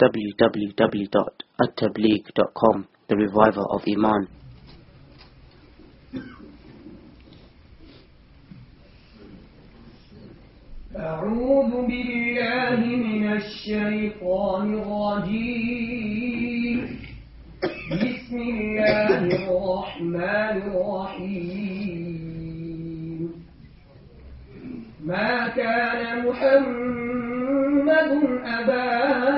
www.attablig.com, the reviver of Iman. أعوذ بالله من الشيطان الرجيم بسم الله الرحمن الرحيم ما كان محمد أباه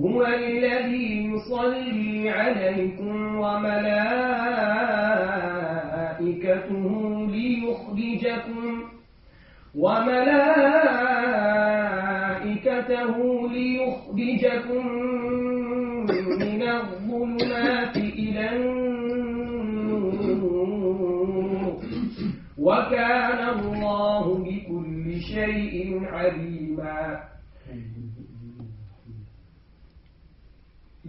هو الذي يصلي عليكم وملائكته ليخرجكم وملائكته ليخرجكم من الظلمات إلى النور. وكان الله بكل شيء عليما.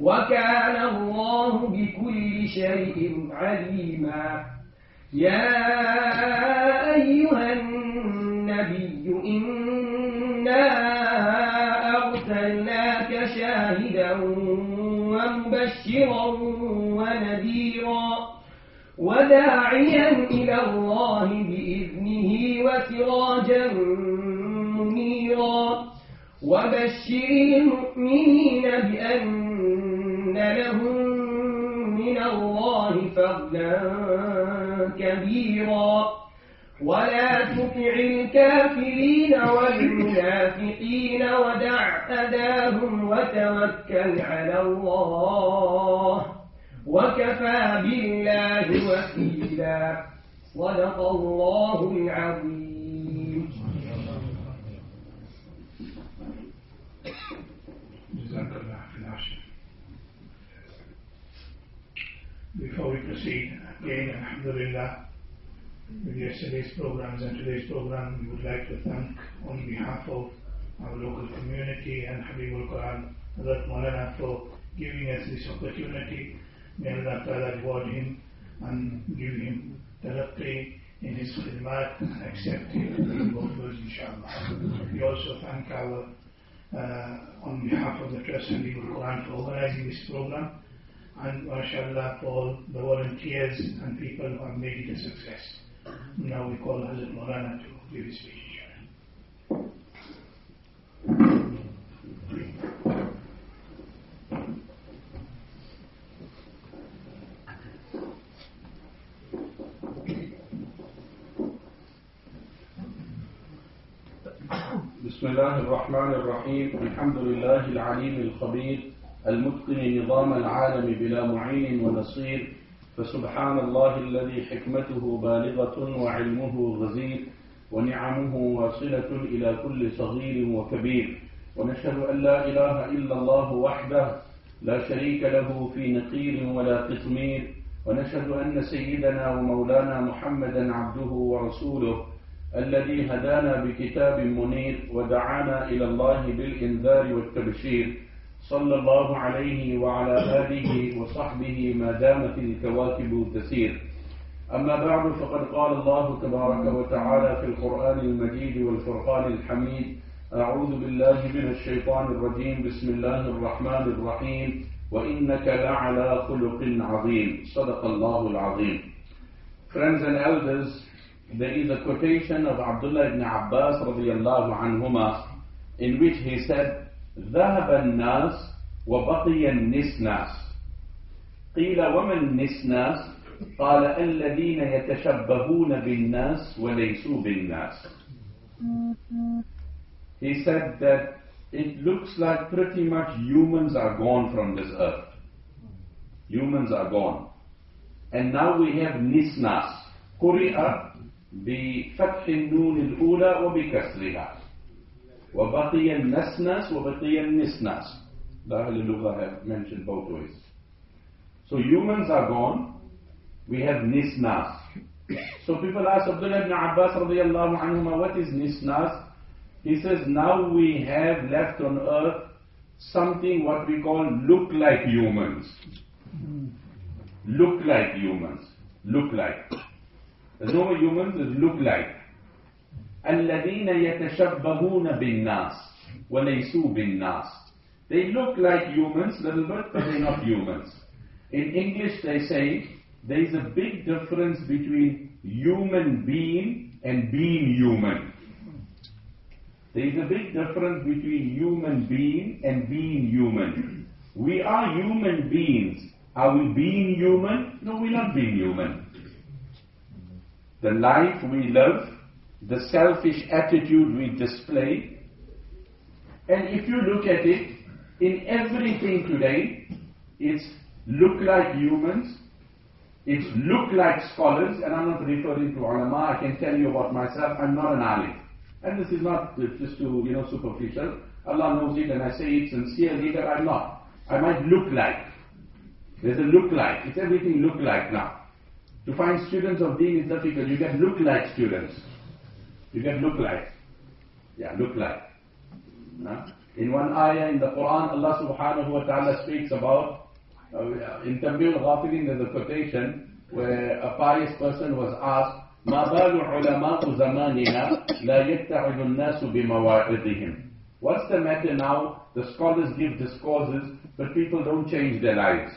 وكان الله بكل شيء عليما. يا أيها النبي إنا أرسلناك شاهدا ومبشرا ونذيرا وداعيا إلى الله بإذنه وسراجا منيرا. وبشر المؤمنين بأن لهم من الله فضلا كبيرا. ولا تطع الكافرين والمنافقين ودع أذاهم وتوكل على الله. وكفى بالله وكيلا. صدق الله العظيم. Before we proceed, again, Alhamdulillah, with yesterday's programs and today's program, we would like to thank on behalf of our local community and Habibul Quran, Hazrat Maulana for giving us this opportunity. May Allah Ta'ala reward him and give him taraqqi in his khidmat and accept him in inshallah. We also thank our, uh, on behalf of the Trust Habibul Quran for organizing this program and mashallah for the volunteers and people who have made it a success. Now we call Hazrat Maulana to give his speech. بسم الله الرحمن الرحيم الحمد لله العليم الخبير المتقن نظام العالم بلا معين ونصير فسبحان الله الذي حكمته بالغة وعلمه غزير ونعمه واصلة إلى كل صغير وكبير. ونشهد أن لا إله إلا الله وحده لا شريك له في نقير ولا قطمير ونشهد أن سيدنا ومولانا محمدا عبده ورسوله الذي هدانا بكتاب منير ودعانا إلى الله بالإنذار والتبشير. صلى الله عليه وعلى آله وصحبه ما دامت الكواكب تسير. أما بعد فقد قال الله تبارك وتعالى في القرآن المجيد والفرقان الحميد أعوذ بالله من الشيطان الرجيم بسم الله الرحمن الرحيم وإنك لعلى خلق عظيم. صدق الله العظيم. Friends and elders, there is a quotation of Abdullah ibn Abbas radiallahu anhuma in which he said, ذهب الناس وبقي النسناس قيل وما النسناس قال الذين يتشبهون بالناس وليسوا بالناس He said that it looks like pretty much humans are gone from this earth. Humans are gone. And now we have nisnas. قرئ بفتح النون الأولى وبكسرها وبقي النسنس وبقي النسناس the Ahl Lugha have mentioned both ways. So humans are gone, we have nisnas. So people ask Abdullah ibn Abbas radiallahu anhuma, what is nisnas? He says, now we have left on earth something what we call look like humans. Look like humans. Look like. There's no more humans, there's look like. الذين يتشبهون بالناس وليسوا بالناس They look like humans a little bit, but they're not humans. In English they say there is a big difference between human being and being human. There is a big difference between human being and being human. We are human beings. Are we being human? No, we're not being human. The life we live, the selfish attitude we display, and if you look at it, in everything today, it's look like humans, it's look like scholars, and I'm not referring to ulama, I can tell you about myself, I'm not an alim. And this is not just to, you know, superficial. Allah knows it and I say it sincerely that I'm not. I might look like. There's a look like. It's everything look like now. To find students of deen is difficult. You get look like students. You can look like. Yeah, look like. In one ayah in the Quran, Allah subhanahu wa ta'ala speaks about, uh, in Tanbihul Ghafilin there's a quotation where a pious person was asked, ما بال علماء زماننا لا يتعظ الناس بمواعظهم What's the matter now? The scholars give discourses, but people don't change their lives.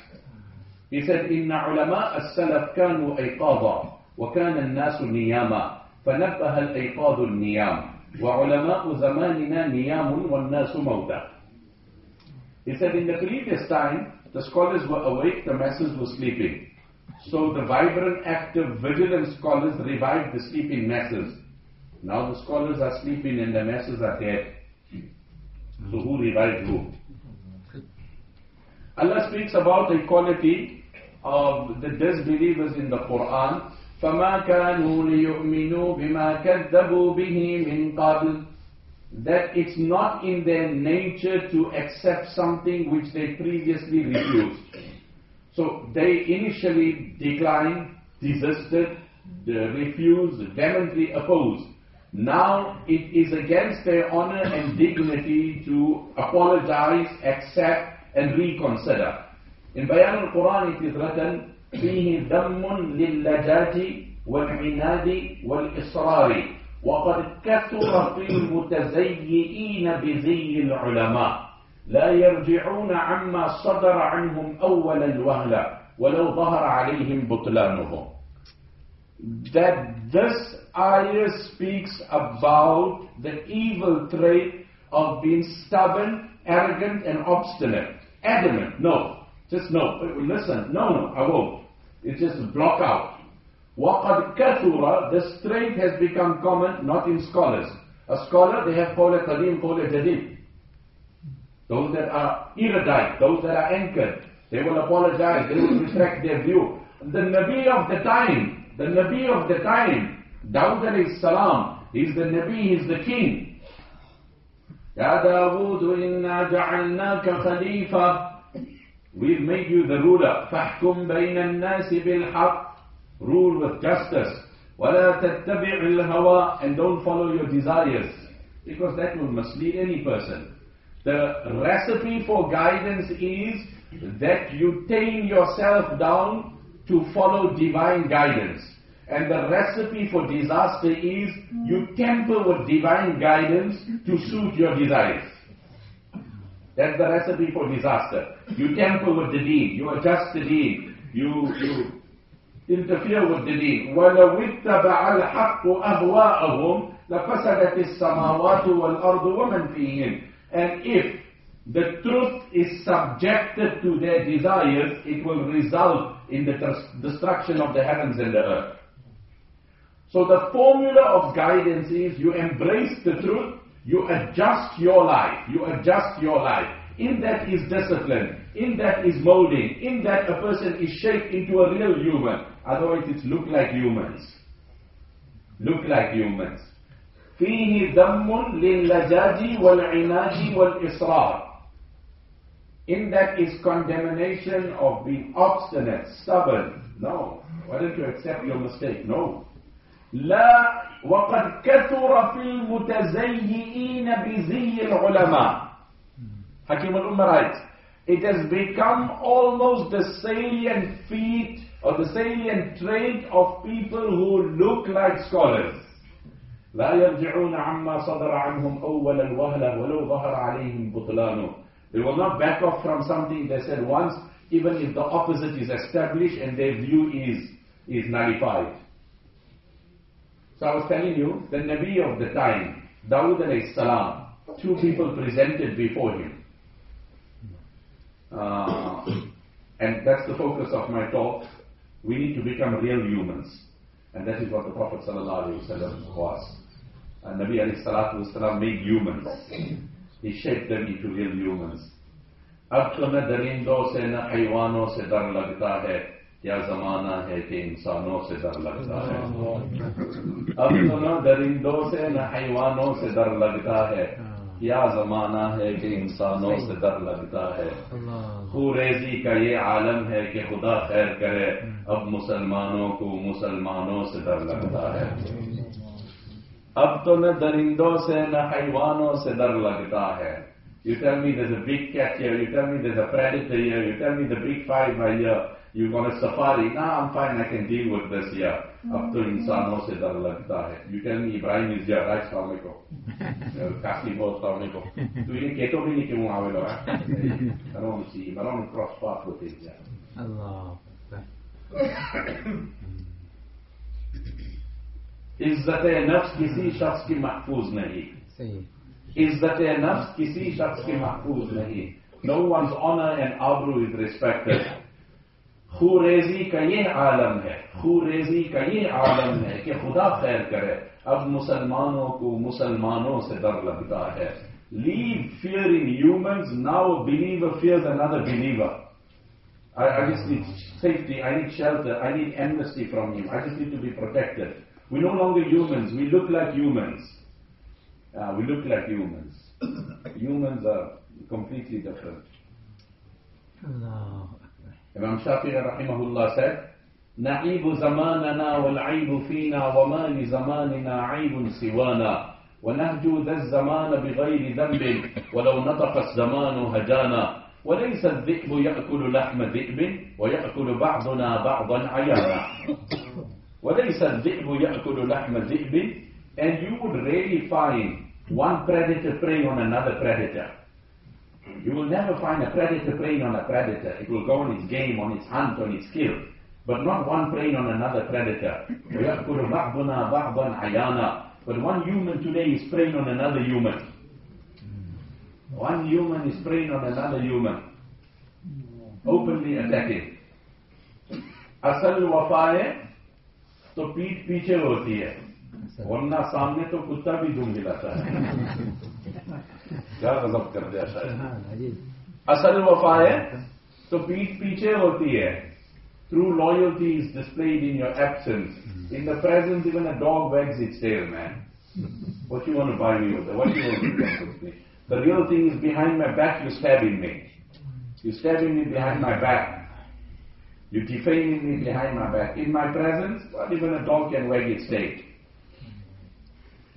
He said, إن علماء السلف كانوا أيقاظا وكان الناس نياما فنبه الأيقاظ النيام وعلماء زماننا نيام والناس موتى He said, in the previous time, the scholars were awake, the masses were sleeping. So the vibrant, active, vigilant scholars revived the sleeping masses. Now the scholars are sleeping and the masses are dead. So who revived who? Allah speaks about the quality of the disbelievers in the Quran. فَمَا كَانُوا لِيُؤْمِنُوا بِمَا كَذَّبُوا بِهِ مِنْ قَبْلِ That it's not in their nature to accept something which they previously refused. So they initially declined, desisted, refused, vehemently opposed. Now it is against their honor and dignity to apologize, accept, and reconsider. In Bayan al-Quran it is written, فيه ذم للجاج والعناد والإصرار وقد كثر في المتزيئين بزي العلماء لا يرجعون عما صدر عنهم أول الوهلة ولو ظهر عليهم بطلانه that this ayah speaks about the evil trait of being stubborn, arrogant, and obstinate. Adamant, no. Just no. Listen, no, no, I won't. It's just block out. وَقَدْ كَثُرَ This trait has become common, not in scholars. A scholar, they have قول قديم, قول جديد. Those that are erudite, those that are anchored, they will apologize, they will retract their view. The Nabi of the time, the Nabi of the time, Dawud alayhi salam, he's the Nabi, he's the king. Ya Dawood, inna ja'alnaka khalifa. We've made you the ruler. فَحْكُمْ بَيْنَ النَّاسِ بِالْحَقِّ Rule with justice. وَلَا تَتَّبِعِ الْهَوَىٰ And don't follow your desires. Because that will mislead any person. The recipe for guidance is that you tame yourself down to follow divine guidance. And the recipe for disaster is you temper with divine guidance to suit your desires. That's the recipe for disaster. You temper with the deen, you adjust the deen, you, you interfere with the deen. وَلَوِ اتَّبَعَ الْحَقُّ أَهْوَاءَهُمْ لَفَسَدَتِ السَّمَاوَاتُ وَالْأَرْضُ وَمَنْ فِيهِمْ And if the truth is subjected to their desires, it will result in the tr- destruction of the heavens and the earth. So the formula of guidance is you embrace the truth, you adjust your life, you adjust your life. In that is discipline, in that is molding, in that a person is shaped into a real human. Otherwise it's look like humans. Look like humans. فيه ذم للجاج والعناد والإصرار in that is condemnation of being obstinate, stubborn. No. Why don't you accept your mistake? No. لا وقد كثر في المتزيئين بزي العلماء Hakim al-Ummah writes, it has become almost the salient feat or the salient trait of people who look like scholars. لا يرجعون عما صدر عنهم أول الوهلة ولو ظهر عليهم بطلانه They will not back off from something they said once, even if the opposite is established and their view is, is nullified. So I was telling you, the Nabi of the time, Dawud alayhi salam, two people presented before him. Uh, and that's the focus of my talk. We need to become real humans. And that is what the Prophet Sallallahu was. And Nabi made humans. He shaped them into real humans. کیا زمانہ ہے کہ انسانوں سے ڈر لگتا ہے۔ اب تو نہ درندوں سے نہ حیوانوں سے ڈر لگتا ہے۔ کیا زمانہ ہے کہ انسانوں سے ڈر لگتا ہے۔ خوریزی کا یہ عالم ہے کہ خدا خیر کرے۔ اب مسلمانوں کو مسلمانوں سے ڈر لگتا ہے۔ اب تو نہ درندوں سے نہ حیوانوں سے ڈر لگتا ہے۔ You tell me there's a big cat here, you tell me there's a predator here, you tell me the big five are here. you go on a safari, nah, I'm fine, I can deal with this here. अब तो इंसानों से डर लगता है You tell me Ibrahim is here, right, सलाम अलैकुम काशी बहुत सलाम अलैकुम तू ये कहतो भी नहीं कि वो आवेगा I don't want to see him, I don't want to cross paths with him yeah. Allah. इज्जत नफ्स किसी शख्स की महफूज नहीं Say. इज्जत नफ्स किसी शख्स की महफूज नहीं No one's honor and abru is respected. خوریزی کا یہ عالم ہے خوریزی کا یہ عالم ہے کہ خدا خیر کرے اب مسلمانوں کو مسلمانوں سے ڈر لگتا ہے leave fear in humans now believe fears another believer I, I just need safety, I need shelter, I need amnesty from him, I just need to be protected. We're no longer humans, we look like humans. Uh, we look like humans. humans are completely different. Allah. Imam Shafi'i rahimahullah said, نعيب زماننا والعيب فينا وما لزماننا عيب سوانا ونهجو ذا الزمان بغير ذنب ولو نطق الزمان هجانا وليس الذئب يأكل لحم ذئب ويأكل بعضنا بعضا عيانا وليس الذئب يأكل لحم ذئب and you would really find one predator preying on another predator. You will never find a predator preying on a predator. It will go on its game, on its hunt, on its kill. But not one preying on another predator. But one human today is preying on another human. One human is preying on another human. Openly attacking. असल to peet पीठ पीछे होती है वरना सामने to kutta bhi दुम हिलाता hai. क्या गजब कर दिया शायद Subhan, Ajib. असल वफा है तो पीठ पीछे होती है True loyalty is displayed in your absence. In the presence, even a dog wags its tail, man. What you want to buy me with? What you want to do with me? The real thing is behind my back, you're stabbing me. You're stabbing me behind my back. You're defaming me behind my back. In my presence, well, even a dog can wag its tail.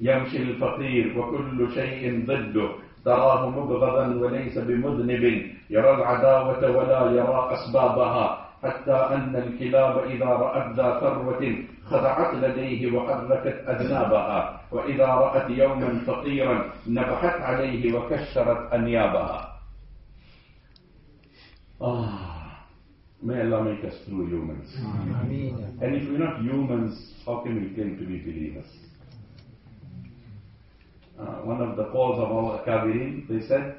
يمشي الفقير وكل شيء ضده تراه مبغضا وليس بمذنب يرى العداوة ولا يرى أسبابها حتى أن الكلاب إذا رأت ذا ثروة خضعت لديه وحركت أذنابها وإذا رأت يوما فقيرا نبحت عليه وكشرت أنيابها Ah, may Allah make us true humans. Ameen. And if we're not humans, how can we claim to be believers? uh, one of the calls of our Kabirin, they said,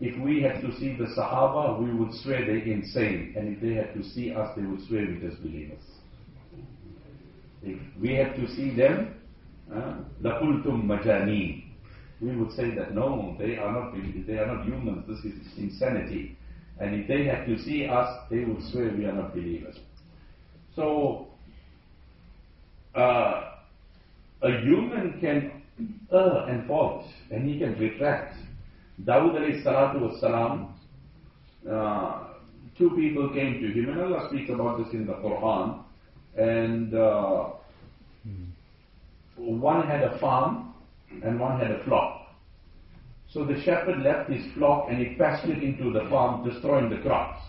if we had to see the Sahaba, we would swear they're insane. And if they had to see us, they would swear we disbelievers. If we had to see them, لَقُلْتُمْ مَجَانِينَ We would say that no, they are not they are not humans, this is insanity. And if they had to see us, they would swear we are not believers. So, uh, a human can err and fault, and he can retract. Dawud alayhi salatu was salam, uh, two people came to him, and Allah speaks about this in the Quran, and uh, one had a farm and one had a flock. So the shepherd left his flock and he passed it into the farm, destroying the crops.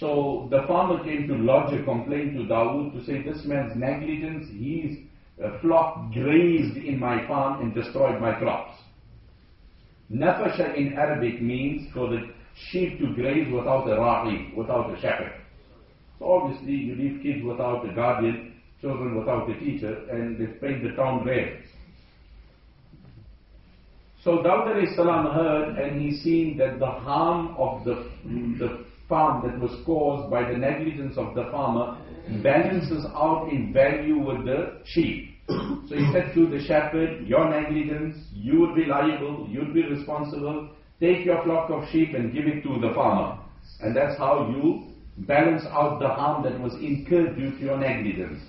So the farmer came to lodge a complaint to Dawood to say, this man's negligence, his uh, flock grazed in my farm and destroyed my crops. Nafasha in Arabic means for the sheep to graze without a ra'i, without a shepherd. So obviously you leave kids without a guardian, children without a teacher, and they paint the town red. So Dawud salam heard and he seen that the harm of the, the farm that was caused by the negligence of the farmer balances out in value with the sheep. So he said to the shepherd, your negligence, you would be liable, you'd be responsible, take your flock of sheep and give it to the farmer. And that's how you balance out the harm that was incurred due to your negligence.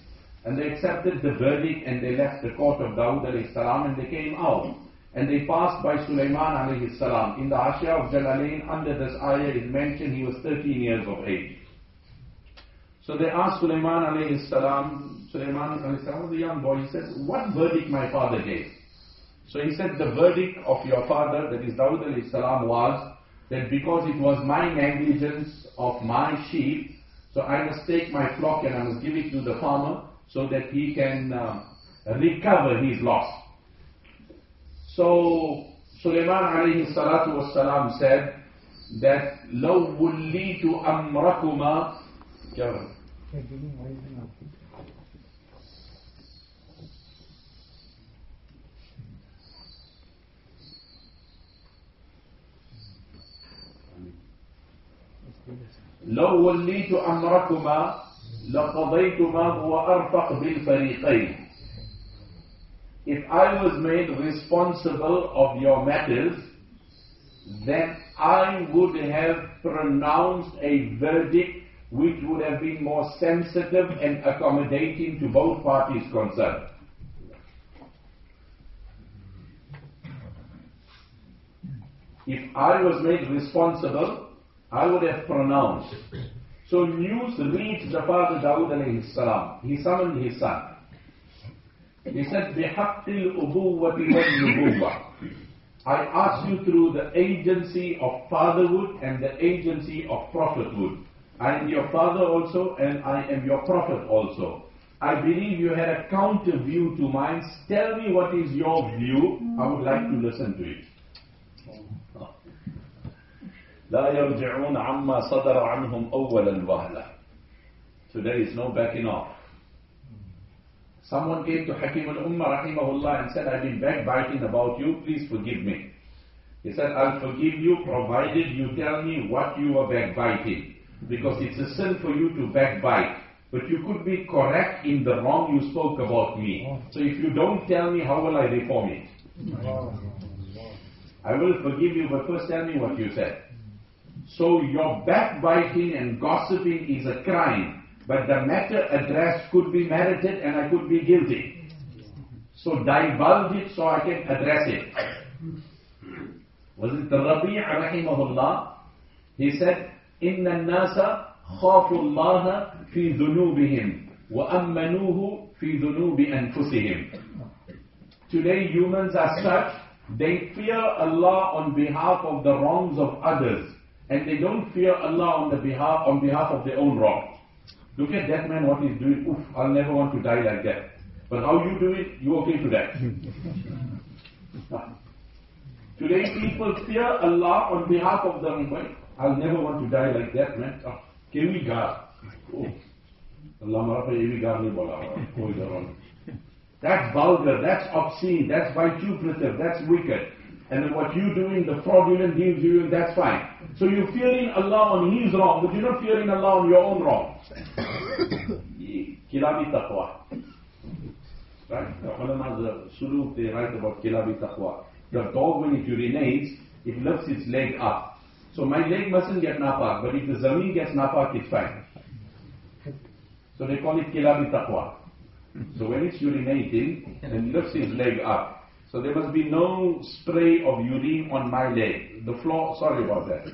And they accepted the verdict and they left the court of Dawood alayhi salam and they came out. And they passed by Sulaiman alayhi salam. In the Hashiya of Jalalain, under this ayah is mentioned he was 13 years of age. So they asked Sulaiman alayhi salam, Sulaiman alayhi salam was a young boy, he says, what verdict my father gave? So he said, the verdict of your father, that is Dawud alayhi salam, was that because it was my negligence of my sheep, so I must take my flock and I must give it to the farmer so that he can uh, recover his loss. So Sulaiman alayhi salatu wasalam said that لو وليت أمركما لو وليت أمركما لقضيت ما هو أرفق بالفريقين If I was made responsible of your matters, then I would have pronounced a verdict which would have been more sensitive and accommodating to both parties concerned. If I was made responsible, I would have pronounced. So news reached the father Dawood alayhi salam. He summoned his son. He said, بِحَقِّ الْأُبُوَّةِ وَالنُّبُوَّةِ I ask you through the agency of fatherhood and the agency of prophethood. I am your father also and I am your prophet also. I believe you had a counter view to mine. Tell me what is your view. I would like to listen to it. لا يرجعون عما صدر عنهم أولا وهلا. So there is no backing off. Someone came to Hakim al-Ummah rahimahullah and said, I've been backbiting about you, please forgive me. He said, I'll forgive you provided you tell me what you are backbiting. Because it's a sin for you to backbite. But you could be correct in the wrong you spoke about me. So if you don't tell me, how will I reform it? I will forgive you, but first tell me what you said. So your backbiting and gossiping is a crime. But the matter addressed could be merited and I could be guilty. So divulge it so I can address it. Was it the Rabi' rahimahullah? He said, إن الناس خافوا الله في ذنوبهم وأمنوه في ذنوب أنفسهم. Today humans are such, they fear Allah on behalf of the wrongs of others and they don't fear Allah on the behalf on behalf of their own wrong. Look at that man, what he's doing. Oof, I'll never want to die like that. But how you do it, you okay to that. Today people fear Allah on behalf of the Mumbai. I'll never want to die like that, man. Oh, can we God? Oh. Allah mara pe nahi bola. That's vulgar, that's obscene, that's vituperative, that's wicked. And then what you doing, the fraudulent deeds you doing, that's fine. So you're fearing Allah on His wrong, but you're not fearing Allah on your own wrong. Kilabi taqwa. Right? The the uh, suluk, they write about kilabi taqwa. The dog, when it urinates, it lifts its leg up. So my leg mustn't get napak, but if the zameen gets napak, it's fine. So they call it kilabi taqwa. So when it's urinating, it lifts its leg up. So there must be no spray of urine on my leg. The floor, sorry about that.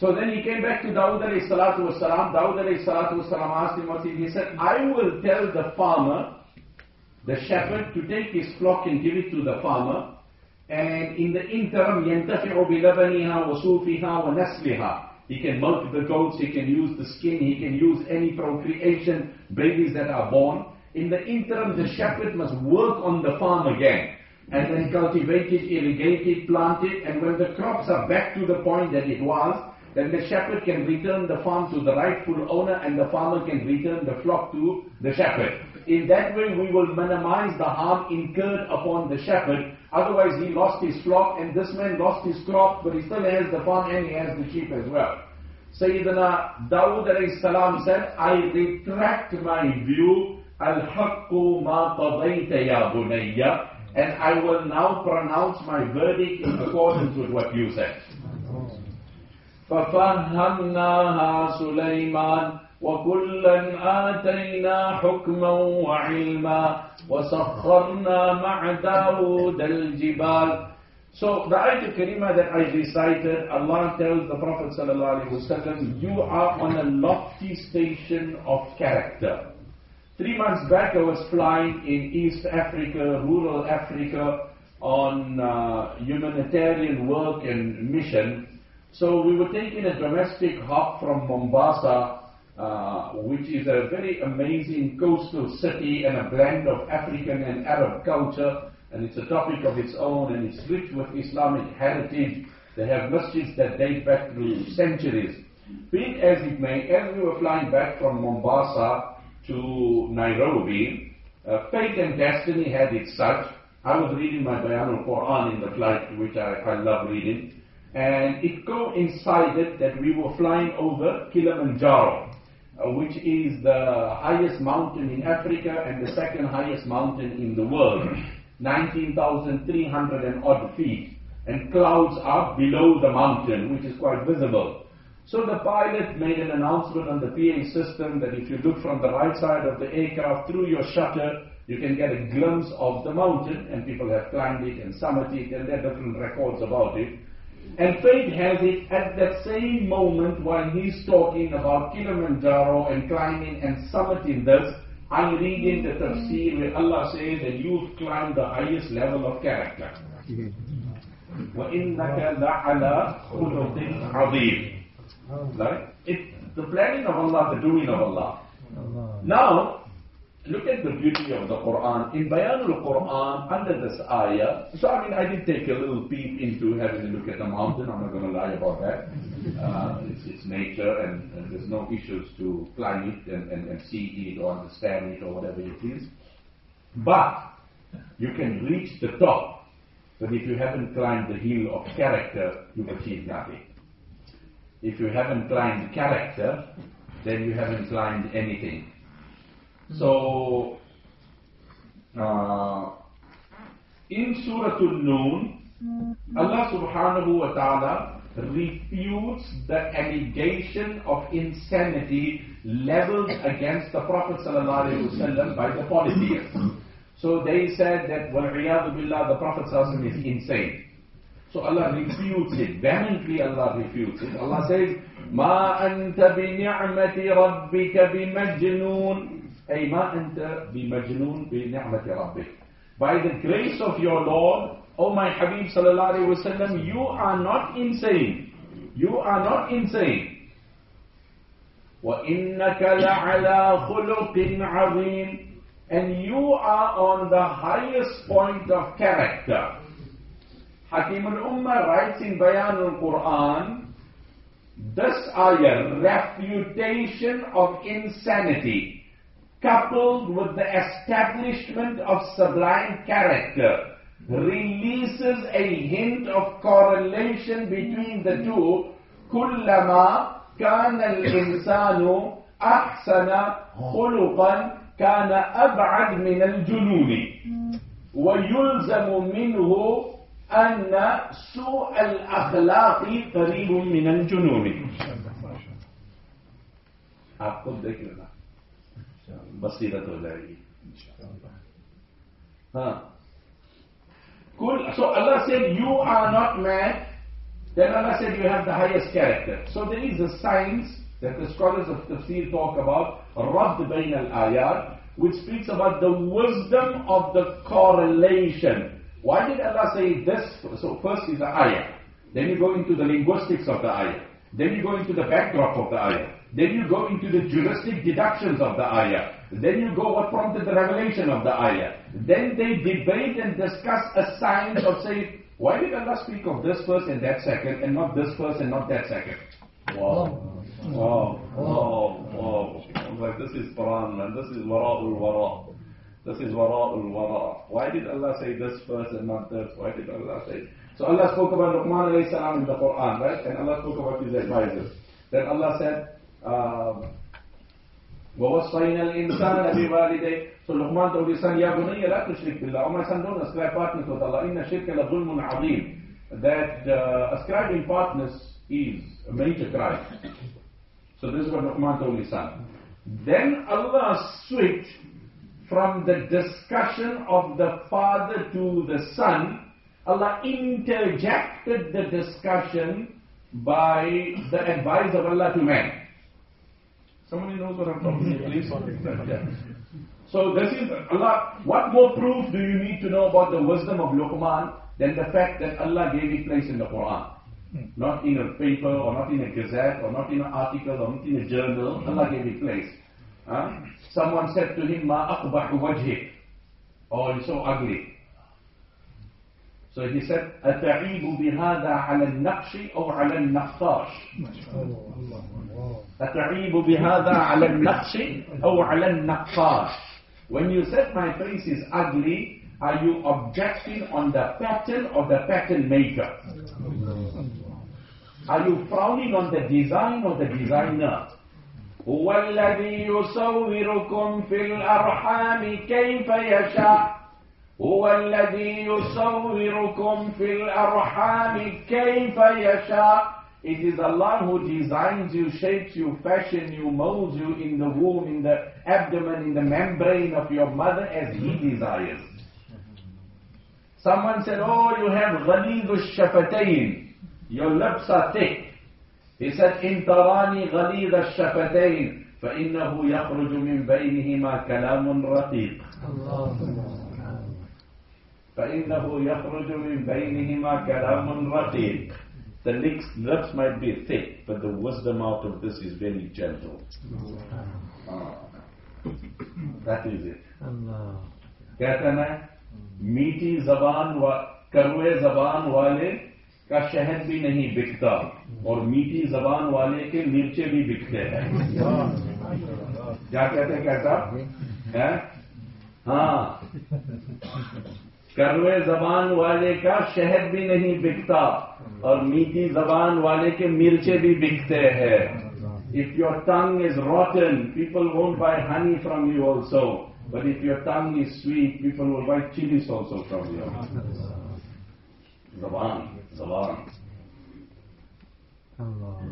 So then he came back to Dawud alayhi salatu wasalam. Dawud alayhi salatu wasalam asked him what he said, I will tell the farmer, the shepherd, to take his flock and give it to the farmer. And in the interim, يَنْتَفِعُ بِلَبَنِهَا وَصُوفِهَا وَنَسْلِهَا He can milk the goats, he can use the skin, he can use any procreation, babies that are born. In the interim, the shepherd must work on the farm again. And then cultivate it, irrigate it, plant it, and when the crops are back to the point that it was, then the shepherd can return the farm to the rightful owner and the farmer can return the flock to the shepherd. In that way we will minimize the harm incurred upon the shepherd. Otherwise he lost his flock and this man lost his crop but he still has the farm and he has the sheep as well. Sayyidina Dawood said, I retract my view, al-haqqu ma qadayta ya bunayya, and I will now pronounce my verdict in accordance with what you said. ففهمناها سليمان وكلا آتينا حكما وعلما وسخرنا مع داود الجبال So the ayat Karima that I recited, Allah tells the Prophet ﷺ, you are on a lofty station of character. Three months back I was flying in East Africa, rural Africa, on uh, humanitarian work and mission. So we were taking a domestic hop from Mombasa, uh, which is a very amazing coastal city and a blend of African and Arab culture, and it's a topic of its own, and it's rich with Islamic heritage. They have masjids that date back through centuries. Be it as it may, as we were flying back from Mombasa to Nairobi, uh, fate and destiny had it such. I was reading my Bayan al-Quran in the flight, which I, I love reading and it coincided that we were flying over Kilimanjaro, uh, which is the highest mountain in Africa and the second highest mountain in the world, 19,300 and odd feet, and clouds are below the mountain, which is quite visible. So the pilot made an announcement on the PA system that if you look from the right side of the aircraft through your shutter, you can get a glimpse of the mountain, and people have climbed it and summited it, and there are different records about it. And fate has it at that same moment while he's talking about Kilimanjaro and climbing and summiting this, I'm reading the tafsir where Allah says that you've climbed the highest level of character. وَإِنَّكَ لَعَلَى خُلُقٍ عَظِيمٍ Right? It's the planning of Allah, the doing of Allah. Now, Look at the beauty of the Quran. In Bayan al-Quran, under this ayah, so I mean, I did take a little peep into having a look at the mountain. I'm not going to lie about that. Uh, it's, it's nature and, and, there's no issues to climb it and, and, and see it or understand it or whatever it is. But, you can reach the top. But if you haven't climbed the hill of character, you've achieved nothing. If you haven't climbed character, then you haven't climbed anything. So, uh, in Surah Al-Noon, Allah subhanahu wa ta'ala refutes the allegation of insanity leveled against the Prophet sallallahu by the polytheists. So they said that, وَالْعِيَاذُ بِاللَّهِ, the Prophet sallallahu is insane. So Allah refutes it. Vehemently Allah refutes it. Allah says, مَا أَنْتَ بِنِعْمَةِ رَبِّكَ بِمَجْنُونَ أي ما أنت بمجنون بنعمة ربك By the grace of your Lord, O my Habib sallallahu alayhi wa sallam, you are not insane. You are not insane. وَإِنَّكَ لَعَلَى خُلُقٍ عَظِيمٍ And you are on the highest point of character. Hakim al-Ummah writes in Bayan al-Quran, this ayah, refutation of insanity. coupled with the establishment of sublime character, releases a hint of correlation between the two. كلما كان الإنسان أحسن خلقا كان أبعد من الجنون ويلزم منه أن سوء الأخلاق قريب من الجنون आप खुद देख लेना बसीरत हो जाएगी हाँ Cool. So Allah said, you are not mad. Then Allah said, you have the highest character. So there is a science that the scholars of tafsir talk about, Radd Bain al-Ayat, which speaks about the wisdom of the correlation. Why did Allah say this? So first is the ayah. Then you go into the linguistics of the ayah. Then you go into the backdrop of the ayah. Then you go into the juristic deductions of the ayah. Then you go what prompted the revelation of the ayah. Then they debate and discuss a science of saying, why did Allah speak of this first and that second and not this first and not that second? Wow. Wow. Wow. Wow. I'm like, this is Quran, man. This is wara'ul wara. This is wara'ul wara. Why did Allah say this verse and not this? Why did Allah say? So Allah spoke about Luqman alayhi salam in the Quran, right? And Allah spoke about his advisors. Then Allah said, um, ووصينا الإنسان بوالديه So Luqman told his son, يا بني لا تشرك بالله. Oh my son, don't ascribe partners with Allah. إن الشرك لظلم عظيم. That uh, ascribing partners is a major crime. So this is what Luqman told his son. Then Allah switched from the discussion of the father to the son. Allah interjected the discussion by the advice of Allah to man. Somebody knows what I'm talking about, please? Yeah. So this is Allah. What more proof do you need to know about the wisdom of Luqman than the fact that Allah gave it place in the Quran? Not in a paper or not in a gazette or not in an article or not in a journal. Allah gave it place. Huh? Someone said to him, Ma akbahu wajhik. Oh, you're so ugly. So he said, أتعيب بهذا على النقش أو على النقاش؟ أتعيب بهذا على النقش أو على النقاش? When you said my face is ugly, are you objecting on the pattern or the pattern maker? Are you frowning on the design or the designer? هو الذي يصوركم في الأرحام كيف يشاء هو الذي يصوركم في الأرحام كيف يشاء It is Allah who designs you, shapes you, fashions you, molds you in the womb, in the abdomen, in the membrane of your mother as He desires. Someone said, oh, you have غليظ الشفتين. Your lips are thick. He said, إن تراني غليظ الشفتين فإنه يخرج من بينهما كلام رقيق. فإنه يخرج من بينهما كلام رقيق. The lips, lips might be thick, but the wisdom out of this is very gentle. Ah. That is it. कहते हैं मीठी जबान व कड़वे जबान वाले کا شہد بھی نہیں بکتا اور میٹھی زبان والے کے مرچے بھی بکتے ہیں۔ کیا کہتے ہیں کہتا؟ ہاں۔ کروے زبان والے کا شہد بھی نہیں بکتا اور میٹھی زبان والے کے مرچے بھی بکتے ہیں۔ If your tongue is rotten people won't buy honey from you also But if your tongue is sweet people will buy chillies also from you زبان Zaban.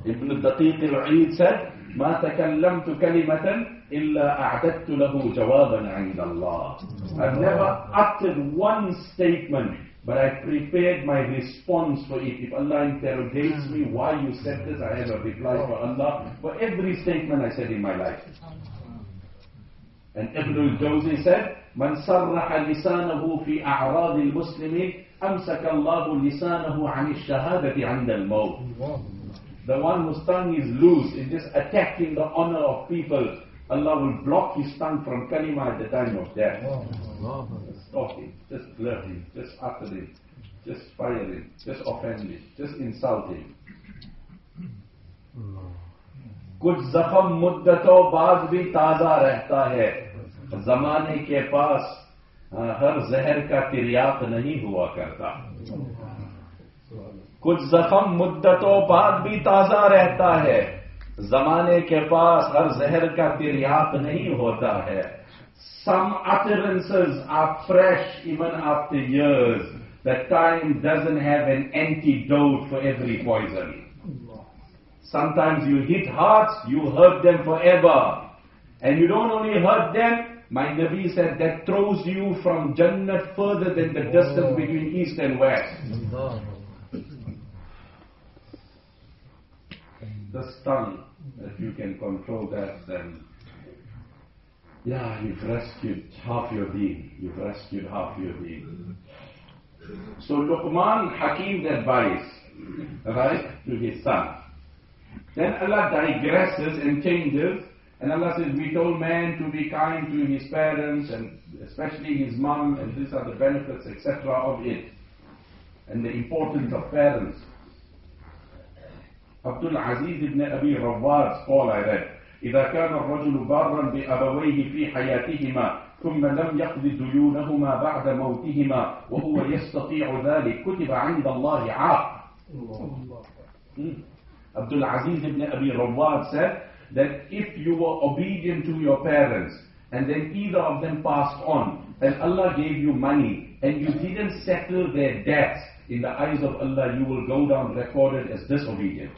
Ibn Daqiq al-Eid said, ما تكلمت كلمة إلا أعددت له جوابا عند الله. I've never uttered one statement, but I prepared my response for it. If Allah interrogates me why you said this, I have a reply for Allah for every statement I said in my life. And Ibn al-Jawzi said, من صرح لسانه في أعراض المسلمين أمسك الله لسانه عن الشهادة عند الموت. The one whose tongue is loose in just attacking the honor of people, Allah will block his tongue from kalima at the time of death. Stop him. Just blur him. Just utter him. Just fire him. Just offend him. Just insult him. کچھ زخم مدتوں بعد بھی تازہ رہتا ہے زمانے کے پاس ہر زہر کا تریاق نہیں ہوا کرتا۔ کچھ زخم مدتوں بعد بھی تازہ رہتا ہے۔ زمانے کے پاس ہر زہر کا تریاق نہیں ہوتا ہے۔ Some utterances are fresh even after years the time doesn't have an anti for every every poison some times you hit hurt you forever. Them you ever and you don't only my Nabi said that throws you from Jannah further than the distance oh. between east and west. The tongue, if you can control that, then yeah, you've rescued half your deen. You've rescued half your deen. So Luqman Hakim's advice, right, to his son. Then Allah digresses and changes, and Allah says, We told man to be kind to his parents, and especially his mom, and these are the benefits, etc., of it, and the importance of parents. Abdul Aziz ibn Abi Rawwad's call I read, إذا كان الرجل بارا بأبويه في حياتهما ثم لم يقض ديونهما بعد موتهما وهو يستطيع ذلك كتب عند الله عاق Hmm. Abdul Aziz ibn Abi Rawad said that if you were obedient to your parents and then either of them passed on and Allah gave you money and you didn't settle their debts, in the eyes of Allah you will go down recorded as disobedient.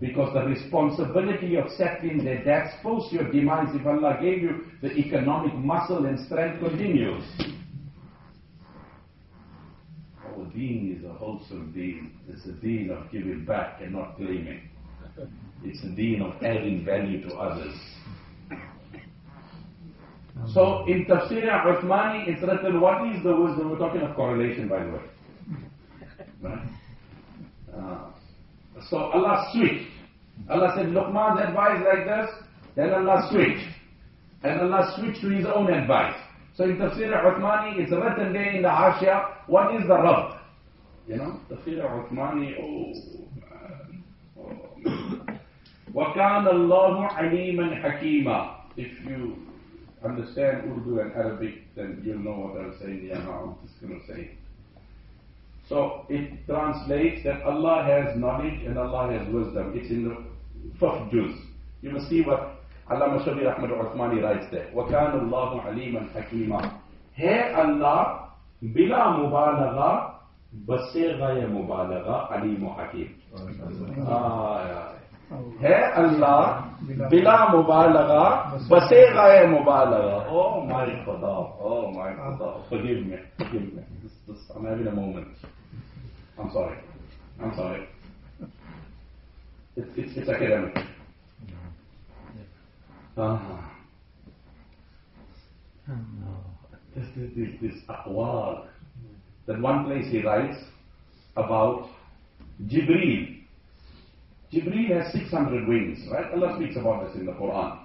Because the responsibility of settling their debts post your demise if Allah gave you the economic muscle and strength continues. Our deen is a wholesome deen. It's a deen of giving back and not claiming. It's a deen of adding value to others. So in Tafsir al-Uthmani, it's written, what is the wisdom? We're talking of correlation, by the way. Right? Uh, so Allah switched. Allah said, Luqman's advice like this, then Allah switched. And Allah switched to His own advice. So in Tafsir al-Uthmani, it's written there in the Hashiya, what is the Rabb? You know, Tafsir Uthmani, oh. وَكَانَ اللَّهُ عَلِيمًا حَكِيمًا If you understand Urdu and Arabic, then you'll know what I'm saying. Yeah, now I'm just going to say. So it translates that Allah has knowledge and Allah has wisdom. It's in the fourth juz. You must see what Allama Shabbir Ahmad Uthmani writes there. وَكَانَ اللَّهُ عَلِيمًا حَكِيمًا Hey Allah, bila mubalagha, بصيغة مبالغة عليم وحكيم. آه है अल्लाह बिला मुबालगा बसेगा मुबालगा Oh my खुदा Oh my खुदा Forgive me Forgive me this, this, I'm having a moment I'm sorry I'm sorry It's, it's, it's academic Ah. This, this, this, this aqwal. That one place he writes about Jibreel. Jibreel has 600 wings, right? Allah speaks about this in the Quran.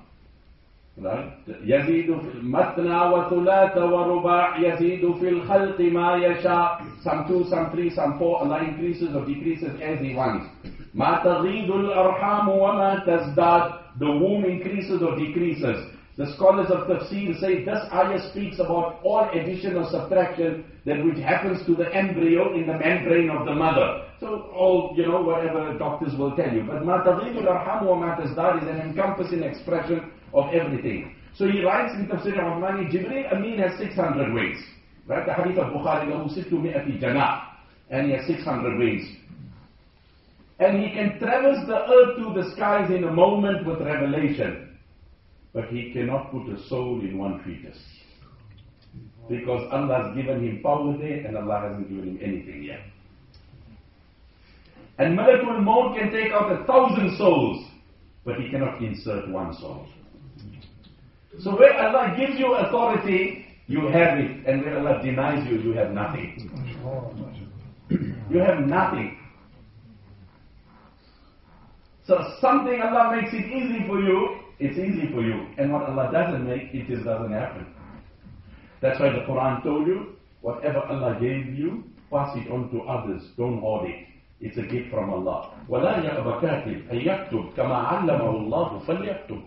Right? يزيد في مثنى وثلاث ورباع يزيد في الخلق ما يشاء some two, some three, some four Allah increases or decreases as He wants ما تغيد الأرحام وما تزداد the womb increases or decreases the scholars of tafsir say this ayah speaks about all addition or subtraction that which happens to the embryo in the membrane of the mother. So all, you know, whatever doctors will tell you. But ma taghidu al-arham wa is an encompassing expression of everything. So he writes in Tafsir al-Rahmani, Jibreel Amin has 600 wings. Right? The hadith of Bukhari, lahu sittu mi'ati janah. And he has 600 wings. And he can traverse the earth to the skies in a moment with revelation. But he cannot put a soul in one fetus. Because Allah has given him power there and Allah hasn't given him anything yet. And Malakul Maut can take out a thousand souls, but he cannot insert one soul. So where Allah gives you authority, you have it. And where Allah denies you, you have nothing. You have nothing. So something Allah makes it easy for you, it's easy for you. And what Allah doesn't make, it just doesn't happen. That's why the Quran told you, whatever Allah gave you, pass it on to others. Don't hoard it. It's a gift from Allah. وَلَا يَأْبَ كَاتِبْ أَن يَكْتُبْ كَمَا عَلَّمَهُ اللَّهُ فَلْيَكْتُبْ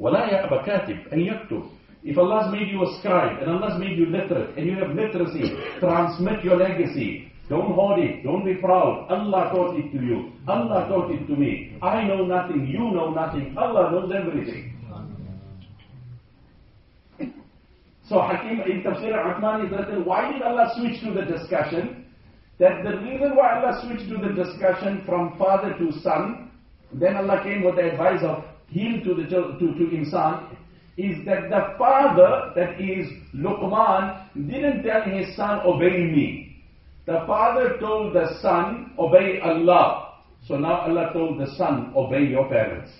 وَلَا يَأْبَ كَاتِبْ أَن يَكْتُبْ If Allah's made you a scribe and Allah's made you literate and you have literacy, transmit your legacy. Don't hoard it. Don't be proud. Allah taught it to you. Allah taught it to me. I know nothing. You know nothing. Allah knows everything. So Hakim in Tafsir Uthman is written, why did Allah switch to the discussion? That the reason why Allah switched to the discussion from father to son, then Allah came with the advice of him to the to, to insan, is that the father, that is Luqman, didn't tell his son, obey me. The father told the son, obey Allah. So now Allah told the son, obey your parents.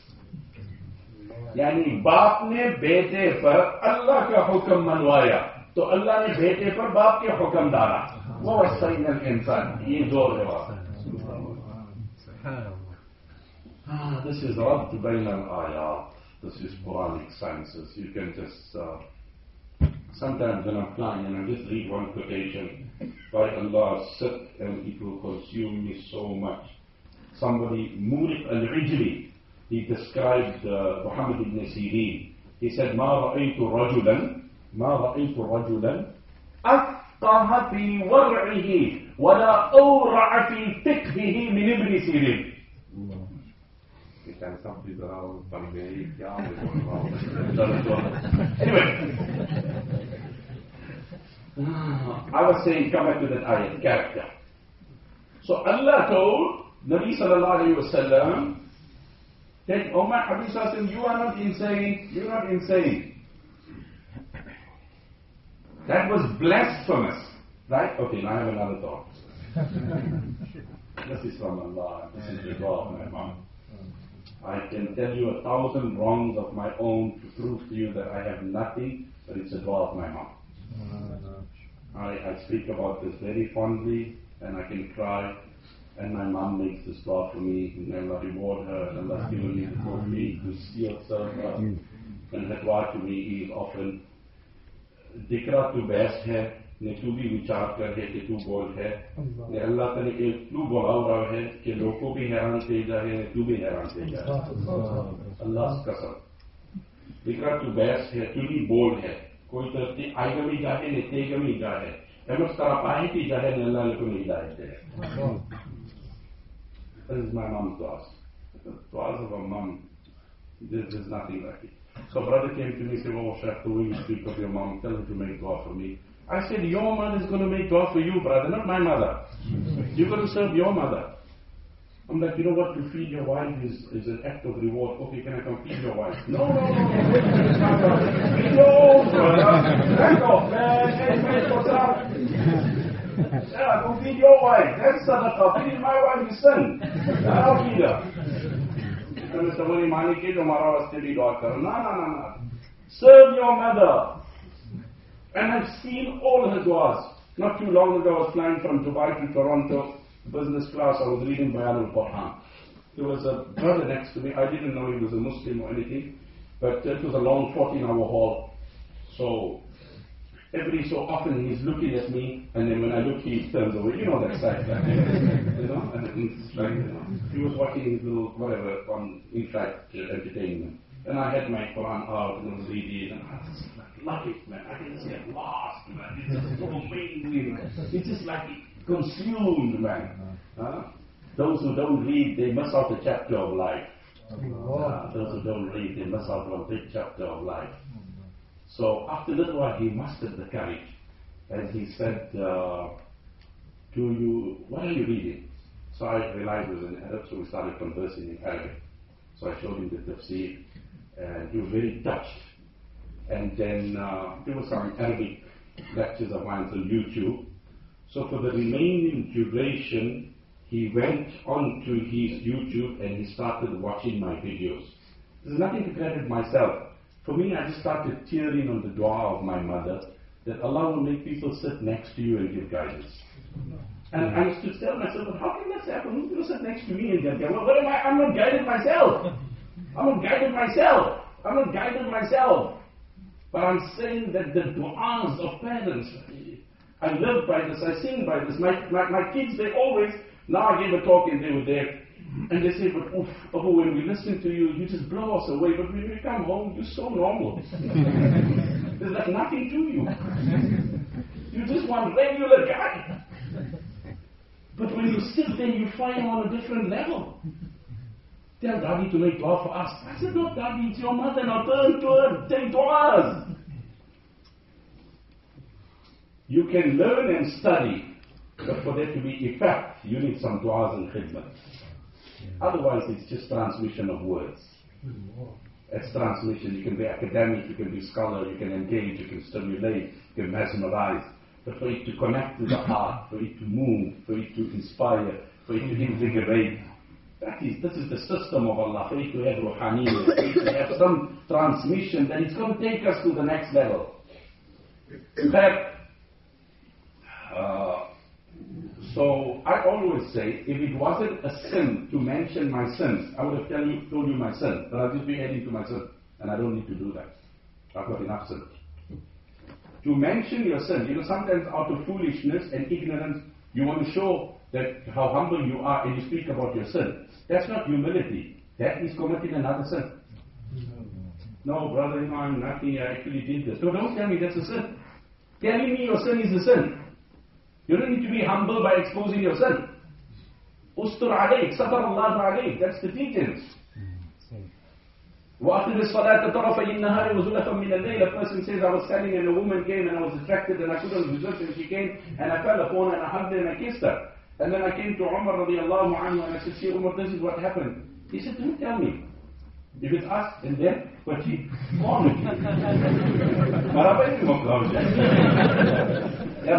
यानी बाप ने बेटे पर अल्लाह का हुक्म मनवाया तो अल्लाह ने बेटे पर बाप के हुक्म डाला ووصينا is يزور oh, Ah, this is ربط بين الآيات. This is Quranic sciences. You can just uh, sometimes when I'm flying and I just read one quotation by Allah, sit and it will consume me so much. Somebody, Muwarriq al-Ijli, he described uh, Muhammad ibn Sirin. He said, ما رأيت رجلا ما رأيت أفقه في ورعه ولا أورع في فقهه من ابن سيرين. Anyway, I was saying, come back to that ayat, character. So Allah told Nabi sallallahu alayhi wa sallam oh my Habib Sassim, you are not insane, you are not insane. That was blasphemous. Right? Okay, now I have another thought. this is from Allah. This is the of my mom. I can tell you a thousand wrongs of my own to prove to you that I have nothing, but it's a dua of my mom. I, I speak about this very fondly, and I can cry, and my mom makes this dua for me, and Allah reward her, and Allah's given me the tawfiq to see herself up. And her dua to me is often, ذکرہ تو بیس ہے نے تو بھی وچار کر ہے کہ تو بول ہے نے اللہ تعالیٰ کے تو بولا ہو رہا ہے کہ لوگ کو بھی حیران سے جا ہے ہیں تو بھی حیران سے جا ہے اللہ کا سب ذکرہ تو بیس ہے تو بھی بول ہے کوئی ترتی آئی گمی جا ہے نے تے گمی جا ہے اگر اس طرح پاہی کی جا ہے نے اللہ نے کو نہیں جائے تھے This is my mom's loss. The loss of a mom, this is nothing like it. So brother came to me and said, oh Sheikh, the way you speak of your mom, tell her to make dua for me. I said, your mother is going to make dua for you, brother, not my mother. You're going to serve your mother. I'm like, you know what, to feed your wife is, is an act of reward. Okay, can I come feed your wife? No, no, no, no. brother. Back off, man. Hey, man? Yeah, go feed your wife. That's sadaqah. Feed my wife is sin. I'll feed her. તમે સવારે માની કીધું મારા વાસ્તે God કરો No, no, no, no. Serve your mother. And I've seen all her duas. Not too long ago, I was flying from Dubai to Toronto, business class. I was reading Bayan al-Quran. There was a brother next to me. I didn't know he was a Muslim or anything, but it was a long 14-hour haul. So every so often he's looking at me, and then when I look, he turns away. You know that side, like, you know, and it's like, you know, he was watching his little whatever on Infact uh, Entertainment, and I had my Quran out and I was reading, and I was just like, love it, man. I can just get lost, man. It's just so amazing. It's just like consumed, man. Huh? Those who don't read, they miss out a chapter of life. Uh, those who don't read, they miss out on a big chapter of life. So after a little while, he mastered the courage, and he said, uh, "Do you? What are you reading?" So I realized it was in Arab, so we started conversing in Arabic. So I showed him the tafsir, and he was very touched. And then uh, there were some Arabic lectures of mine on YouTube. So for the remaining duration, he went onto his YouTube and he started watching my videos. There's nothing to credit myself. For me, I just started tearing on the dua of my mother that Allah will make people sit next to you and give guidance. And I used to tell myself, but how can that happen? Who's going to sit next to me and give guidance? Well, what am I? I'm not guided myself. I'm not guided myself. I'm not guided myself. But I'm saying that the du'as of parents, I live by this, I sing by this. My, my, my kids, they always, now I gave a talk and they were there. And they say, but oof, oh, when we listen to you, you just blow us away. But when we come home, you're so normal. There's like nothing to you. You're just one regular guy. But when you sit there, you find on a different level. Tell daddy to make dua for us. I said, no, daddy, it's your mother. Now turn to her, take duas. You can learn and study, but for there to be effect, you need some duas and khidmat. Otherwise, it's just transmission of words. It's transmission. You can be academic, you can be scholar, you can engage, you can stimulate, you can mesmerize. But for it to connect to the heart, for it to move, for it to inspire, for it to invigorate, that is, this is the system of Allah. For it to have for it to have some transmission, then it's going to take us to the next level. That, uh, so I always say, if it wasn't a sin to mention my sins, I would have tell you, told you my sin, but I'll just be adding to my sin, and I don't need to do that. I've got enough sin. To mention your sin, you know, sometimes out of foolishness and ignorance, you want to show that how humble you are, and you speak about your sin. That's not humility. That is committing another sin. No, brother, you I'm nothing. I actually did this. No, don't tell me that's a sin. Telling me your sin is a sin. You don't need to be humble by exposing your sin. Ustur alayk, satar Allah alayk. That's the teachings. وأقم الصلاة طرفي النهار وزلفا من الليل. A person says, I was standing and a woman came and I was attracted and I couldn't resist and she came and I fell upon her and I hugged her and I kissed her. And then I came to Umar radiallahu anhu and I said, see Umar, this is what happened. He said, don't tell me. If it's us, and then, what he wanted. Ya.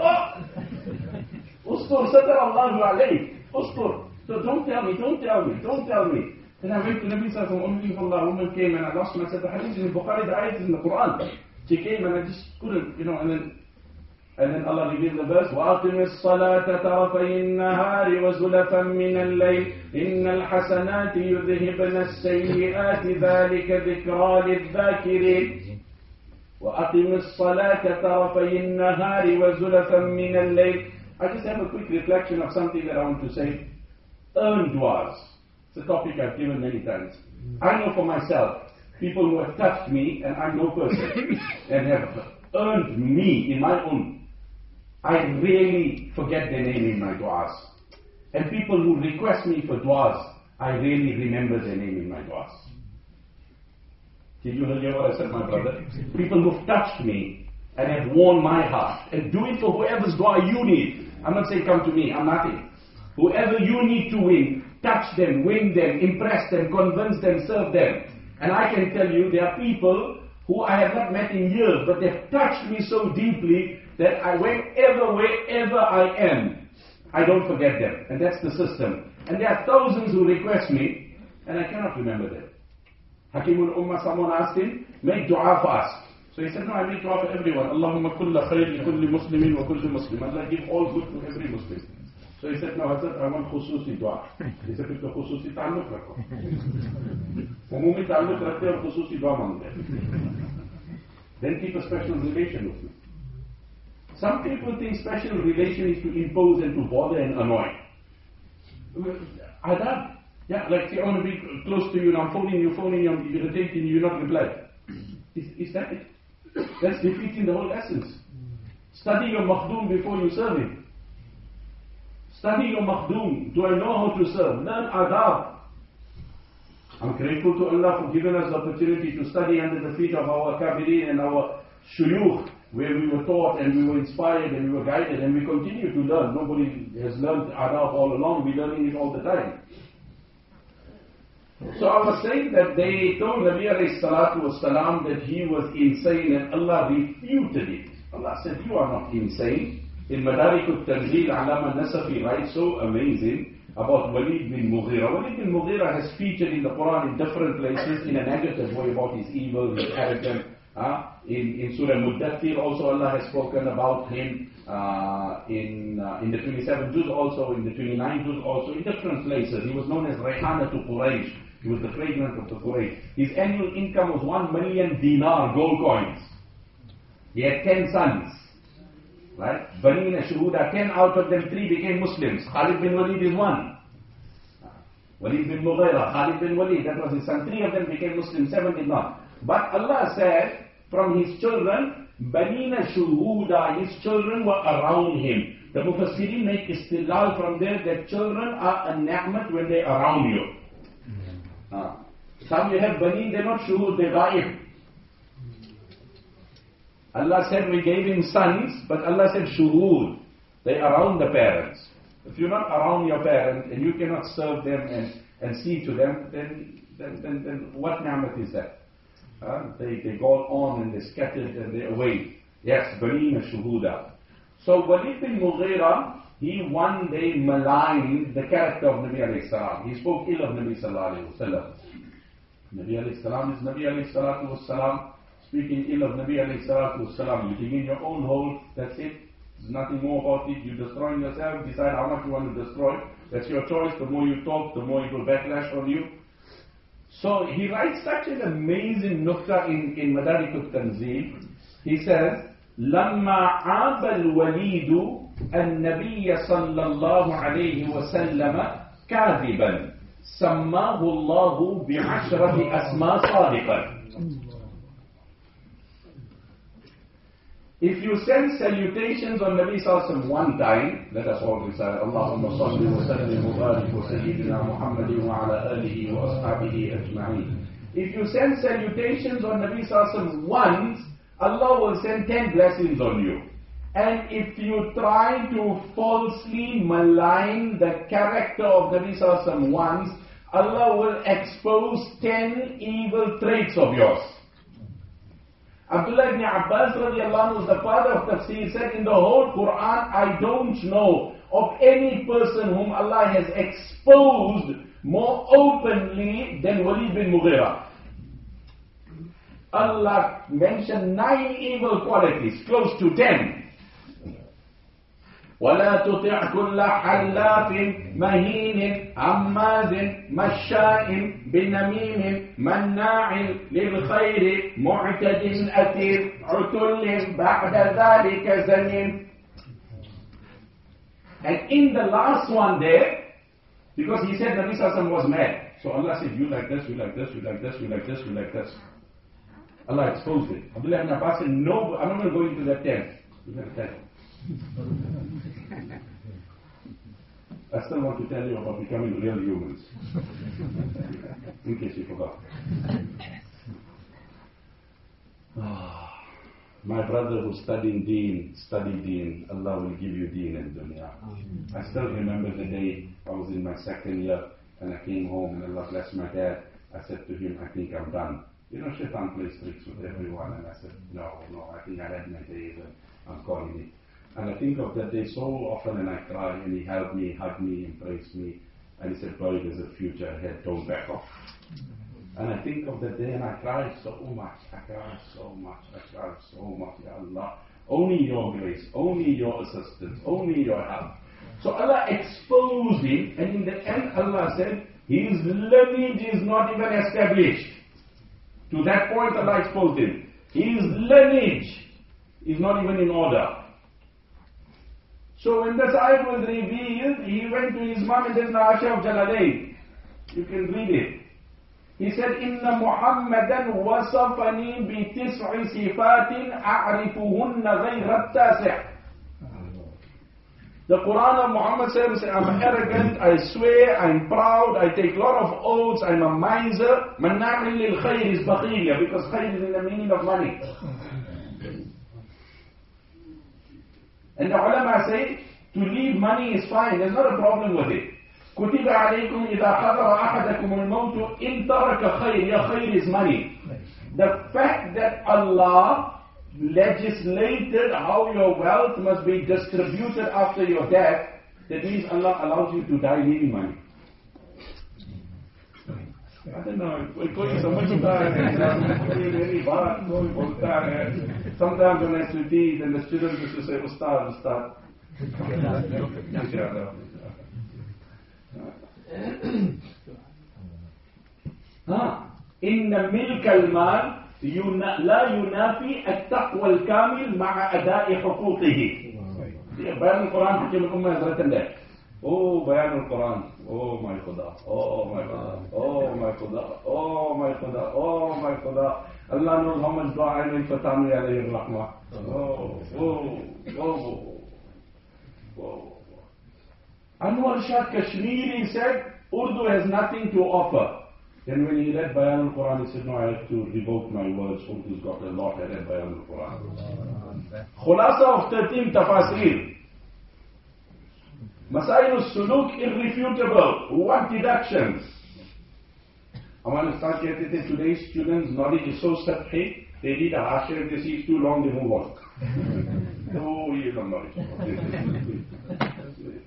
Oh, ustur satar Allah alayk. Ustur. So don't tell me, don't tell me, don't tell me. Then I went to Nabi Sallallahu Alaihi Wasallam, woman came and I lost. I said, the hadith in Bukhari, the ayat in the Quran. She came and I just couldn't, you know, and then and then Allah revealed the verse, وَأَقِمِ الصَّلَاةَ طَرَفَيِ النَّهَارِ وَزُلَفًا مِنَ اللَّيْلِ إِنَّ الْحَسَنَاتِ يُذْهِبْنَ السَّيِّئَاتِ ذَلِكَ ذِكْرَى لِلذَّاكِرِينَ وَأَقِمِ الصَّلَاةَ طَرَفَيِ النَّهَارِ وَزُلَفًا مِنَ اللَّيْلِ I just have a quick reflection of something that I want to say. Earn du'as. It's a topic I've given many times. I know for myself, people who have touched me, and I'm no person, and have earned me in my own I really forget their name in my du'as. And people who request me for du'as, I really remember their name in my du'as. Did you hear what I said, my brother? People who've touched me and have worn my heart. And do it for whoever's dua you need. I'm not saying come to me, I'm nothing. Whoever you need to win, touch them, win them, impress them, convince them, serve them. And I can tell you, there are people who I have not met in years, but they've touched me so deeply that I, wherever, wherever I am, I don't forget them. And that's the system. And there are thousands who request me, and I cannot remember them. Hakimul Ummah, someone asked him, make dua for us. So he said, no, I make dua for everyone. Allahumma kulla khair li kulli muslimin wa kulli muslim. Allah give all good to every Muslim. So he said, no, I said, I want khususi dua. He said, फिर तो khususi ताल्लुक रखो. उमूमी ताल्लुक रखते और khususi dua मांगते Then keep a special relation with me. Some people think special relation is to impose and to bother and annoy. Adab. yeah, like I want to be close to you and I'm phoning you, phoning you, I'm irritating you, you're not replying. Is, is that it? That's defeating the whole essence. Study your makhdum before you serve him. Study your makhdum. Do I know how to serve? Learn adab. I'm grateful to Allah for giving us the opportunity to study under the feet of our kabirin and our shuyukh, where we were taught and we were inspired and we were guided and we continue to learn. Nobody has learned adab all along. We're learning it all the time. So I was saying that they told Nabi alayhi salatu wasalam that he was insane and Allah refuted it. Allah said, you are not insane. In Madarik al-Tanzil, Alama Nasafi writes so amazing about Walid bin Mughira. Walid bin Mughira has featured in the Quran in different places in a negative way about his evil, his. Uh, in, in Surah Muddathir also Allah has spoken about him uh, in, uh, in the 27 Juz also, in the 29 Juz also, in different places. He was known as Rayhana to Quraysh. He was the fragrance of the Quraysh. His annual income was 1 million dinar gold coins. He had 10 sons. Right? Bani Shuhuda, 10 out of them, 3 became Muslims. Khalid bin Walid is one. Walid bin Mughira, Khalid bin Walid, that was his son. Three of them became Muslims, seven did not. But Allah said, from his children, Banina Shuhuda, his children were around him. The Mufassirin make istilal from there that children are a ni'mat when they're around you. Ah. Some you have Bani, they're not Shuhud, they're ghaib. Allah said we gave him sons, but Allah said Shuhud. They're around the parents. If you're not around your parents and you cannot serve them and, and see to them, then, then, then, then what ni'mat is that? Uh, they, they go on and they're scattered and they're away. Yes, Banina Shuhuda. So Walid bin Mughira, he one day maligned the character of Nabi alayhi salam. He spoke ill of Nabi sallallahu alayhi wa sallam. Nabi alayhi salam is Nabi alayhi salatu was salam. Speaking ill of Nabi alayhi salatu was salam. You dig in your own hole, that's it. There's nothing more about it. You're destroying yourself. Decide how much you want to destroy. That's your choice. The more you talk, the more it will backlash on you. So he writes such an amazing nukta in, in Madarik al-Tanzil. He says, لما عاب الوليد النبي صلى الله عليه وسلم كاذبا سماه الله بعشرة أسماء صادقا If you send salutations on Nabi Sallallahu one time, let us all recite Allahumma salli wa sallim wa barik wa sayyidina Muhammadin wa ala alihi wa ashabihi ajma'in. If you send salutations on Nabi Sallallahu once, Allah will send ten blessings on you. And if you try to falsely malign the character of Nabi Sallallahu once, Allah will expose ten evil traits of yours. Abdullah ibn Abbas radiallahu was the father of tafsir, said in the whole Quran, I don't know of any person whom Allah has exposed more openly than Walid bin Mughira. Allah mentioned nine evil qualities, close to ten. ولا تطع كل حلاف مهين عماد مشاء بنميم مناع للخير معتد أثير عتل بعد ذلك زنيم And in the last one there, because he said Nabi Sallallahu was mad. So Allah said, you like this, you like this, you like this, you like this, you like this. Allah exposed it. Abdullah ibn Abbas said, no, I'm not going to go into that tent. I still want to tell you about becoming real humans. In case you forgot. My brother who's studying Deen, study Deen, Allah will give you Deen in dunya. I still remember the day I was in my second year and I came home and Allah bless my dad. I said to him, I think I'm done. You know, Shaitan plays tricks with everyone and I said, no, no, I think I had my days and I'm calling it. And I think of that day so often and I cry and he held me, hugged me, embraced me. And he said, boy, there's a future ahead, don't back off. And I think of that day and I cry so much, I cry so much, I cry so much, Ya Allah. Only your grace, only your assistance, only your help. So Allah exposed him and in the end Allah said, his lineage is not even established. To that point Allah exposed him. His lineage is not even in order. So when the Sahib was revealed, he went to his mom and said, Asha of Jalalain. You can read it. He said, إن محمدا وصفني بتسع صفات أعرفهن غير التاسع. The Quran of Muhammad says, I'm arrogant, I swear, I'm proud, I take a lot of oaths, I'm a miser. مناع للخير is بخيلة because خير is in the meaning of money. And the ulama say, to leave money is fine, there's not a problem with it. كتب عليكم إذا حضر أحدكم الموت إن ترك خير, your خير is money. The fact that Allah legislated how your wealth must be distributed after your death, that means Allah allows you to die leaving money. Até não, inclui são muito vamos voltar. Sometimes when I read then the students used to say, Ustad, Ustad. ها إن ملك المال لا ينافي التقوى الكامل مع أداء حقوقه بيان القرآن حكي لكم ما الله Oh, Bayan al-Quran. Oh, my Khuda. Oh, my Khuda. Oh, my Khuda. Oh, my Khuda. Oh, my Khuda. Allah knows how much dua I made for Thanwi alayhi rahmah. Oh, oh, oh, oh. Anwar Shah Kashmiri said, Urdu has nothing to offer. Then when he read Bayan al-Quran, he said, no, I have to revoke my words. Urdu's got a lot. I read Bayan al-Quran. Khulasa of 13 tafasir. Masail suluk irrefutable. What deductions? I want to start here today. Today's students' knowledge is so subhi, they need a harsher. if they see it's too long, they move on. no years of knowledge.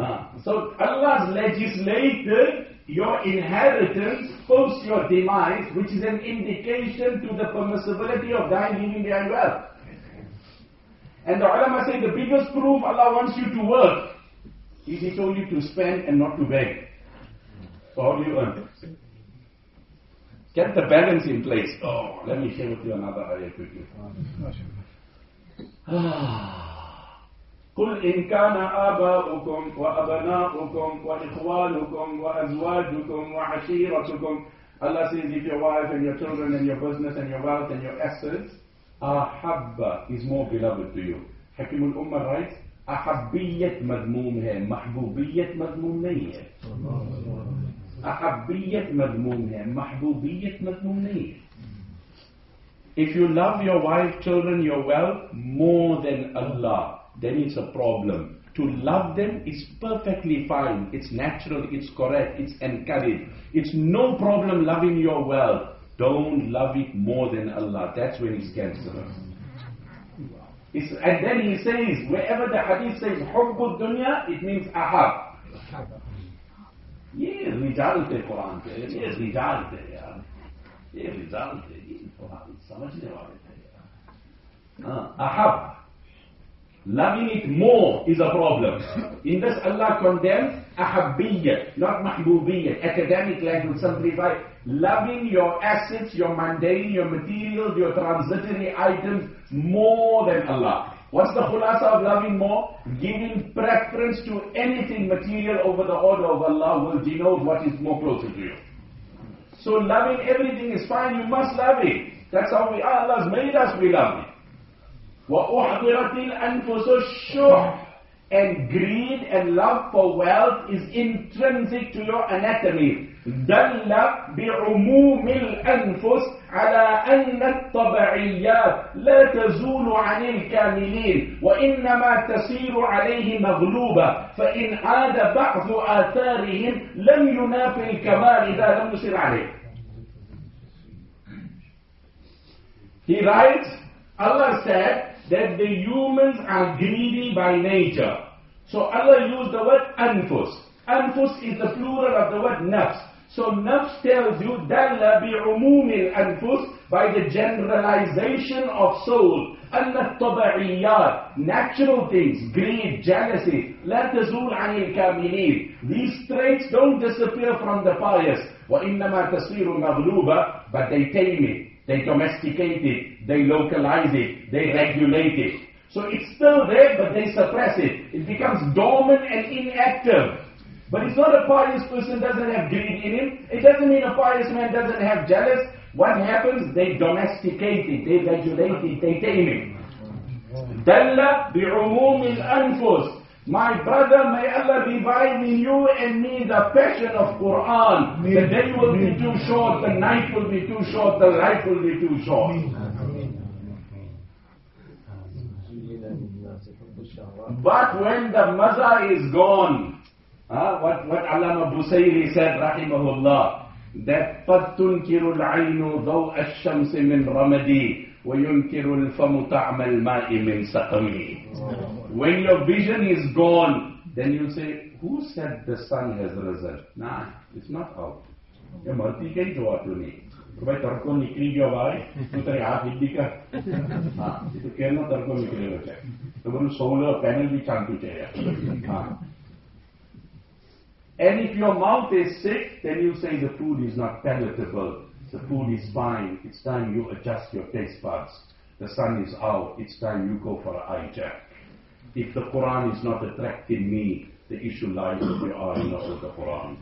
Ah, so Allah's legislated your inheritance post your demise, which is an indication to the permissibility of dying leaving their wealth. And the ulama say the biggest proof Allah wants you to work is He told you to spend and not to beg. So how do you earn? Get the balance in place. Oh, let me share with you another ayah quickly. قل إن كان آباؤكم وأبناؤكم وإخوانكم وأزواجكم وعشيرتكم Allah says if your wife and your children and your business and your wealth and your assets Ahabba is more beloved to you. Hakim al-Ummah writes, Ahabbiyat madmoom hai, mahbubiyat madmoom nahi hai. Ahabbiyat madmoom hai, mahbubiyat madmoom nahi hai. If you love your wife, children, your wealth more than Allah, then it's a problem. To love them is perfectly fine. It's natural, it's correct, it's encouraged. It's no problem loving your wealth. Don't love it more than Allah. That's when it's cancerous. It's, and then he says, wherever the hadith says حُبُّ dunya, it means ahab. Yeah, رجالت ہے قرآن کے Yeah, رجالت ہے یار یہ رجالت ہے یہ قرآن سمجھنے والے Loving it more is a problem. In this, Allah condemns ahabiyyah, not mahbubiyyah. Academic language simplified. Loving your assets, your mundane, your materials, your transitory items more than Allah. What's the khulasa of loving more? Giving preference to anything material over the order of Allah will denote what is more closer to you. So loving everything is fine, you must love it. That's how we are. Allah's made us, we love it. وَأُحْضِرَتِ الْأَنفُسُ الشُّحْ. And greed and love for wealth is intrinsic to your anatomy. دل بعموم الأنفس على أن الطبيعيات لا تزول عن الكاملين وإنما تسير عليه مغلوبة. فإن عاد بعض آثارهم لم ينافي الكمال إذا لم يصير عليه. He writes, Allah said that the humans are greedy by nature. So Allah used the word anfus. Anfus is the plural of the word nafs. So nafs tells you dalla bi'umum al-anfus by the generalization of soul. أن الطبيعيات natural things, greed, jealousy, لا تزول عن الكاملين. These traits don't disappear from the pious. وإنما تصير مغلوبة but they tame it. they domesticate it, they localize it, they regulate it. So it's still there, but they suppress it. It becomes dormant and inactive. But it's not a pious person doesn't have greed in him. It doesn't mean a pious man doesn't have jealous. What happens? They domesticate it, they regulate it, they tame it. Dalla bi'umum al-anfus. My brother, may Allah revive in you and me the passion of Quran. The day will be too short, the night will be too short, the life will be too short. But when the maza is gone, huh, what, what Allama Busayri said, rahimahullah, that قد تنكر العين ضوء الشمس من رمدي وينكر الفم طعم الماء من سقمي when your vision is gone, then you say, who said the sun has risen? Nah, it's not out. ये मरती कहीं जो आटू नहीं तो भाई तड़को निकली गया भाई तू तेरे हाथ हिंदी का हाँ ये तो कहना तड़को निकले हो जाए तो बोलो सोलर पैनल भी चांटू चाहिए हाँ And if your mouth is sick, then you say the food is not palatable. The food is fine. It's time you adjust your taste buds. The sun is out. It's time you go for an eye check. If the Quran is not attracting me, the issue lies with your eye, not with the Quran.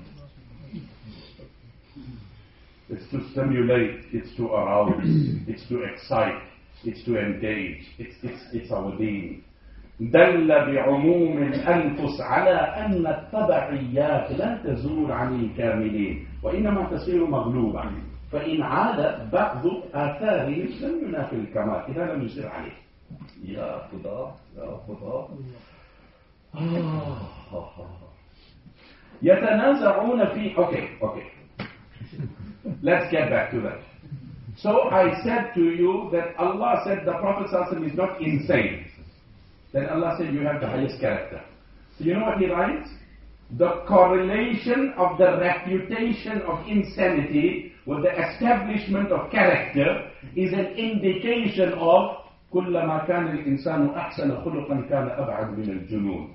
It's to stimulate, it's to arouse, it's to excite, it's to engage, it's, it's, it's our deen. دل بعموم الأنفس على أن التبعيات لا تزول عن الكاملين وإنما تصير مغلوبة فإن عاد بعض آثاره لم ينافي الكمال إذا لم يصير عليه يا خدا يا خدا يتنازعون في okay okay let's get back to that so I said to you that Allah said the Prophet ﷺ is not insane then Allah said you have the highest character so you know what he writes the correlation of the reputation of insanity with the establishment of character is an indication of كلما كان الإنسان أحسن خلقا كان أبعد من الجنون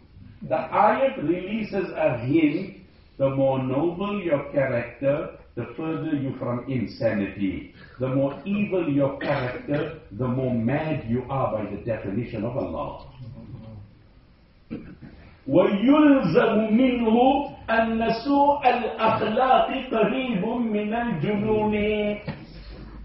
The ayat releases a hint the more noble your character, the further you from insanity. The more evil your character, the more mad you are by the definition of Allah. ويلزم منه أن سوء الأخلاق قريب من الجنون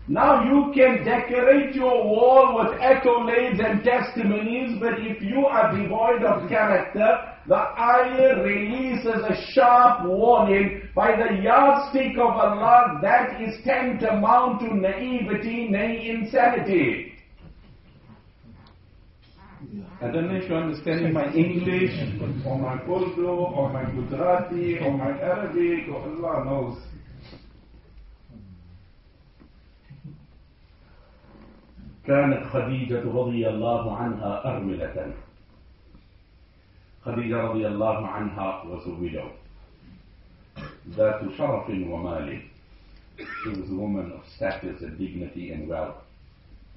Now you can decorate your wall with accolades and testimonies, but if you are devoid of character, the ayah releases a sharp warning by the yardstick of Allah that is tantamount to naivety, nay insanity. I don't know if you're understanding my English, or my Urdu, or my Gujarati, or my Arabic, or Allah knows. كانت خديجة رضي الله عنها أرملة خديجة رضي الله عنها was a widow ذات شرف ومال She was a woman of status and dignity and wealth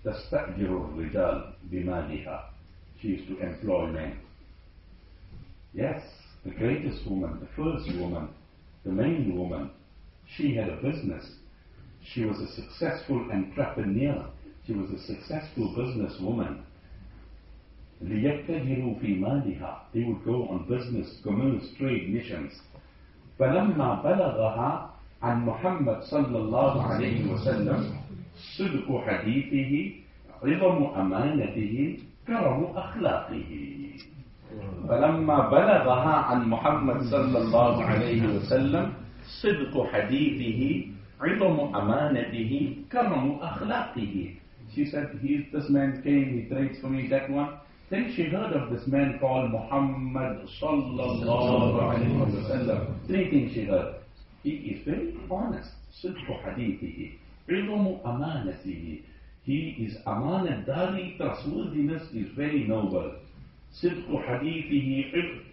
تستأجر الرجال بمالها She used to employ men Yes, the greatest woman, the first woman, the main woman She had a business She was a successful entrepreneur She was a successful businesswoman. ليتجروا في مالها. They would go on business, commerce, trade missions. فلما بلغها عن محمد صلى الله عليه وسلم صدق حديثه عظم أمانته كرم أخلاقه فلما بلغها عن محمد صلى الله عليه وسلم صدق حديثه عظم أمانته كرم أخلاقه She said, he, this man came, he trades for me that one. Then she heard of this man called Muhammad sallallahu alayhi wa sallam. Three things she heard. He is very honest. صدق حديثه علم أمانته He is amanat dari, trustworthiness is very noble. صدق حديثه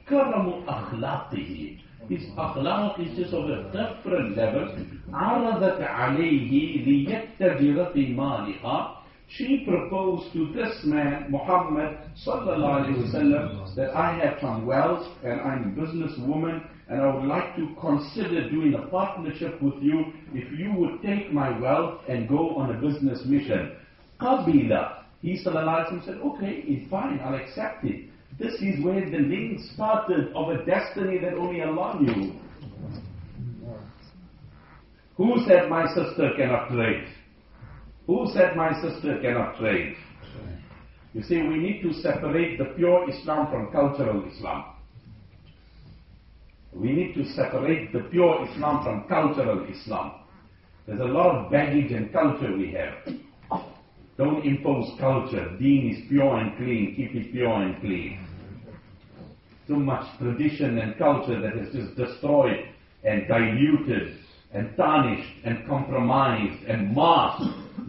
كرم أخلاقه His akhlaq is just of a different level. عرضت عليه ليتجر في مالها she proposed to this man, Muhammad sallallahu alaihi wasallam, that I have some wealth and I'm a businesswoman and I would like to consider doing a partnership with you if you would take my wealth and go on a business mission. Qabila. He said, okay, it's fine, I'll accept it. This is where the link started of a destiny that only Allah knew. Who said my sister cannot trade? Who said my sister cannot trade? You see, we need to separate the pure Islam from cultural Islam. We need to separate the pure Islam from cultural Islam. There's a lot of baggage and culture we have. Don't impose culture. Deen is pure and clean. Keep it pure and clean. Too much tradition and culture that has just destroyed and diluted and tarnished and compromised and masked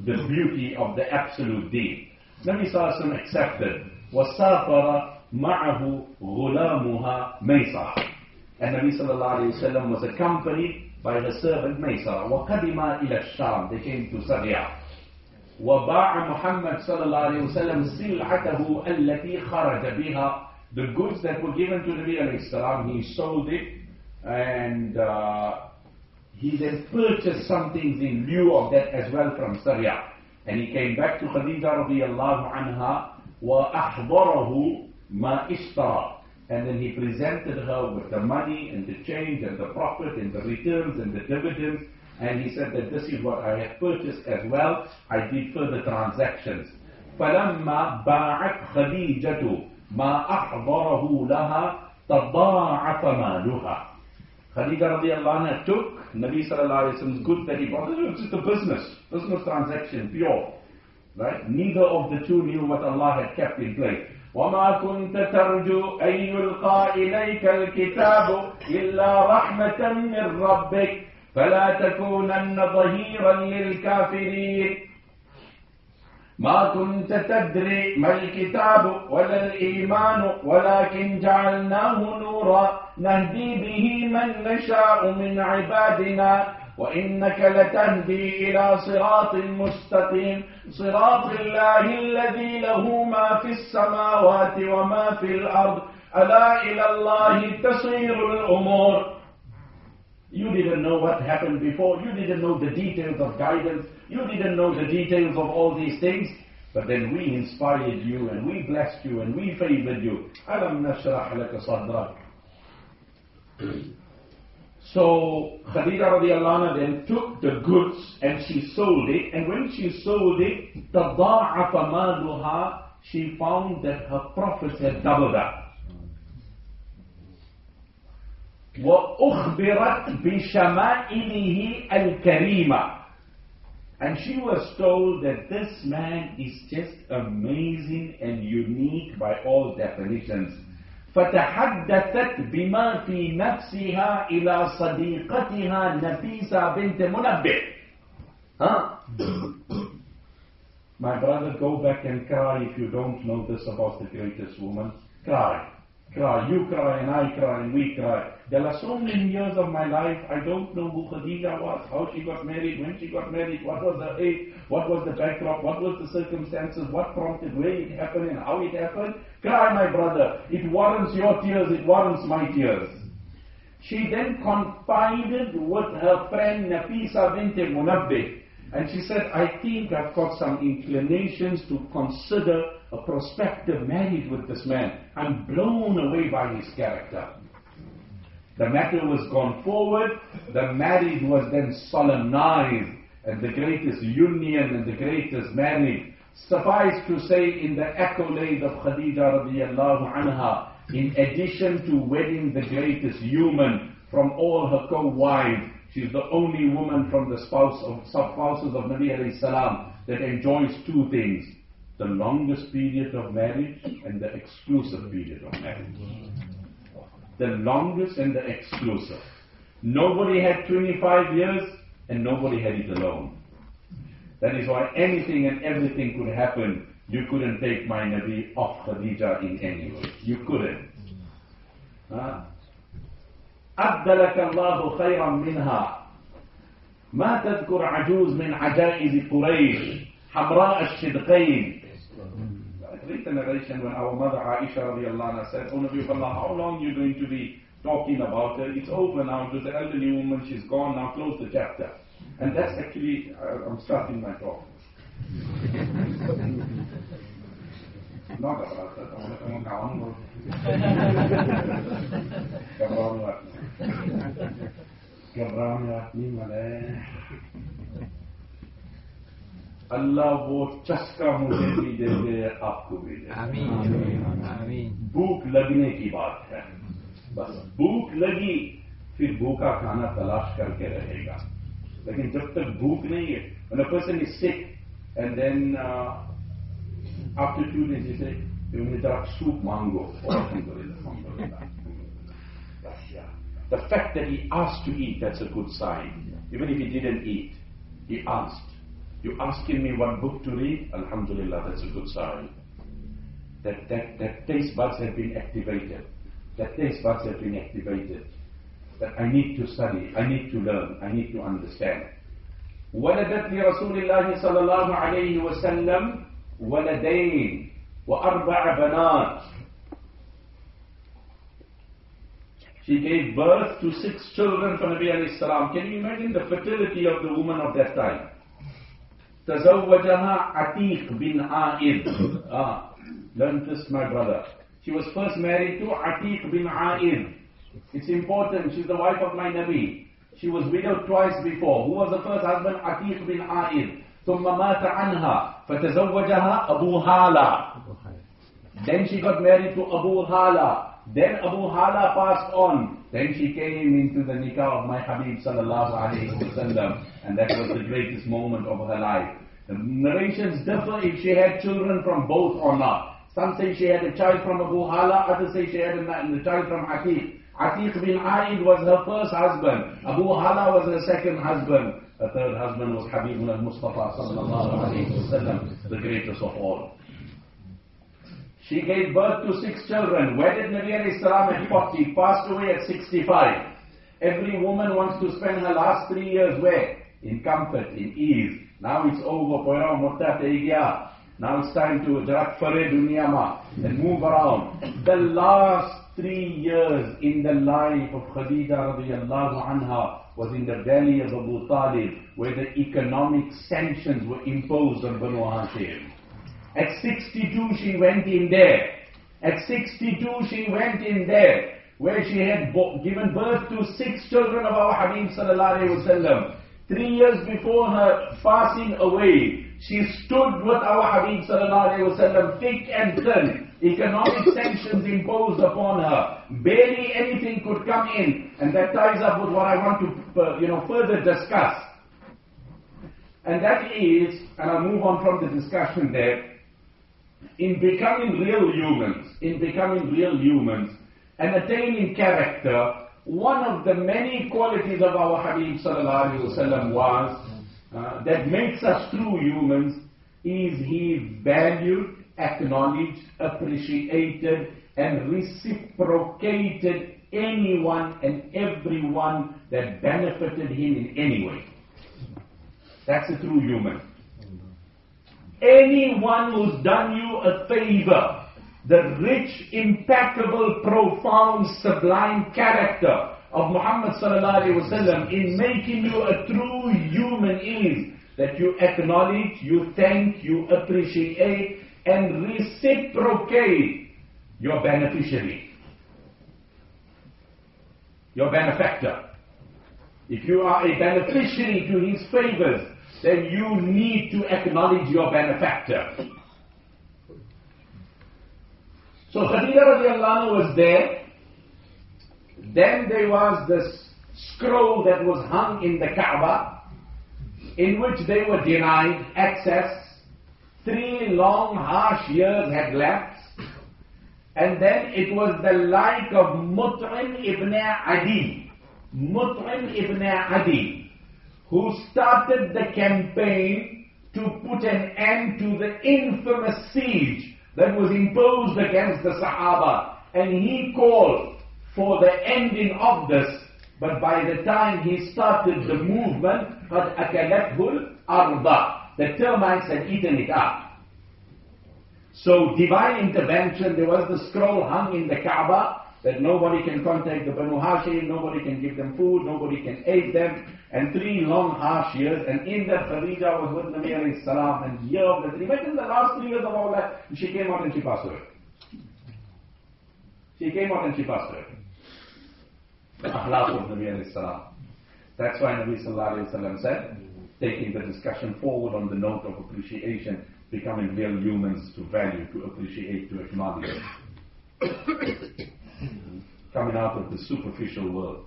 the beauty of the absolute deen. Nabi Sallallahu accepted. وَسَافَرَ مَعَهُ غُلَامُهَا مَيْسَرَ And Nabi Sallallahu Alaihi Wasallam was accompanied by the servant Maysara. وَقَدِمَ إِلَى الشَّامِ They came to Syria. وباع محمد صلى الله عليه وسلم سلعته التي خرج بها the goods that were given to Nabi alayhi salam, he sold it and uh, he then purchased some things in lieu of that as well from Syria. And he came back to Khadija radiallahu anha وأحضره ma ishtara. And then he presented her with the money and the change and the profit and the returns and the dividends. And he said that this is what I have purchased as well. I did further transactions. فلما باعت خديجة ما أحضره لها تضاعف مالها. Khadija radiallahu anha took Nabi sallallahu alayhi wa sallam's goods that he bought. It was just a business, business transaction, pure. Right? Neither of the two knew what Allah had kept in place. وما كنت ترجو أن يلقى إليك الكتاب إلا رحمة من ربك فلا تكونن ظهيرا للكافرين. ما كنت تدري ما الكتاب ولا الإيمان ولكن جعلناه نورا نهدي به من نشاء من عبادنا. وإنك لتهدي إلى صراط مستقيم صراط الله الذي له ما في السماوات وما في الأرض ألا إلى الله تصير الأمور You didn't know what happened before. You didn't know the details of guidance. You didn't know the details of all these things. But then we inspired you and we blessed you and we favored you. أَلَمْ نَشْرَحْ لَكَ صَدْرَكَ So Khadija radiallahu anha then took the goods and she sold it. And when she sold it, تَضَاعَفَ مَالُهَا She found that her profits had doubled up. وأخبرت بشمائله الكريمة and she was told that this man is just amazing and unique by all definitions. فتحدثت بما في نفسها إلى صديقتها نفيسة بنت منبه. Huh? My brother, go back and cry if you don't know this about the greatest woman. Cry. Cry. You cry and I cry and we cry. There are so many years of my life, I don't know who Khadija was, how she got married, when she got married, what was her age, what was the backdrop, what was the circumstances, what prompted, where it happened and how it happened. Cry, my brother. It warrants your tears, it warrants my tears. She then confided with her friend Nafisa bint Munabbih. And she said, I think I've got some inclinations to consider a prospective marriage with this man. I'm blown away by his character. The matter was gone forward, the marriage was then solemnized, and the greatest union and the greatest marriage. Suffice to say, in the accolade of Khadija radiallahu anha, in addition to wedding the greatest human from all her co-wives, she's the only woman from the spouse of spouses of Nabi alayhi salam that enjoys two things The longest period of marriage and the exclusive period of marriage the longest and the exclusive. Nobody had 25 years and nobody had it alone. That is why anything and everything could happen. You couldn't take my Nabi off Khadija in any way. You couldn't. أبدلك الله خيرا منها ما تذكر عجوز من عجائز قريش حمراء الشدقين read the narration when our mother Aisha radiallahu anha said, Oh Nabi of Allah, how long are you going to be talking about her? It's over now. to the elderly woman. She's gone. Now close the chapter. And that's actually, uh, I'm starting my talk. Not about that. I want to come on. اللہ وہ چسکا مجھے بھی دے دے آپ کو بھی دے آمین بھوک لگنے کی بات ہے بس بھوک لگی پھر بھوکا کھانا تلاش کر کے رہے گا لیکن جب تک بھوک نہیں ہے when a person is sick and then uh, after two days you say you need a soup mango or alhamdulillah the fact that he asked to eat that's a good sign even if he didn't eat he asked You asking me what book to read? Alhamdulillah, that's a good sign. That, that, that taste buds have been activated. That taste buds have been activated. That I need to study, I need to learn, I need to understand. ولدت لرسول الله صلى الله عليه وسلم ولدين وأربع بنات She gave birth to six children for Nabi alayhi salam. Can you imagine the fertility of the woman of that time? تزوجها عتيق bin A'id. Ah, learn this, my brother. She was first married to Atiq bin A'id. It's important, she's the wife of my Nabi. She was widowed twice before. Who was the first husband? Atiq bin A'id. ثم مات عنها فتزوجها أبو هالة then she got married to Abu Hala. Then Abu Hala passed on. Then she came into the nikah of my Habib sallallahu alayhi wasallam. And that was the greatest moment of her life. The narrations differ if she had children from both or not. Some say she had a child from Abu Hala, others say she had a, a child from Atiq. Atiq bin A'id was her first husband. Abu Hala was her second husband. Her third husband was Habib al-Mustafa sallallahu alayhi wasallam, the greatest of all. She gave birth to six children, wedded Nabi alayhi salam at 40, passed away at 65. Every woman wants to spend her last three years where? In comfort, in ease. Now it's over, poira mutta. Now it's time to jarak fare dunya ma and move around. The last three years in the life of Khadija radiallahu anha was in the valley of Abu Talib where the economic sanctions were imposed on Banu Hashim. At 62 she went in there. At 62 she went in there where she had given birth to six children of our Habib sallallahu alayhi wasallam. Three years before her passing away, she stood with our Habib sallallahu alayhi wasallam thick and thin. Economic sanctions imposed upon her. Barely anything could come in. And that ties up with what I want to, uh, you know, further discuss. And that is, and I'll move on from the discussion there, in becoming real humans, in becoming real humans, and attaining character, one of the many qualities of our Habib sallallahu alaihi was uh, that makes us true humans is he valued, acknowledged, appreciated, and reciprocated anyone and everyone that benefited him in any way. That's a true human. Anyone who's done you a favor, the rich, impeccable, profound, sublime character of Muhammad wasallam in making you a true human is that you acknowledge, you thank, you appreciate, and reciprocate your beneficiary, your benefactor. If you are a beneficiary to his favors, then you need to acknowledge your benefactor. So Khadija anhu was there. Then there was this scroll that was hung in the Kaaba, in which they were denied access. Three long, harsh years had lapsed. And then it was the like of Mut'im ibn Adi. Mut'im ibn Adi who started the campaign to put an end to the infamous siege that was imposed against the Sahaba. And he called for the ending of this. But by the time he started the movement, قَدْ أَكَلَتْهُ الْأَرْضَ The termites had eaten it up. So divine intervention, there was the scroll hung in the Kaaba that nobody can contact the Banu Hashim, nobody can give them food, nobody can aid them, and three long harsh years, and in that Khadija was with Nabi alayhi salam, and year of the three, imagine the last three years of our life, she came out and she passed away. She came out and she passed away. Akhlaq of Nabi alayhi salam. That's why Nabi sallallahu alayhi wa said, taking the discussion forward on the note of appreciation, becoming real humans to value, to appreciate, to acknowledge. Mm-hmm. Coming out of the superficial world.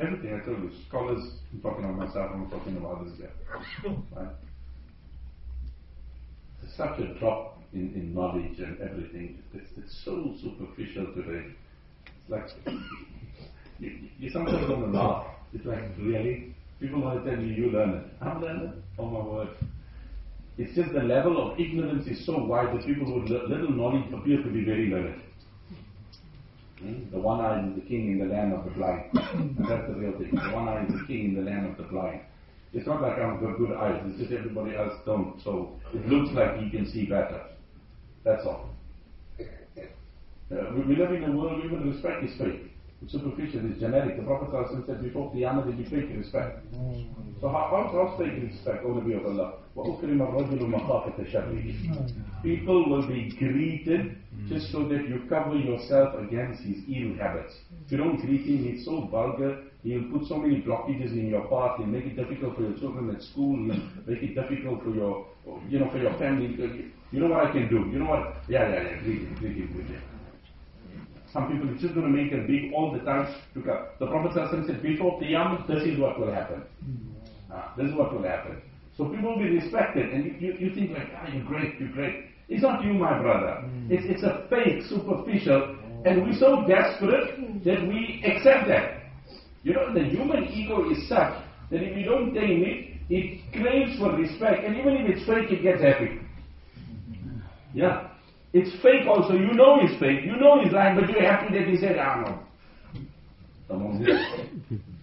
Everything I tell you, scholars, I'm talking about myself, I'm not talking about others there. Right? Such a drop in, in knowledge and everything. It's, it's so superficial today. It's like, you, you sometimes to laugh. It's like, really? People want to tell you, you learn it. I'm learning. it? Oh my word. It's just the level of ignorance is so wide that people with little knowledge appear to be very learned. The one eye is the king in the land of the blind. and that's the real thing. The one eye is the king in the land of the blind. It's not like I've got good eyes, it's just everybody else don't. So it looks like he can see better. That's all. Uh, we, live in a world we even respect his faith. It's superficial, it's generic. The Prophet said before Qiyamah there'll be fake respect. So how, how's, how's fake respect to be of Allah? وَأُكْرِمَ الرَّجُلُ مَخَافَةَ شَرِّهِ People will be greeted just so that you cover yourself against his ill habits. If you don't greet him, he's so vulgar, he'll put so many blockages in your path, he'll make it difficult for your children at school, he'll make it difficult for your, you know, for your family. You know what I can do? You know what? Yeah, yeah, yeah, greet him, greet him, greet him. Some people are just going to make it big all the time to come. The Prophet ﷺ said, before Qiyamah, this is what will happen. Ah, this is what will happen. So people will be respected, and you, you, you think like, ah, you're great, you're great. It's not you, my brother. It's, it's a fake, superficial, and we're so desperate that we accept that. You know, the human ego is such that if you don't tame it, it craves for respect, and even if it's fake, it gets happy. Yeah. It's fake also. You know it's fake. You know he's lying, but you're happy that he said, ah, no.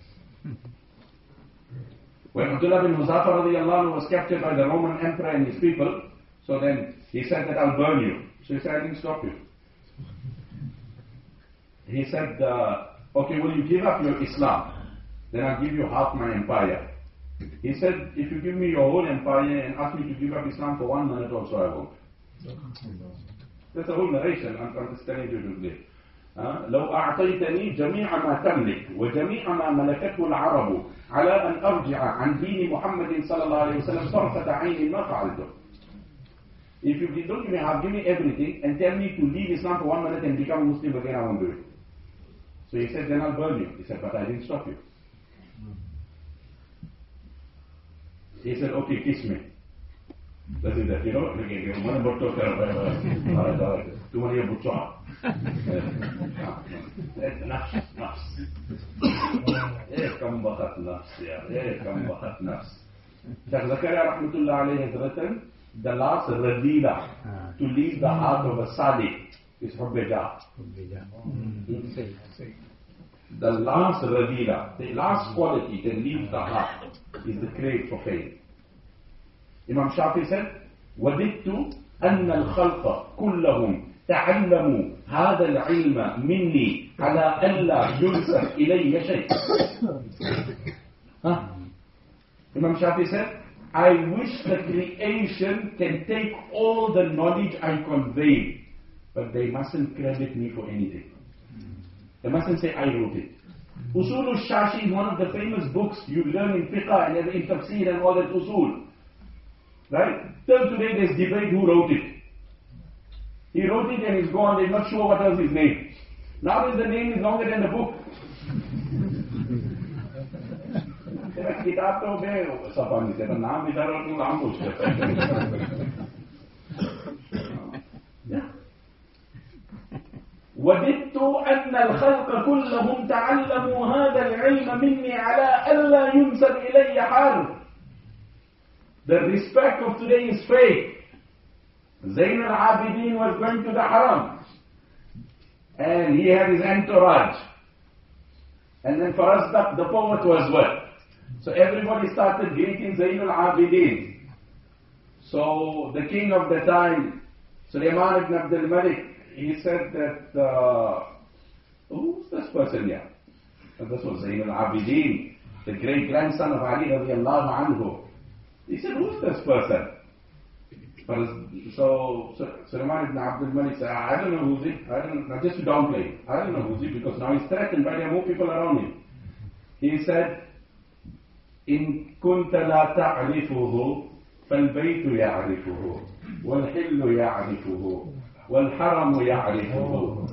When Abdullah bin Huzafa was captured by the Roman emperor and his people, so then he said that I'll burn you. So he said, I didn't stop you. He said, uh, okay, will you give up your Islam? Then I'll give you half my empire. He said, if you give me your whole empire and ask me to give up Islam for one minute also, I won't. That's a whole narration I'm, trying to tell you today. Uh, لو أعطيتني جميع ما تملك وجميع ما ملكته العرب على أن أرجع عن دين محمد صلى الله عليه وسلم طرفة عين ما فعلته. If you don't give me half, give me everything and tell me to leave Islam for one minute and become Muslim again, I won't do it. So he said, then I'll burn you. He said, but I didn't stop you. He said, okay, kiss me. That's it, that, you know, again, one about to too many about نفس نفس إيه كم بخت نفس يا إيه كم بخت نفس Sheikh Zakaria Rahmatullah alayhi has written the last radila to leave the heart of a sadiq is Hubbeja. The last radila, the last quality that leaves the heart is the crave for faith. Imam Shafi said, وَدِدْتُ أَنَّ الْخَلْقَ كُلَّهُمْ تعلموا هذا العلم مني على ألا ينسب إلي شيء. Imam Shafi said, I wish the creation can take all the knowledge I convey, but they mustn't credit me for anything. They mustn't say I wrote it. Usul al-Shashi is one of the famous books you learn in fiqh and in tafsir and all that usul. Right? Till today there's debate who wrote it. He wrote it and he's gone, they're not sure what was his name. Now the name is longer than the book. तेरा किताब तो बे सफा नहीं तेरा नाम इधर और तू नाम पूछ وددت أن الخلق كلهم تعلموا هذا العلم مني على ألا ينسب إلي حال The respect of today is fake. Zain al-Abidin was going to the Haram. And he had his entourage. And then Farasdak, the poet, was what? So everybody started greeting Zain al-Abidin. So the king of the time, Sulaiman ibn Abdul Malik, he said that, uh, who's this person here? And this was Zain al-Abidin, the great grandson of Ali radiallahu anhu. He said, who's this person? So, Sulaiman ibn Abdul Malik said, I don't know who's it. I don't know, just to downplay. I don't know who's it because now he's threatened by there are more people around him. He said, إن كنت لا تعرفه فالبيت يعرفه والحل يعرفه والحرم يعرفه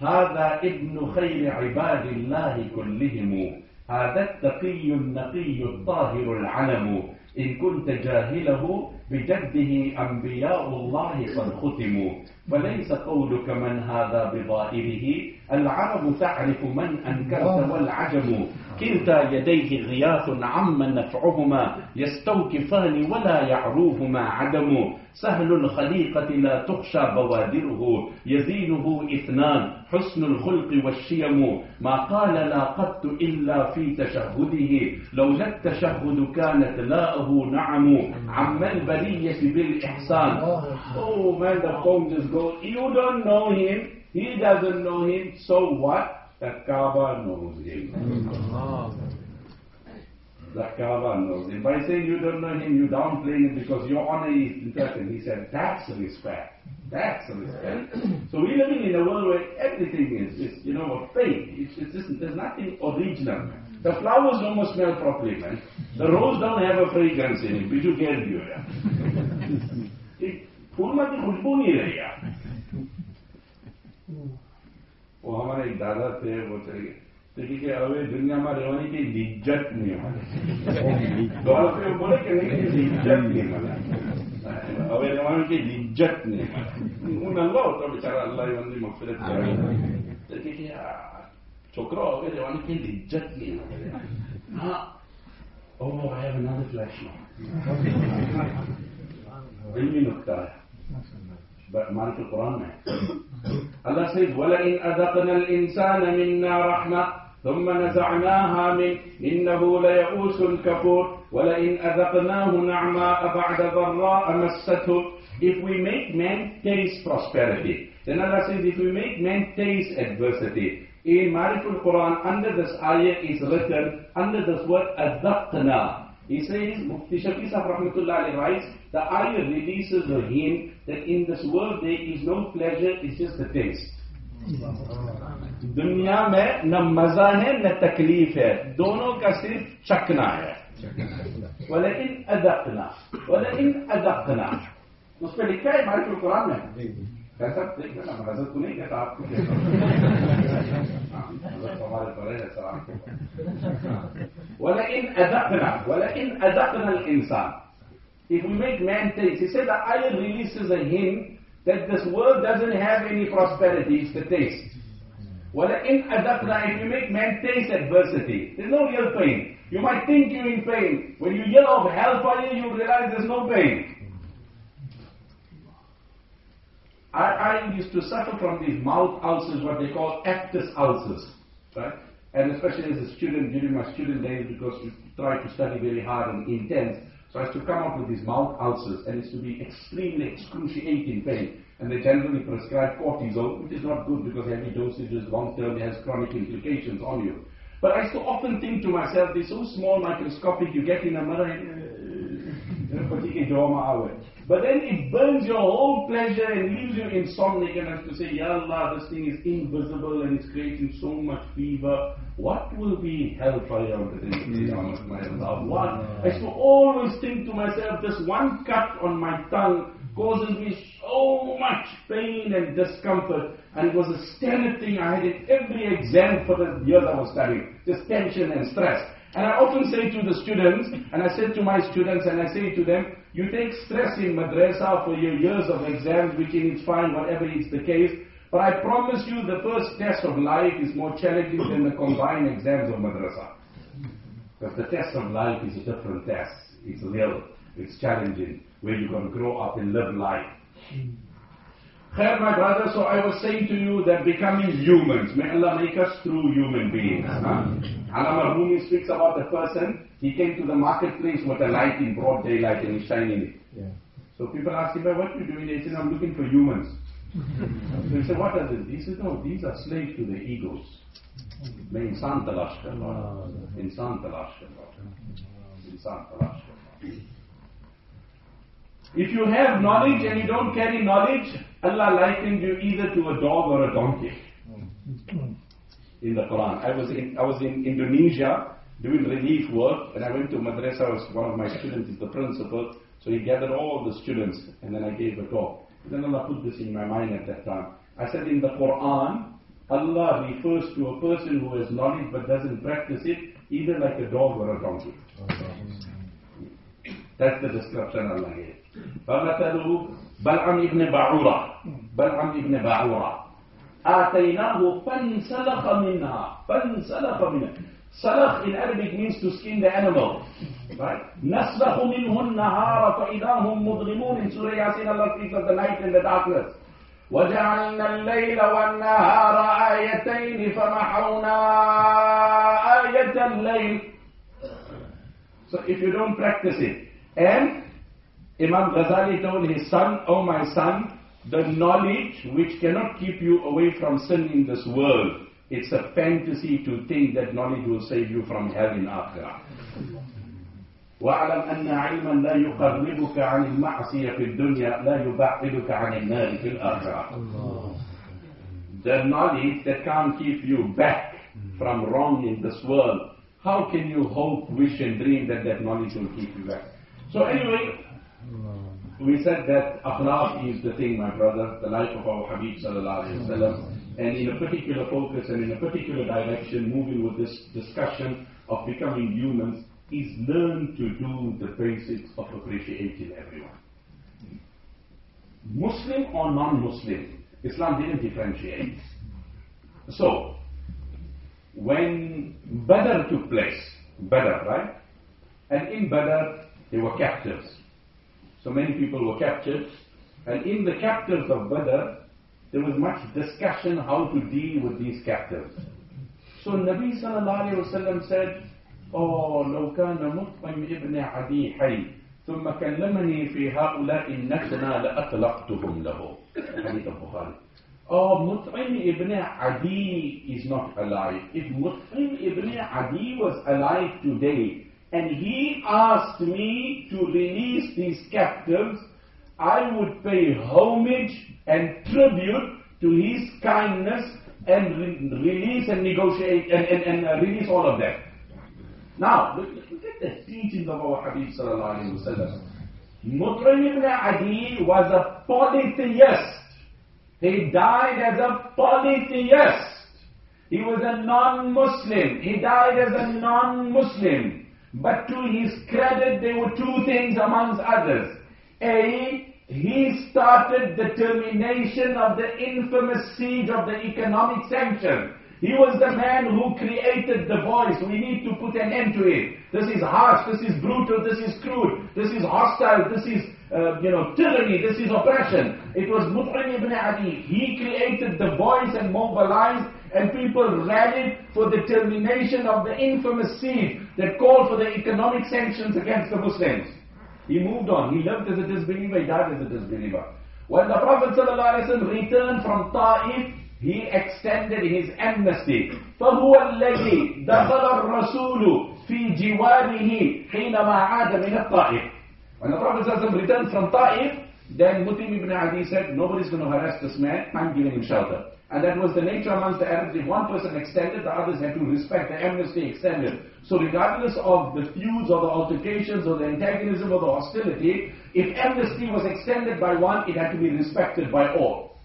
هذا ابن خير عباد الله كلهم هذا التقي النقي الطاهر العلم إن كنت جاهله بجده أنبياء الله قد ختموا. وليس قولك من هذا بظاهره العرب تعرف من أنكرت والعجم. كلتا يديه غياث عما نفعهما. يستوكفان ولا يعروهما عدم. سهل الخليقة لا تخشى بوادره. يزينه إثنان حسن الخلق والشيم. ما قال لا قدت إلا في تشهده. لولا التشهد كانت لاءه نعم. عم البرية بالإحسان Oh man the phone just goes You don't know him He doesn't know him So what The Kaaba knows him. The Kaaba knows him. By saying you don't know him, you downplaying him because your honor is important. He said, that's respect. That's respect. so we're living in a world where everything is, is you know, fake. It's, it's just, there's nothing original. The flowers don't smell properly, man. The rose don't have a fragrance in it. بجو کہہ دیو یار پھول میں خوشبو نہیں رہی یار وہ ہمارے ایک دادا تھے وہ چلے گئے کہ اوے دنیا میں رہنے کی لجت نہیں ہمارے دور پہ بولے کہ نہیں لجت نہیں ہمارا اوے رہنے کی لجت نہیں ہمارا اللہ ہوتا بیچارہ اللہ مغفرت کرے کہ شكرا. كده وأنا كده جاتني ها. هو معايا من هذا فلاش علمي نقطه معرفة القرآن الله سيد ولئن أذقنا الإنسان منا رحمة ثم نزعناها من إنه ليئوس كفور. ولئن أذقناه نعماء بعد ضراء مسته. If we make man taste prosperity, then Allah says if we make man taste adversity, in Mariful Quran under this ayah is written under this word Adaqna. He says, Mufti Shafi Rahmatullah writes, the ayah releases a hint that in this world there is no pleasure, it's just a taste. دنیا میں نہ مزہ ہے نہ تکلیف ہے دونوں کا صرف چکنا ہے اس پہ لکھا ہے مارک القرآن میں कैसा देख लेना हजरत को नहीं कहता आपको कहता हजरत हमारे बड़े है सलाम ولئن أذقنا ولئن أذقنا الإنسان if we make man taste he said the ayah releases a hint that this world doesn't have any prosperity it's the taste ولئن أذقنا if you make man taste adversity there's no real pain you might think you're in pain when you hear of hellfire you realize there's no pain I, I used to suffer from these mouth ulcers, what they call aphthous ulcers, right? And especially as a student during my student days, because we tried to study very hard and intense, so I used to come up with these mouth ulcers, and it's to be extremely excruciating pain. And they generally prescribe cortisone, which is not good because heavy dosages long term has chronic implications on you. But I to often think to myself, they're so small, microscopic, you get in a mirror, uh, but then it burns your whole pleasure and leaves you insomniac and has to say, Ya Allah, this thing is invisible and it's creating so much fever. What will be of my Allah? What? I used to always think to myself, this one cut on my tongue causes me so much pain and discomfort. And it was a standard thing I had in every exam for the years I was studying. Just tension and stress. And I often say to the students, and I said to my students, and I say to them, you take stress in madrasa for your years of exams, which it's fine, whatever is the case. But I promise you, the first test of life is more challenging than the combined exams of madrasa. Because the test of life is a different test. It's real. It's challenging. Where you're going to grow up and live life. Khair, my brother, so I was saying to you that becoming humans, may Allah make us true human beings. Huh? Alama speaks about the person, he came to the marketplace with a light in broad daylight and he's shining it. Yeah. So people ask him, "Well, what are you doing? He said, I'm looking for humans. so he said, what are these? He said, no, these are slaves to their egos. मैं इंसान तलाश कर रहा हूँ इंसान तलाश कर रहा हूँ इंसान तलाश कर रहा हूँ If you have knowledge and you don't carry knowledge, Allah likened you either to a dog or a donkey. In the Quran. I was in, I was in Indonesia doing relief work and I went to madrasa, was one of my students is the principal, so he gathered all the students and then I gave a talk. Then Allah put this in my mind at that time. I said in the Quran, Allah refers to a person who has knowledge but doesn't practice it, either like a dog or a donkey. That's the description Allah gave. فمثله بلعم ابن بعورة بلعم ابن بعورة آتيناه فانسلخ منها فانسلخ منها سلخ in Arabic means to skin the animal right نسلخ منه النهار فإذا هم مظلمون in Surah Yasin Allah speaks of the night and the darkness وجعلنا الليل والنهار آيتين فمحونا آية الليل So if you don't practice it and Imam Ghazali told his son, Oh my son, the knowledge which cannot keep you away from sin in this world, it's a fantasy to think that knowledge will save you from hell in akhirah. واعلم أن علما لا يقربك عن المعصية في الدنيا لا يبعدك عن النار في الآخرة. The knowledge that can't keep you back from wrong in this world, how can you hope, wish and dream that that knowledge will keep you back? So anyway, we said that akhlaq is the thing, my brother, the life of our Habib sallallahu alayhi wa sallam, and in a particular focus and in a particular direction, moving with this discussion of becoming humans, is learn to do the basics of appreciating everyone. Muslim or non-Muslim, Islam didn't differentiate. So, when Badr took place, Badr, right? And in Badr, they were captives. So many people were captured. And in the captives of Badr, there was much discussion how to deal with these captives. So Nabi sallallahu alayhi wa sallam said, Oh, لو كان مطعم ابن عدي حي ثم كلمني في هؤلاء النتنى لأطلقتهم له. Hadith of Bukhari. Oh, Mut'im ibn Adi is not alive. If Mut'im ibn Adi was alive today, and he asked me to release these captives, I would pay homage and tribute to his kindness and re- release and negotiate and, and, and uh, release all of them. Now, look, look at the teachings of our Habib sallallahu alayhi wa sallam. Mut'im ibn Adi was a polytheist. He died as a polytheist. He was a non-Muslim. He died as a non-Muslim. But to his credit, there were two things amongst others. A, he started the termination of the infamous siege of the economic sanctions. He was the man who created the voice. We need to put an end to it. This is harsh, this is brutal, this is crude, this is hostile, this is, uh, you know, tyranny, this is oppression. It was Mut'im ibn Adi. He created the voice and mobilized and people rallied for the termination of the infamous siege that called for the economic sanctions against the Muslims. He moved on. He lived as a disbeliever, he died as a disbeliever. When the Prophet ﷺ returned from Ta'if, he extended his amnesty. فهو الذي دخل الرسول في جواره حينما عاد من الطائف. When the Prophet ﷺ returned from Ta'if, then Mut'im ibn Adi said, nobody's going to harass this man, I'm giving him shelter. And that was the nature amongst the Arabs. If one person extended, the others had to respect the amnesty extended. So regardless of the feuds or the altercations or the antagonism or the hostility, if amnesty was extended by one, it had to be respected by all.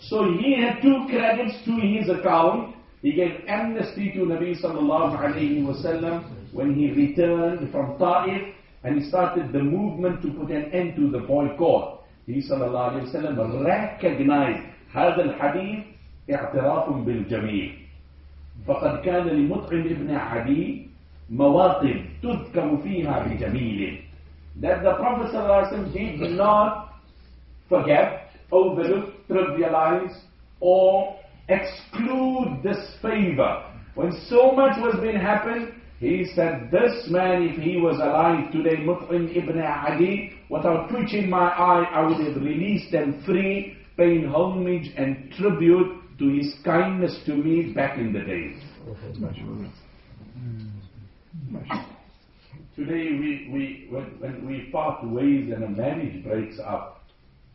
So he had two credits to his account. He gave amnesty to Nabi sallallahu when he returned from Ta'if and he started the movement to put an end to the boycott. He sallallahu alayhi recognized هذا الحديث اعتراف بالجميع فقد كان لمطعم ابن عدي مواقف تذكر فيها بجميل that the Prophet ﷺ did not forget, overlook, trivialize or exclude this favor. When so much was being happened, he said, this man, if he was alive today, Mut'im ibn Adi, without twitching my eye, I would have released them free, paying homage and tribute to his kindness to me back in the days. Today, we, we, when, when we part ways and a marriage breaks up,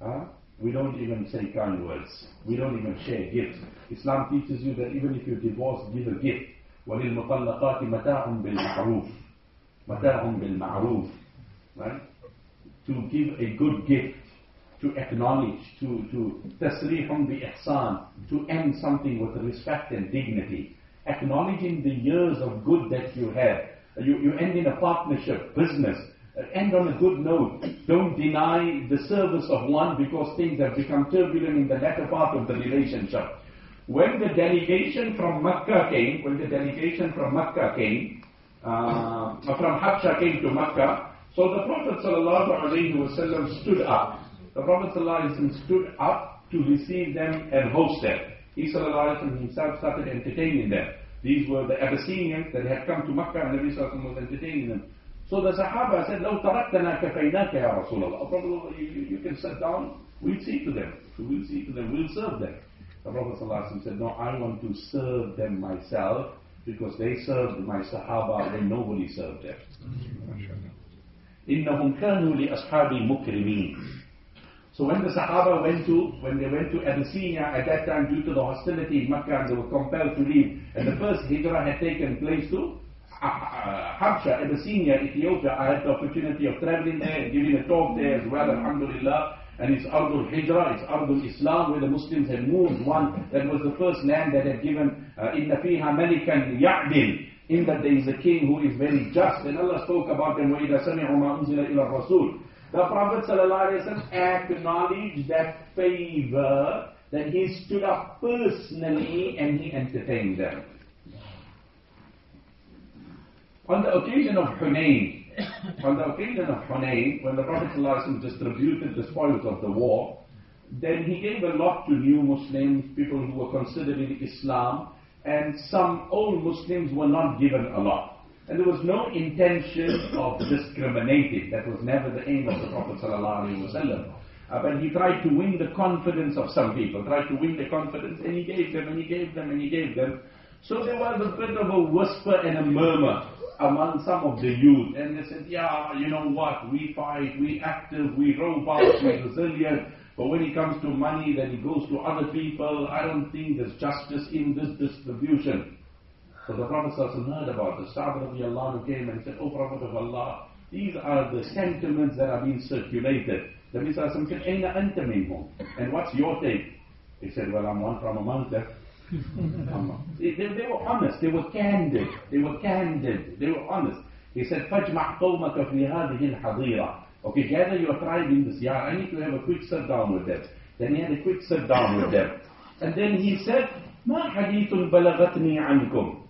huh, we don't even say kind words. We don't even share gifts. Islam teaches you that even if you're divorced, give a gift. وَلِلْمُطَلَّقَاتِ مَتَاعٌ بِالْمَعْرُوفِ مَتَاعٌ بِالْمَعْرُوفِ Right? To give a good gift, to acknowledge, to, to tasrihum bi ihsan, to end something with respect and dignity. Acknowledging the years of good that you had. You, you end in a partnership, business. End on a good note. Don't deny the service of one because things have become turbulent in the latter part of the relationship. When the delegation from Makkah came, when the delegation from Makkah came, uh, from Habsha came to Makkah, so the Prophet ﷺ stood up. The Prophet ﷺ stood up to receive them and host them. He ﷺ himself started entertaining them. These were the Abyssinians that had come to Makkah and Nabi ﷺ was entertaining them. So the Sahaba said, لو تركتنا كفيناك يا رسول الله. Oh, Prophet, you, you- you can sit down, we'll see to them. We'll see to them, we'll serve them. The Prophet ﷺ said, No, I want to serve them myself because they served my Sahaba when nobody served them. إنهم كانوا لأصحابي مكرمين so when the Sahaba went to, when they went to Abyssinia at that time due to the hostility in Makkah and they were compelled to leave, and the first hijrah had taken place to uh, uh, Habsha, Abyssinia, Ethiopia. I had the opportunity of traveling there, giving a talk there as well, Alhamdulillah. And it's Ardul Hijrah, it's Ardul Islam, where the Muslims had moved. One, that was the first land that had given, uh, Inna fiha malikan ya'dil, in that there is a king who is very just. And Allah spoke about them, وَإِذَا سَمِعُوا مَا أُنزِلَ إِلَى الرَّسُولِ the Prophet ﷺ acknowledged that favor that he stood up personally and he entertained them. On the occasion of Hunayn, on the occasion of Hunayn, when the Prophet ﷺ distributed the spoils of the war, then he gave a lot to new Muslims, people who were considering Islam, and some old Muslims were not given a lot. And there was no intention of discriminating. That was never the aim of the Prophet ﷺ. Uh, but he tried to win the confidence of some people, tried to win the confidence, and he gave them, and he gave them, and he gave them. So there was a bit of a whisper and a murmur among some of the youth. And they said, yeah, you know what, we fight, we active, we robust, we resilient. But when it comes to money, then it goes to other people. I don't think there's justice in this distribution. So the Prophet heard about this. Sa'd radiallahu came and said, O Prophet of Allah, these are the sentiments that are being circulated. The Prophet said, Aina anta minhum? And what's your take? He said, well, I'm one from among them. they, they, they, were honest, they were candid, they were candid, they were honest. He said, فَاجْمَعْ قَوْمَكَ فِي هَذِهِ الْحَضِيرَةِ Okay, gather your tribe in this yard. I need to have a quick sit down with them. Then he had a quick sit down with them. And then he said, مَا حَدِيثٌ بَلَغَتْنِي عَنْكُمْ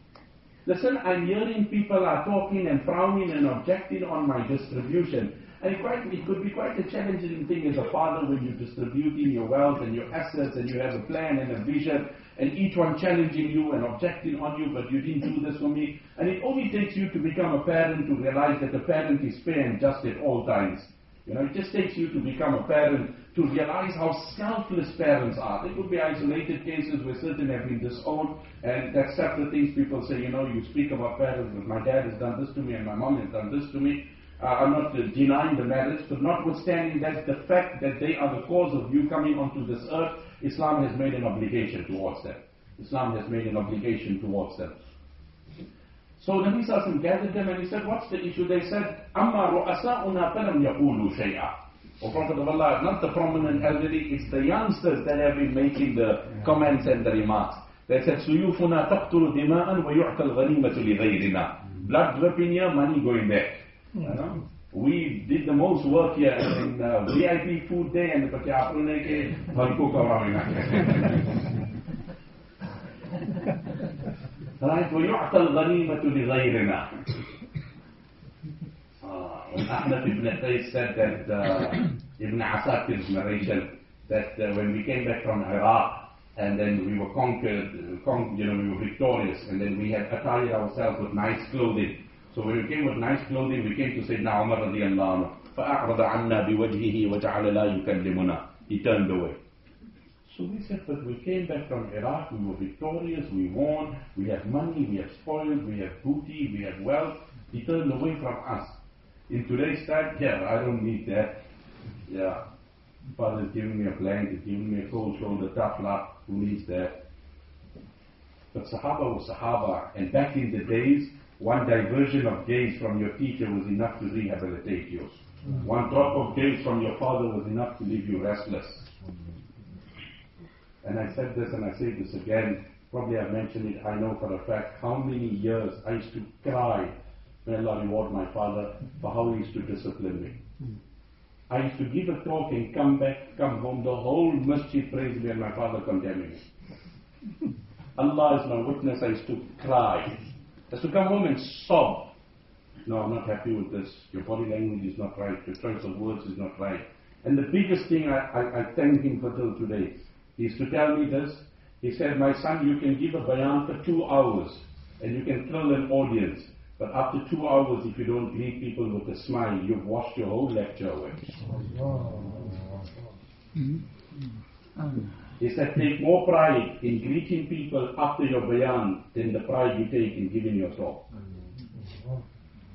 Listen, I'm hearing people are talking and frowning and objecting on my distribution. And it, quite, it could be quite a challenging thing as a father when you're distributing your wealth and your assets and you have a plan and a vision and each one challenging you and objecting on you, but you didn't do this for me. And it only takes you to become a parent to realize that a parent is fair and just at all times. You know, it just takes you to become a parent to realize how selfless parents are. There could be isolated cases where certain have been disowned, and that's separate things people say, you know, you speak about parents, but my dad has done this to me and my mom has done this to me. Uh, I'm not uh, denying the marriage, but notwithstanding that the fact that they are the cause of you coming onto this earth, Islam has made an obligation towards them. Islam has made an obligation towards them. So Nabi Sassim gathered them and he said, what's the issue? They said, "Amma رُؤَسَاؤُنَا فَلَمْ يَقُولُوا شَيْئًا O Prophet of Allah, not the prominent elderly, it's the youngsters that have been making the comments and the remarks. They said, سُيُوفُنَا تَقْتُلُ دِمَاءً وَيُعْتَى li ghayrina." Blood dripping here, money going back. You know? We did the most work here in uh, the VIP food day and the aapne ke ko رأيت ويعطى الغنيمة لغيرنا آه أحمد بن تيس said that uh, Ibn Asakir's narration that uh, when we came back from Iraq and then we were conquered, uh, con- you know, we were victorious, and then we had attired ourselves with nice clothing. So when we came with nice clothing, we came to Sayyidina Umar radiallahu anhu, فَأَعْرَضَ عَنَّا بِوَجْهِهِ وَجَعَلَ لَا يُكَلِّمُنَا He turned away. So we said, but we came back from Iraq, we were victorious, we won, we have money, we have spoils, we have booty, we have wealth. He turned away from us. In today's time, yeah, I don't need that. Yeah, father's giving me a blanket, giving me a cold shoulder, tough luck. Who needs that? But Sahaba was Sahaba, and back in the days, one diversion of gaze from your teacher was enough to rehabilitate you. Mm. One drop of gaze from your father was enough to leave you restless. And I said this and I say this again. Probably I've mentioned it, I know for a fact, how many years I used to cry May Allah reward my father for how he used to discipline me. Hmm. I used to give a talk and come back, come home, the whole masjid praised me and my father condemning me. Allah is my witness, I used to cry. I used to come home and sob. No, I'm not happy with this. Your body language is not right. Your choice of words is not right. And the biggest thing I, I, I thank him for till today, he used to tell me this. He said, my son, you can give a bayan for two hours and you can thrill an audience. But after two hours, if you don't greet people with a smile, you've washed your whole lecture away. He said, take more pride in greeting people after your bayan than the pride you take in giving your talk.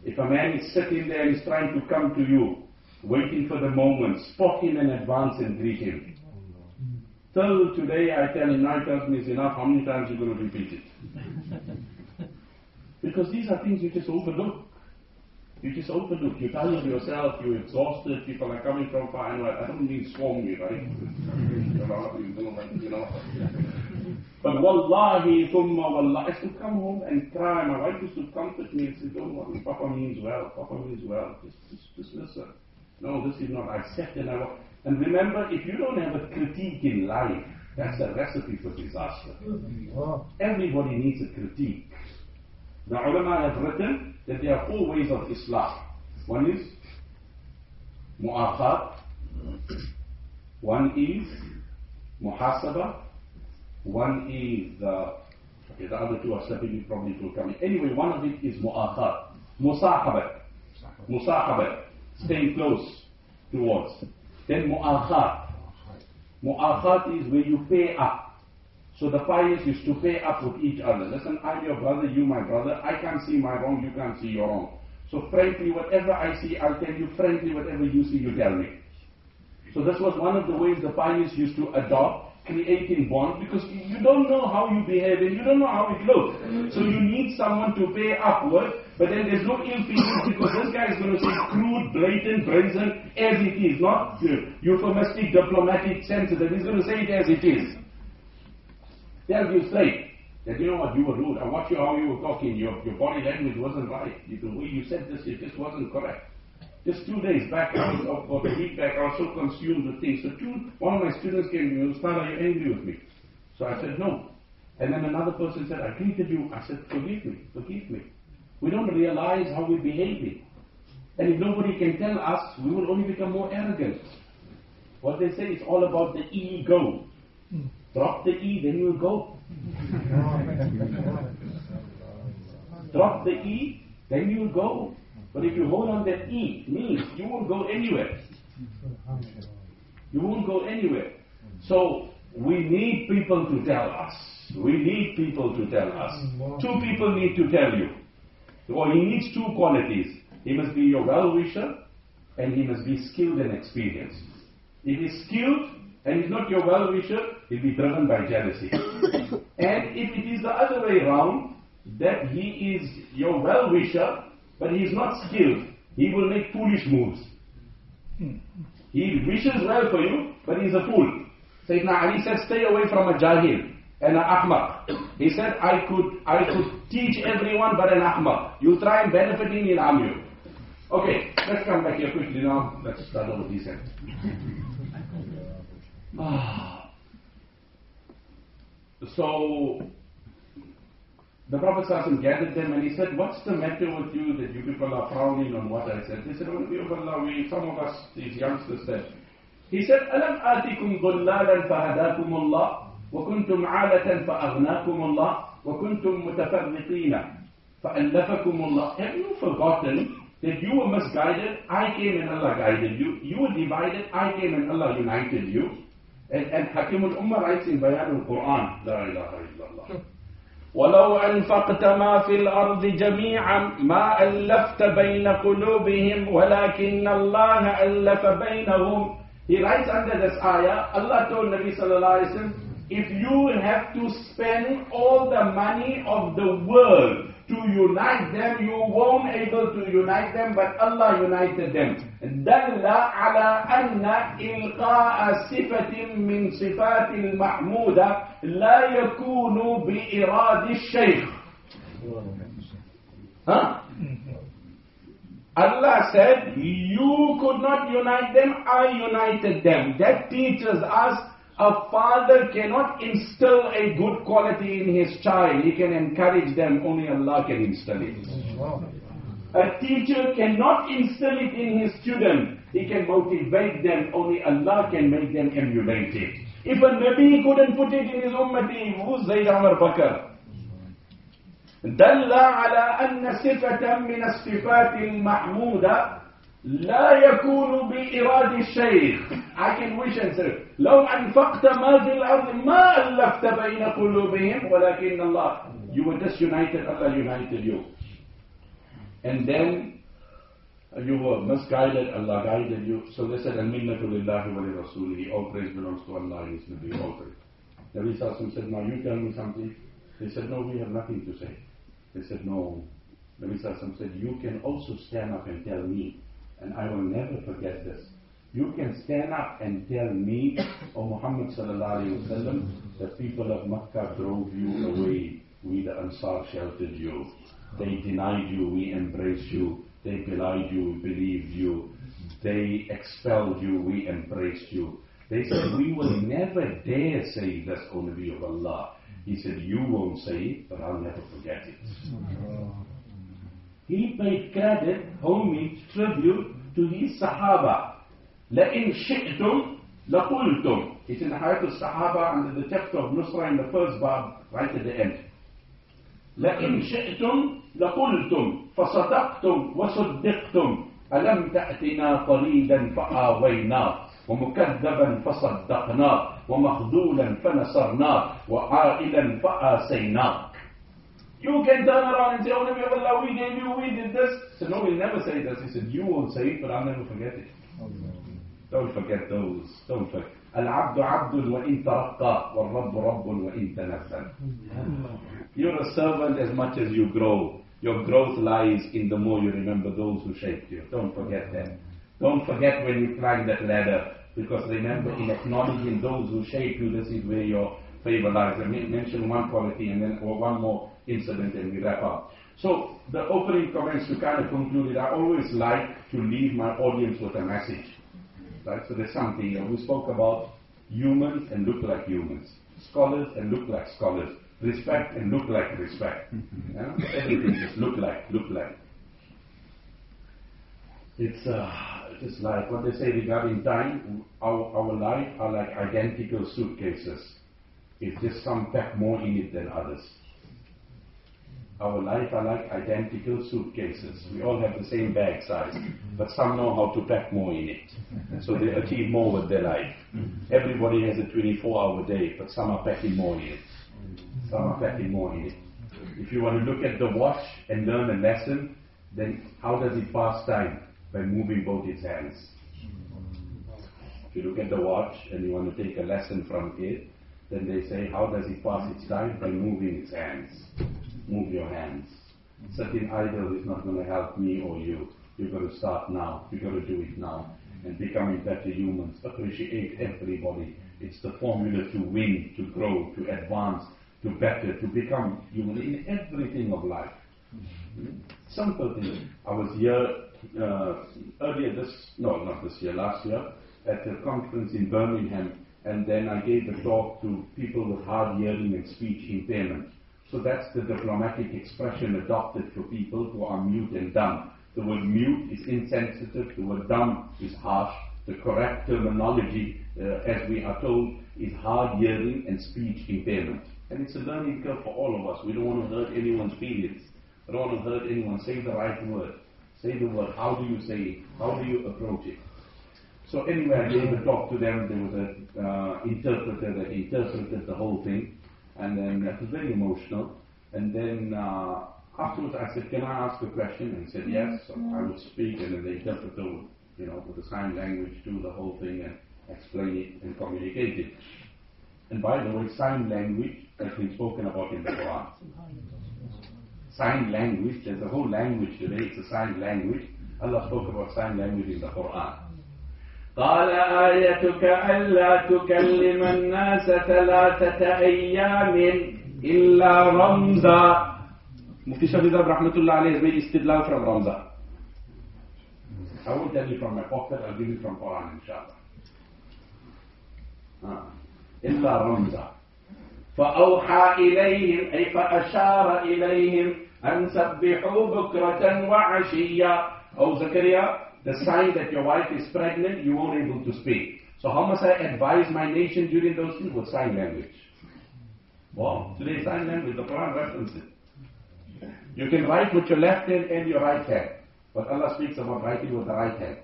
If a man is sitting there and is trying to come to you, waiting for the moment, spot him in advance and greet him. Till today I tell him, now he tells enough, how many times are you going to repeat it? because these are things you just overlook. You just overlook. You're tired yourself, you're exhausted, people are coming from far and wide. I don't mean swarm you, right? you know, you you. But wallahi, thumma wallahi, I used to come home and cry. My wife used to comfort me and say, don't worry, Papa means well, Papa means well. Just, just, just listen. No, this is not. I sat and I And remember, if you don't have a critique in life, that's a recipe for disaster. Everybody needs a critique. The ulama have written that there are four ways of Islam. One is mu'akhat, one is muhasaba, one is uh, okay, the other two are slipping me, probably will come in. Anyway, one of it is mu'akhat, musahabat, musahabat, staying close towards. Then mu'akhat. Mu'akhat is where you pay up. So the pious used to pay up with each other. Listen, I'm your brother, you my brother. I can't see my wrong, you can't see your wrong. So frankly, whatever I see, I'll tell you. Frankly, whatever you see, you tell me. So this was one of the ways the pious used to adopt, creating bond, because you don't know how you behave and you don't know how it looks. So you need someone to pay upward, but then there's no ill feelings because this guy is going to say crude, blatant, brazen, as it is, not euphemistic, diplomatic sense that he's going to say it as it is. Tell you straight that you know what, you were rude. I watched you how you were talking. Your, your body language wasn't right. You, the way you said this, it just wasn't correct. Just two days back, I was, or, a week back, I was so consumed with things. So two, one of my students came to me, Ustad, are you angry with me? So I said, no. And then another person said, I greeted you. I said, forgive me, forgive me. We don't realize how we're behaving. And if nobody can tell us, we will only become more arrogant. What they say is all about the ego. Drop the E, then you'll go. Drop the E, then you'll go. But if you hold on that E, means you won't go anywhere. You won't go anywhere. So we need people to tell us. We need people to tell us. Two people need to tell you. Well, he needs two qualities. He must be your well-wisher and he must be skilled and experienced. If he's skilled and he's not your well-wisher, he'll be driven by jealousy. and if it is the other way around, that he is your well-wisher, but he is not skilled, he will make foolish moves. Hmm. He wishes well for you, but he's a fool. Sayyidina Ali said, stay away from a jahil and an ahmaq. He said, I could, I could teach everyone but an ahmaq. You try and benefit him, he'll you. Okay, let's come back here quickly now. Let's start over this end. Ah. So, the Prophet ﷺ gathered them and he said, What's the matter with you that you people are frowning on what I said? They said, Oh, Nabi of Allah, we, some of us, these youngsters said, He said, Alam atikum dhullalan fahadakum Allah, wa kuntum alatan fa'aghnakum Wa kuntum mutafarriqina fa'allafakum Allah. Have you forgotten that you were misguided? I came and Allah guided you. You were divided. I came and Allah united you. And, and Hakim al-Ummah writes in Bayan al-Quran, La ilaha illallah. ولو أنفقت ما في الأرض جميعا ما ألفت بين قلوبهم ولكن الله ألف بينهم He writes under this ayah, Allah told Nabi sallallahu alaihi wasallam, if you have to spend all the money of the world to unite them, you won't able to unite them, but Allah united them. دل على أن إلقاء صفة من صفات المحمودة لا يكون بإراد الشيخ. Huh? Allah said, You could not unite them, I united them. That teaches us a father cannot instill a good quality in his child. He can encourage them, only Allah can instill it. A teacher cannot instill it in his student. He can motivate them, only Allah can make them emulate it. If a Nabi couldn't put it in his ummati, who's Zayd Amr Bakr? دل على أن صفة من الصفات المحمودة لا يكون بإرادة الشيخ I can wish and say لو أنفقت ما في الأرض ما ألفت بين قلوبهم ولكن الله you were just united Allah united you and then you were misguided Allah guided you so they said wa li rasulihi all praise belongs to Allah and His Nabi all praise Nabi Sallallahu said now you tell me something they said no we have nothing to say they said no Nabi Sallallahu said you can also stand up and tell me and I will never forget this. You can stand up and tell me, O Muhammad sallallahu wasallam, the people of Makkah drove you away. We the Ansar sheltered you. They denied you, we embraced you. They belied you, we believed you. They expelled you, we embraced you. They said, we will never dare say this, O Nabi of Allah. He said, you won't say it, but I'll never forget it. He paid credit, homage, tribute to his Sahaba. لَإِن شِئْتُمْ لَقُلْتُمْ It's in the Hayat al-Sahaba under the text of Nusra in the first bab, right at the end. لَإِن شِئْتُمْ لَقُلْتُمْ فَصَدَقْتُمْ وَصُدِّقْتُمْ أَلَمْ تَأْتِنَا طَرِيدًا فَآوَيْنَا ومكذبا فصدقناه ومخذولا فنصرناه وعائلا فآسيناه you can turn around and say, Oh Nabi of Allah, we gave you, we did this. So no, we'll never say this. He said, you won't say it, but I'll never forget it. Don't forget those. Don't forget. العبد عبد وإن ترقى والرب رب وإن تنزل. You're a servant as much as you grow. Your growth lies in the more you remember those who shaped you. Don't forget that. Don't forget when you climb that ladder. Because remember, in acknowledging those who shape you, this is where your favor lies. I mention one quality and then or one more incident and we wrap up. So the opening comments to kind of conclude it, I always like to leave my audience with a message. Right? So there's something, uh, we spoke about humans and look like humans, scholars and look like scholars, respect and look like respect. yeah? Everything just look like, look like. It's uh, just like what they say regarding time, our, our life are like identical suitcases. It's just some pack more in it than others. Our life are like identical suitcases. We all have the same bag size, but some know how to pack more in it. So they achieve more with their life. Everybody has a 24 hour day, but some are packing more in it. Some are packing more in it. If you want to look at the watch and learn a lesson, then how does it pass time? By moving both its hands. If you look at the watch and you want to take a lesson from it, then they say, how does it pass its time? By moving its hands. Move your hands. Mm-hmm. Sitting idle is not going to help me or you. You've got to start now. You've got to do it now. And becoming better humans. Appreciate everybody. It's the formula to win, to grow, to advance, to better, to become human in everything of life. Mm-hmm. Hmm? Simple thing. I was here uh, earlier this, no, not this year, last year, at a conference in Birmingham, and then I gave a talk to people with hard hearing and speech impairment. So that's the diplomatic expression adopted for people who are mute and dumb. The word mute is insensitive, the word dumb is harsh. The correct terminology, uh, as we are told, is hard hearing and speech impairment. And it's a learning curve for all of us. We don't want to hurt anyone's feelings. We don't want to hurt anyone. Say the right word. Say the word. How do you say it? How do you approach it? So anyway, I gave a talk to them. There was an uh, interpreter that interpreted the whole thing. And then it was very emotional. And then uh, afterwards I said, can I ask a question? And he said, yes. So I would speak and then the interpreter you know, with the sign language do the whole thing and explain it and communicate it. And by the way, sign language has been spoken about in the Quran. Sign language, there's a whole language today, it's a sign language. Allah spoke about sign language in the Quran. قال آيتك ألا تكلم الناس ثلاثة أيام إلا رمزا Mufti Shahidab Rahmatullah alayhi has made istidlal from Ramza. I won't tell you from my pocket, I'll give you from Quran inshallah. Ah. إلا رمزا فأوحى إليهم أي فأشار إليهم أن سبحوا بكرة وعشيا Oh Zakaria, the sign that your wife is pregnant, you won't able to speak. So how must I advise my nation during those things? With sign language. Wow, today sign language, the Quran references. You can write with your left hand and your right hand. But Allah speaks about writing with the right hand.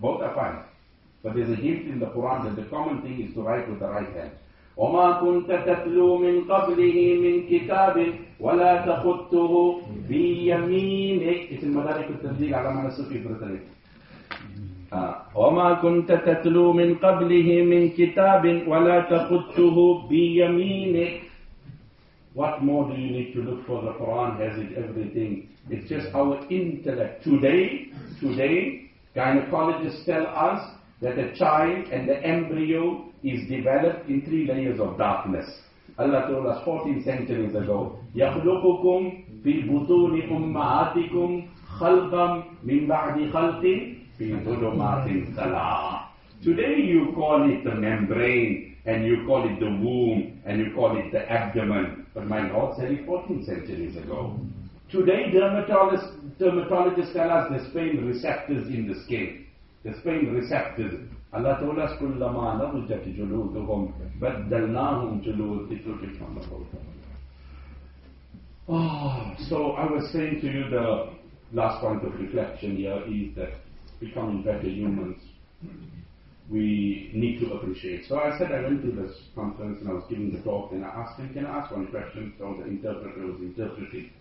Both are fine. But there's a hint in the Quran that the common thing is to write with the right hand. وما كنت تتلو من قبله من كتاب ولا تخطه بيمينك in مدارك التنزيل على ما نسوي في آه. وما كنت تتلو من قبله من كتاب ولا تخطه بيمينك What more do you need to look for? The Quran has it everything. It's just our intellect. Today, today, gynecologists tell us that a child and the embryo is developed in three layers of darkness. Allah told us 14 centuries ago, يَخْلُقُكُمْ فِي بُطُونِ أُمَّهَاتِكُمْ خَلْقًا مِنْ بَعْدِ خَلْقٍ فِي ظُلُمَاتٍ ثَلَاثٍ Today you call it the membrane, and you call it the womb, and you call it the abdomen. But my Lord said it 14 centuries ago. Today dermatologists, dermatologists tell us there's pain receptors in the skin. There's pain receptors. Allah told us, كُلَّمَا نَضْجَتْ جُلُودُهُمْ بَدَّلْنَاهُمْ جُلُودٍ لِتُلْقِفَنَّ Oh, so I was saying to you the last point of reflection here is that becoming better humans, we need to appreciate. So I said I went to this conference and I was giving the talk and I asked him, can I ask one question? So the interpreter was interpreting.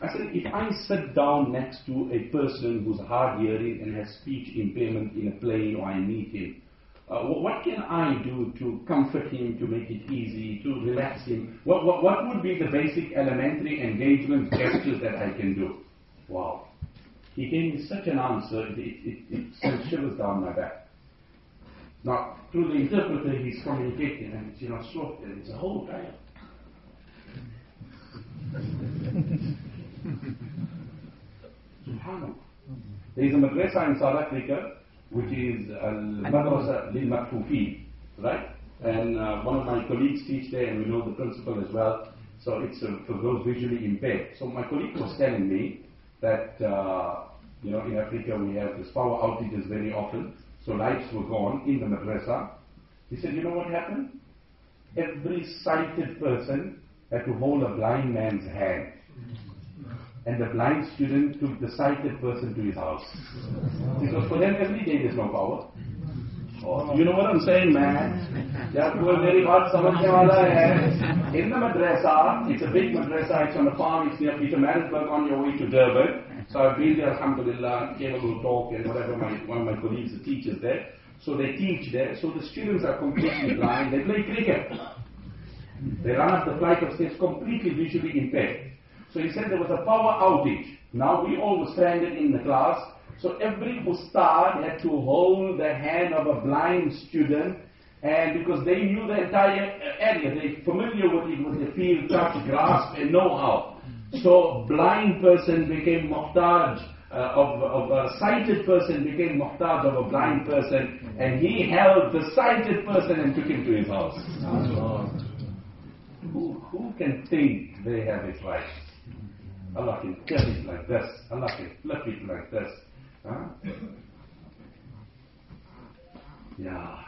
I said, if I sit down next to a person who's hard hearing and has speech impairment in a plane or I meet him, uh, what can I do to comfort him, to make it easy, to relax him? What, what, what would be the basic elementary engagement gestures that I can do? Wow. He gave me such an answer, it, it, it sent shivers down my back. Now, through the interpreter, he's communicating, and it's, you know, short, and it's a whole dialogue. Subhanallah. There is a madrasa in South Africa, which is Al-Madrasa Lil right? And uh, one of my colleagues teach there, and we know the principal as well. So it's uh, for those visually impaired. So my colleague was telling me that, uh, you know, in Africa we have this power outages very often. So lights were gone in the madrasa. He said, you know what happened? Every sighted person had to hold a blind man's hand and the blind student took the sighted person to his house. Because for them every day there's no power. Oh, you know what I'm saying, man? Yeah, कोई मेरी बात समझने वाला है. In the madrasa, it's a big madrasa, it's on a farm, it's near Pietermaritzburg on your way to Durban. So I've been there, alhamdulillah, gave a little talk and whatever, my, one of my colleagues, the teachers there. So they teach there, so the students are completely blind, they play cricket. They run up the flight of stairs completely visually impaired. So he said there was a power outage. Now we all were stranded in the class. So every ustad had to hold the hand of a blind student and because they knew the entire area, they're familiar with it, with the field, touch, grasp, and know-how. So blind person became muhtaj uh, of, of a sighted person became muhtaj of a blind person, and he held the sighted person and took him to his house. Who, who can think they have it right? Allah can tell it like this. Allah can flip it like this. Huh? Yeah.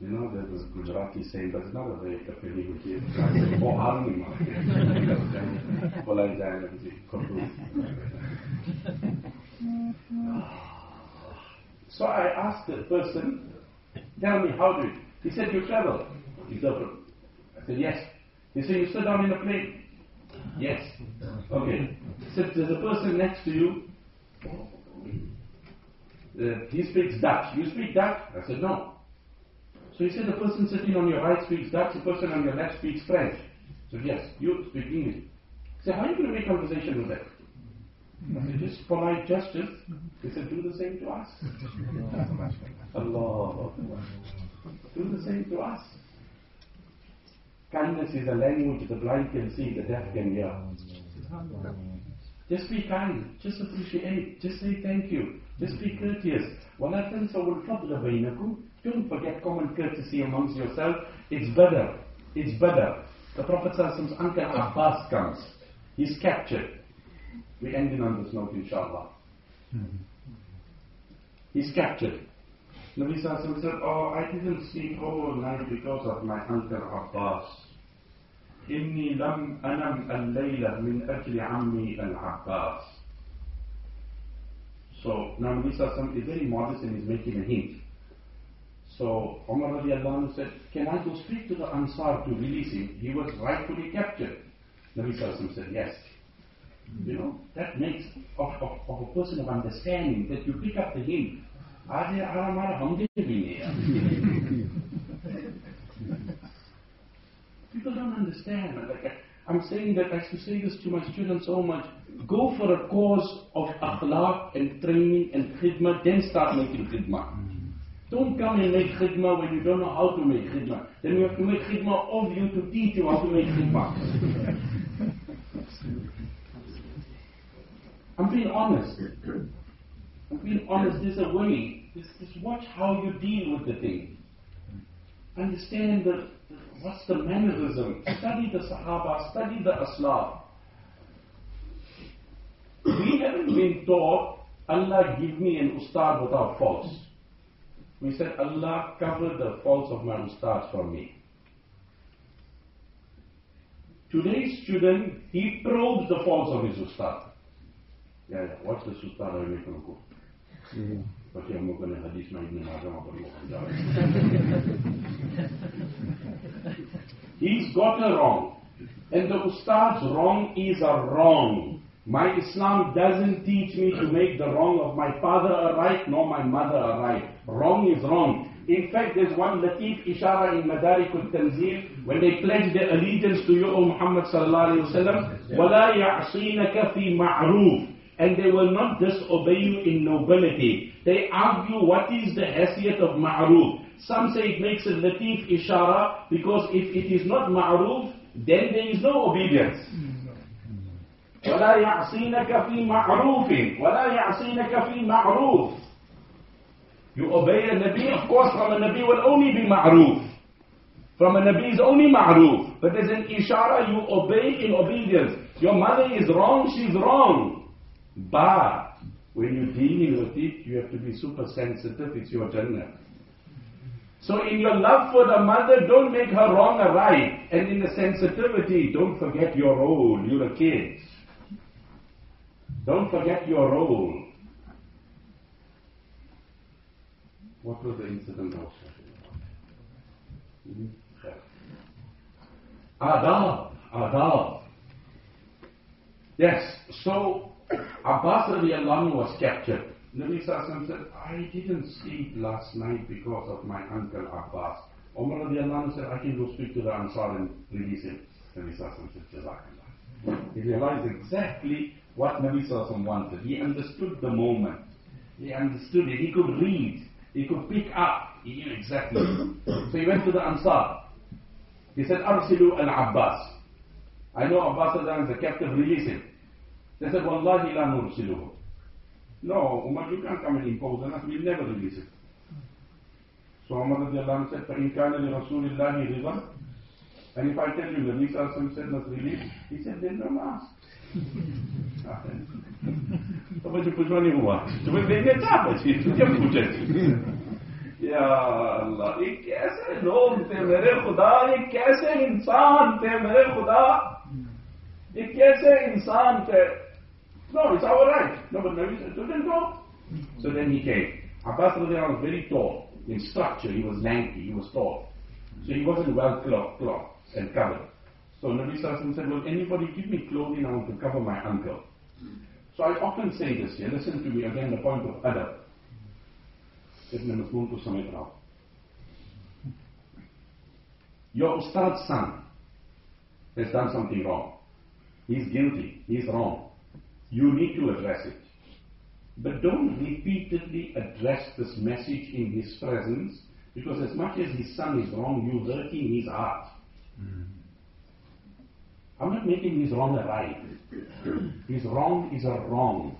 You know, there's this Gujarati saying, it's not a very which is more harming. Bolai jai na. So I asked the person, tell me how do you? He said, you travel. He I said, yes. He said, you sit down in a plane. Yes. Okay. So there's a person next to you. Uh, he speaks Dutch. You speak Dutch? I said, no. So he said, the person sitting on your right speaks Dutch, the person on your left speaks French. So yes, you speak English. So how are you going to make conversation with them? I said, just polite gestures. He said, do the same to us. Allah. Do the same to us. Kindness is a language the blind can see, the deaf can hear. Just be kind. Just appreciate. Just say thank you. Just be courteous. وَلَا تَنْسَوُا الْفَضْلَ بَيْنَكُمْ Don't forget common courtesy amongst yourself. It's better. It's better. The Prophet's uncle Abbas comes. He's captured. We ending on this note, inshallah. He's captured. Nabi Sallallahu said, Oh, I didn't sleep all night because of my uncle Abbas. إني لم أنم الليلة من أجل عمي العباس So now Nabi Sassam is very modest and is making a hint. So Umar said, Can I go speak to the Ansar to release him? He was rightfully captured. Nabi Sassam said, Yes. You know, that makes of, of, of a person of understanding that you pick up the hint. People don't understand. Like I, I'm saying that I used to say this to my students so much. Go for a course of akhlaq and training and khidmah, then start making khidmah. Mm-hmm. Don't come and make khidmah when you don't know how to make khidmah. Then you have to make khidmah of you to teach you how to make khidmah. I'm being honest. I'm being honest. There's a way. Just, just watch how you deal with the thing. Understand the what's the mannerism. Study the Sahaba. Study the Aslaf. We haven't been taught, Allah give me an ustad without faults. We said, Allah cover the faults of my ustads for me. Today's student, he probes the faults of his ustad. Yeah, yeah, watch this ustad I make him go. Porque I'm going to hadith my ibn He's got her wrong. And the ustad's wrong is a wrong. My Islam doesn't teach me to make the wrong of my father a right, nor my mother a right. Wrong is wrong. In fact, there's one latif ishara in Madarik al-Tanzil when they pledge their allegiance to you, O Muhammad sallallahu alayhi wa sallam, وَلَا يَعْصِينَكَ فِي مَعْرُوفٍ and they will not disobey you in nobility. They argue what is the hasiyat of ma'ruf. Some say it makes a latif ishara because if it is not ma'ruf, then there is no obedience. ولا يعصينك في معروف ولا يعصينك في معروف You obey a Nabi, of course from a Nabi will only be ma'ruf. From a Nabi is only ma'ruf. But there's an ishara, you obey in obedience. Your mother is wrong, she's wrong. But when you're dealing with it, you have to be super sensitive, it's your Jannah. So in your love for the mother, don't make her wrong or right. And in the sensitivity, don't forget your role. You're a kid. Don't forget your role. What was the incident also? Hmm? Adab, adab. Yes, so Abbas radiallahu was captured. Nabi Sallallahu said, I didn't sleep last night because of my uncle Abbas. Umar radiallahu said, I can go speak to the Ansar and release him. Nabi Sallallahu said, Jazakallah. He realized exactly what Nabi Sallallahu wanted. He understood the moment. He understood it. He could read. He could pick up. He knew exactly. so he went to the Ansar. He said, Arsilu al-Abbas. I know Abbas is a captive, release him. They said, Wallahi la nursiluhu. No, Umar, you can't come and impose on us. We'll never release it. So Umar said, فَإِنْ لِرَسُولِ اللَّهِ رِضًا And if I tell you that Nisa Hassan said not release, he said, then don't ask. تو مجھے پوچھنا نہیں ہوا تمہیں دیکھنے تھا بچی کیا پوچھے یا اللہ یہ کیسے لوگ تھے میرے خدا یہ کیسے انسان تھے میرے خدا یہ کیسے انسان تھے no, it's our right. No, but said, so then go. So then he came. Abbas was very tall. In structure, he was lanky, he was tall. So he wasn't well clothed, clothed and covered. So Nabi Sallallahu said, Will anybody give me clothing? I want to cover my uncle. So I often say this here. Listen to me again, the point of adab. Your Ustad's son has done something wrong. He's guilty. He's wrong You need to address it. But don't repeatedly address this message in his presence because as much as his son is wrong, you're hurting his heart. Mm. I'm not making his wrong a right. his wrong is a wrong.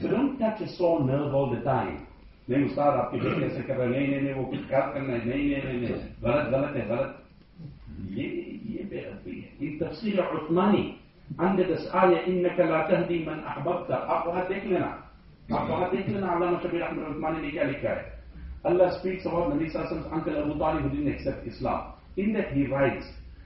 So don't touch a sore nerve all the time. नहीं उस्ताद आपके बेटे ऐसे कर रहे नहीं नहीं नहीं वो कुछ कर करना है नहीं नहीं नहीं नहीं गलत गलत है गलत ये ये बेअदबी है ये तफसीर उस्मानी عند آية إنك لا تهدي من أحببت أقرأ تكلنا أقرأ تكلنا على ما شبه أحمد العثماني لك Allah speaks about Nabi Sallallahu uncle Abu Talib who didn't accept Islam. In that he writes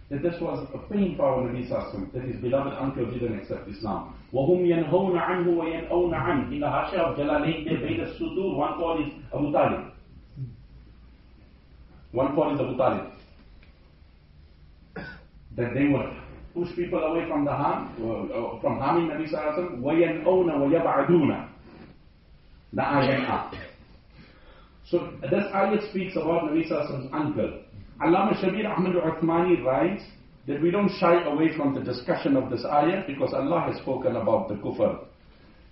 that this was a pain for our Nabi Sallallahu that his beloved uncle didn't accept Islam. وَهُمْ يَنْهَوْنَ عَنْهُ وَيَنْأَوْنَ عَنْهُ In the Hasha of Jalalain, they made a sudur, one called is Abu Talib. One called is Abu Talib. That they would push people away from the harm, uh, from harming Nabi Sallallahu Alaihi Wasallam, وَيَنْأَوْنَ وَيَبْعَدُونَ The ayah So this ayah speaks about Nabi Sallallahu Alaihi uncle. Allama Shabbir Ahmad Uthmani writes that we don't shy away from the discussion of this ayah because Allah has spoken about the kufr.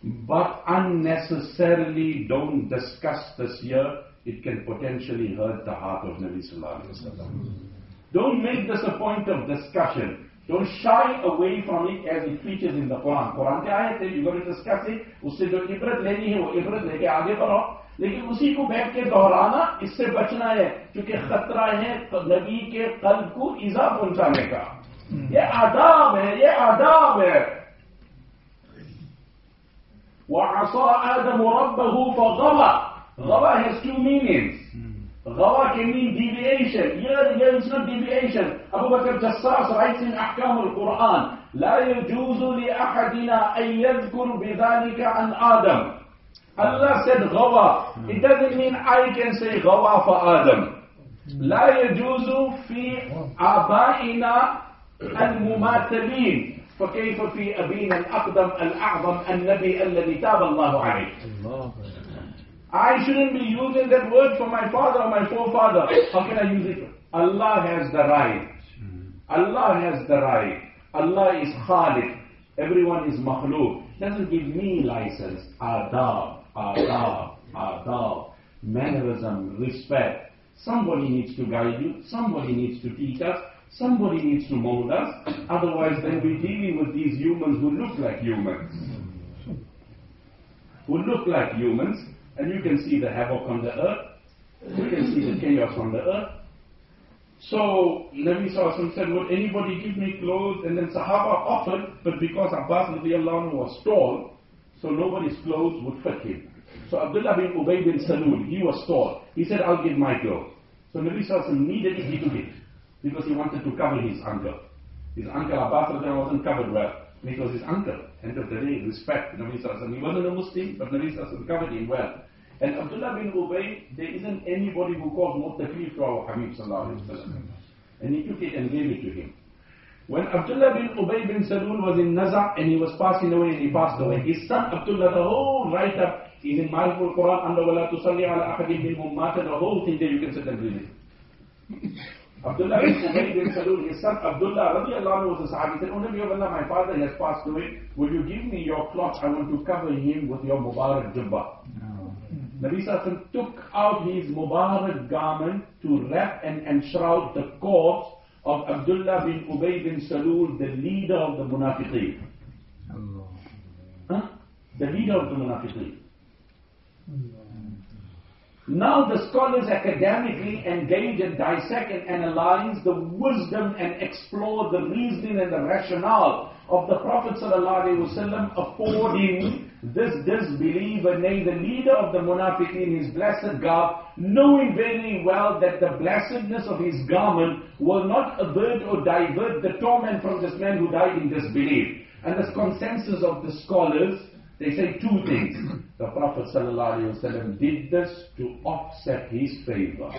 But unnecessarily don't discuss this year, it can potentially hurt the heart of Nabi Sallallahu Alaihi Wasallam. Don't make this a point of discussion. Don't shy away from it as it features in the Quran. Quran کے آئے تھے you're going to discuss it. اس سے جو عبرت لینی ہے وہ عبرت لے کے آگے بڑھو لیکن اسی کو بیٹھ کے دہرانا اس سے بچنا ہے کیونکہ خطرہ ہے نبی کے قلب کو ایزا پہنچانے کا یہ آداب ہے یہ آداب ہے وَعَصَى آدَمُ رَبَّهُ فَغَوَى غَوَى has two meanings. Deviation. here, here it's not deviation. Abu Bakr Jassas writes in أحكام القرآن. لا يجوز لأحدنا أن يذكر بذلك عن آدم. Allah said غوى it doesn't mean I can say غوى for لا يجوز في آبائنا المماثلين. فكيف في أبينا الأقدم الأعظم النبي الذي تاب الله عليه؟ I shouldn't be using that word for my father or my forefather. How can I use it? Allah has the right. Allah has the right. Allah is Khaliq. Everyone is makhluk. Doesn't give me license. Adab, adab, adab. Mannerism, respect. Somebody needs to guide you. Somebody needs to teach us. Somebody needs to mold us. Otherwise, then we're dealing with these humans who look like humans. Who look like humans. And you can see the havoc on the earth. You can see the chaos on the earth. So Nabi Sallallahu said, Would anybody give me clothes? And then Sahaba offered, but because Abbas was tall, so nobody's clothes would fit him. So Abdullah bin Ubay bin Salul, he was tall. He said, I'll give my clothes. So Nabi Sallallahu it, he took it. Because he wanted to cover his uncle. His uncle Abbas wasn't covered well. Because his uncle, end of the day, respect Nabi Sallallahu He wasn't a Muslim, but Nabi Sallallahu covered him well. And Abdullah bin Ubay, there isn't anybody who calls more taklif to our Habib sallallahu alayhi wa And he took it and gave it to him. When Abdullah bin Ubay bin Salul was in Naza and he was passing away and he passed away, his son Abdullah, the whole write-up is in Malkul Quran, under wala tusalli ala ahadim bin mummata, the whole thing there you can sit and read it. Abdullah bin Ubay bin Salul, his son Abdullah radiallahu was a sahabi, he said, Oh Nabi of Allah, my father has passed away, will you give me your cloth? I want to cover him with your Mubarak Jubba. Nabi Sallallahu took out his Mubarak garment to wrap and enshroud the corpse of Abdullah bin Ubay bin Salul, the leader of the Munafiqeen. Huh? The leader of the Munafiqeen. Now the scholars academically engage and dissect and analyze the wisdom and explore the reasoning and the rationale of the Prophet ﷺ affording this disbeliever, nay the leader of the munafiqeen, his blessed garb, knowing very well that the blessedness of his garment will not avert or divert the torment from this man who died in disbelief. And the consensus of the scholars they say two things. The Prophet ﷺ did this to offset his favor.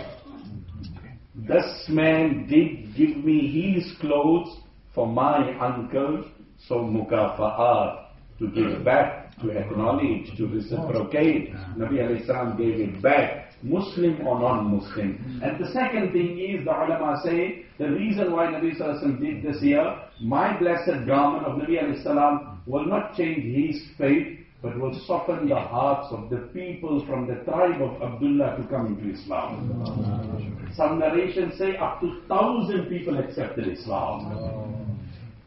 This man did give me his clothes for my uncle, so mukafa'at, to give back, to acknowledge, to reciprocate. Nabi alayhi gave it back. Muslim or non-Muslim. And the second thing is, the ulama say, the reason why Nabi Sallallahu did this here, my blessed garment of Nabi Sallallahu will not change his fate, but will soften the hearts of the people from the tribe of Abdullah to come into Islam. Some narrations say up to thousand people accepted Islam.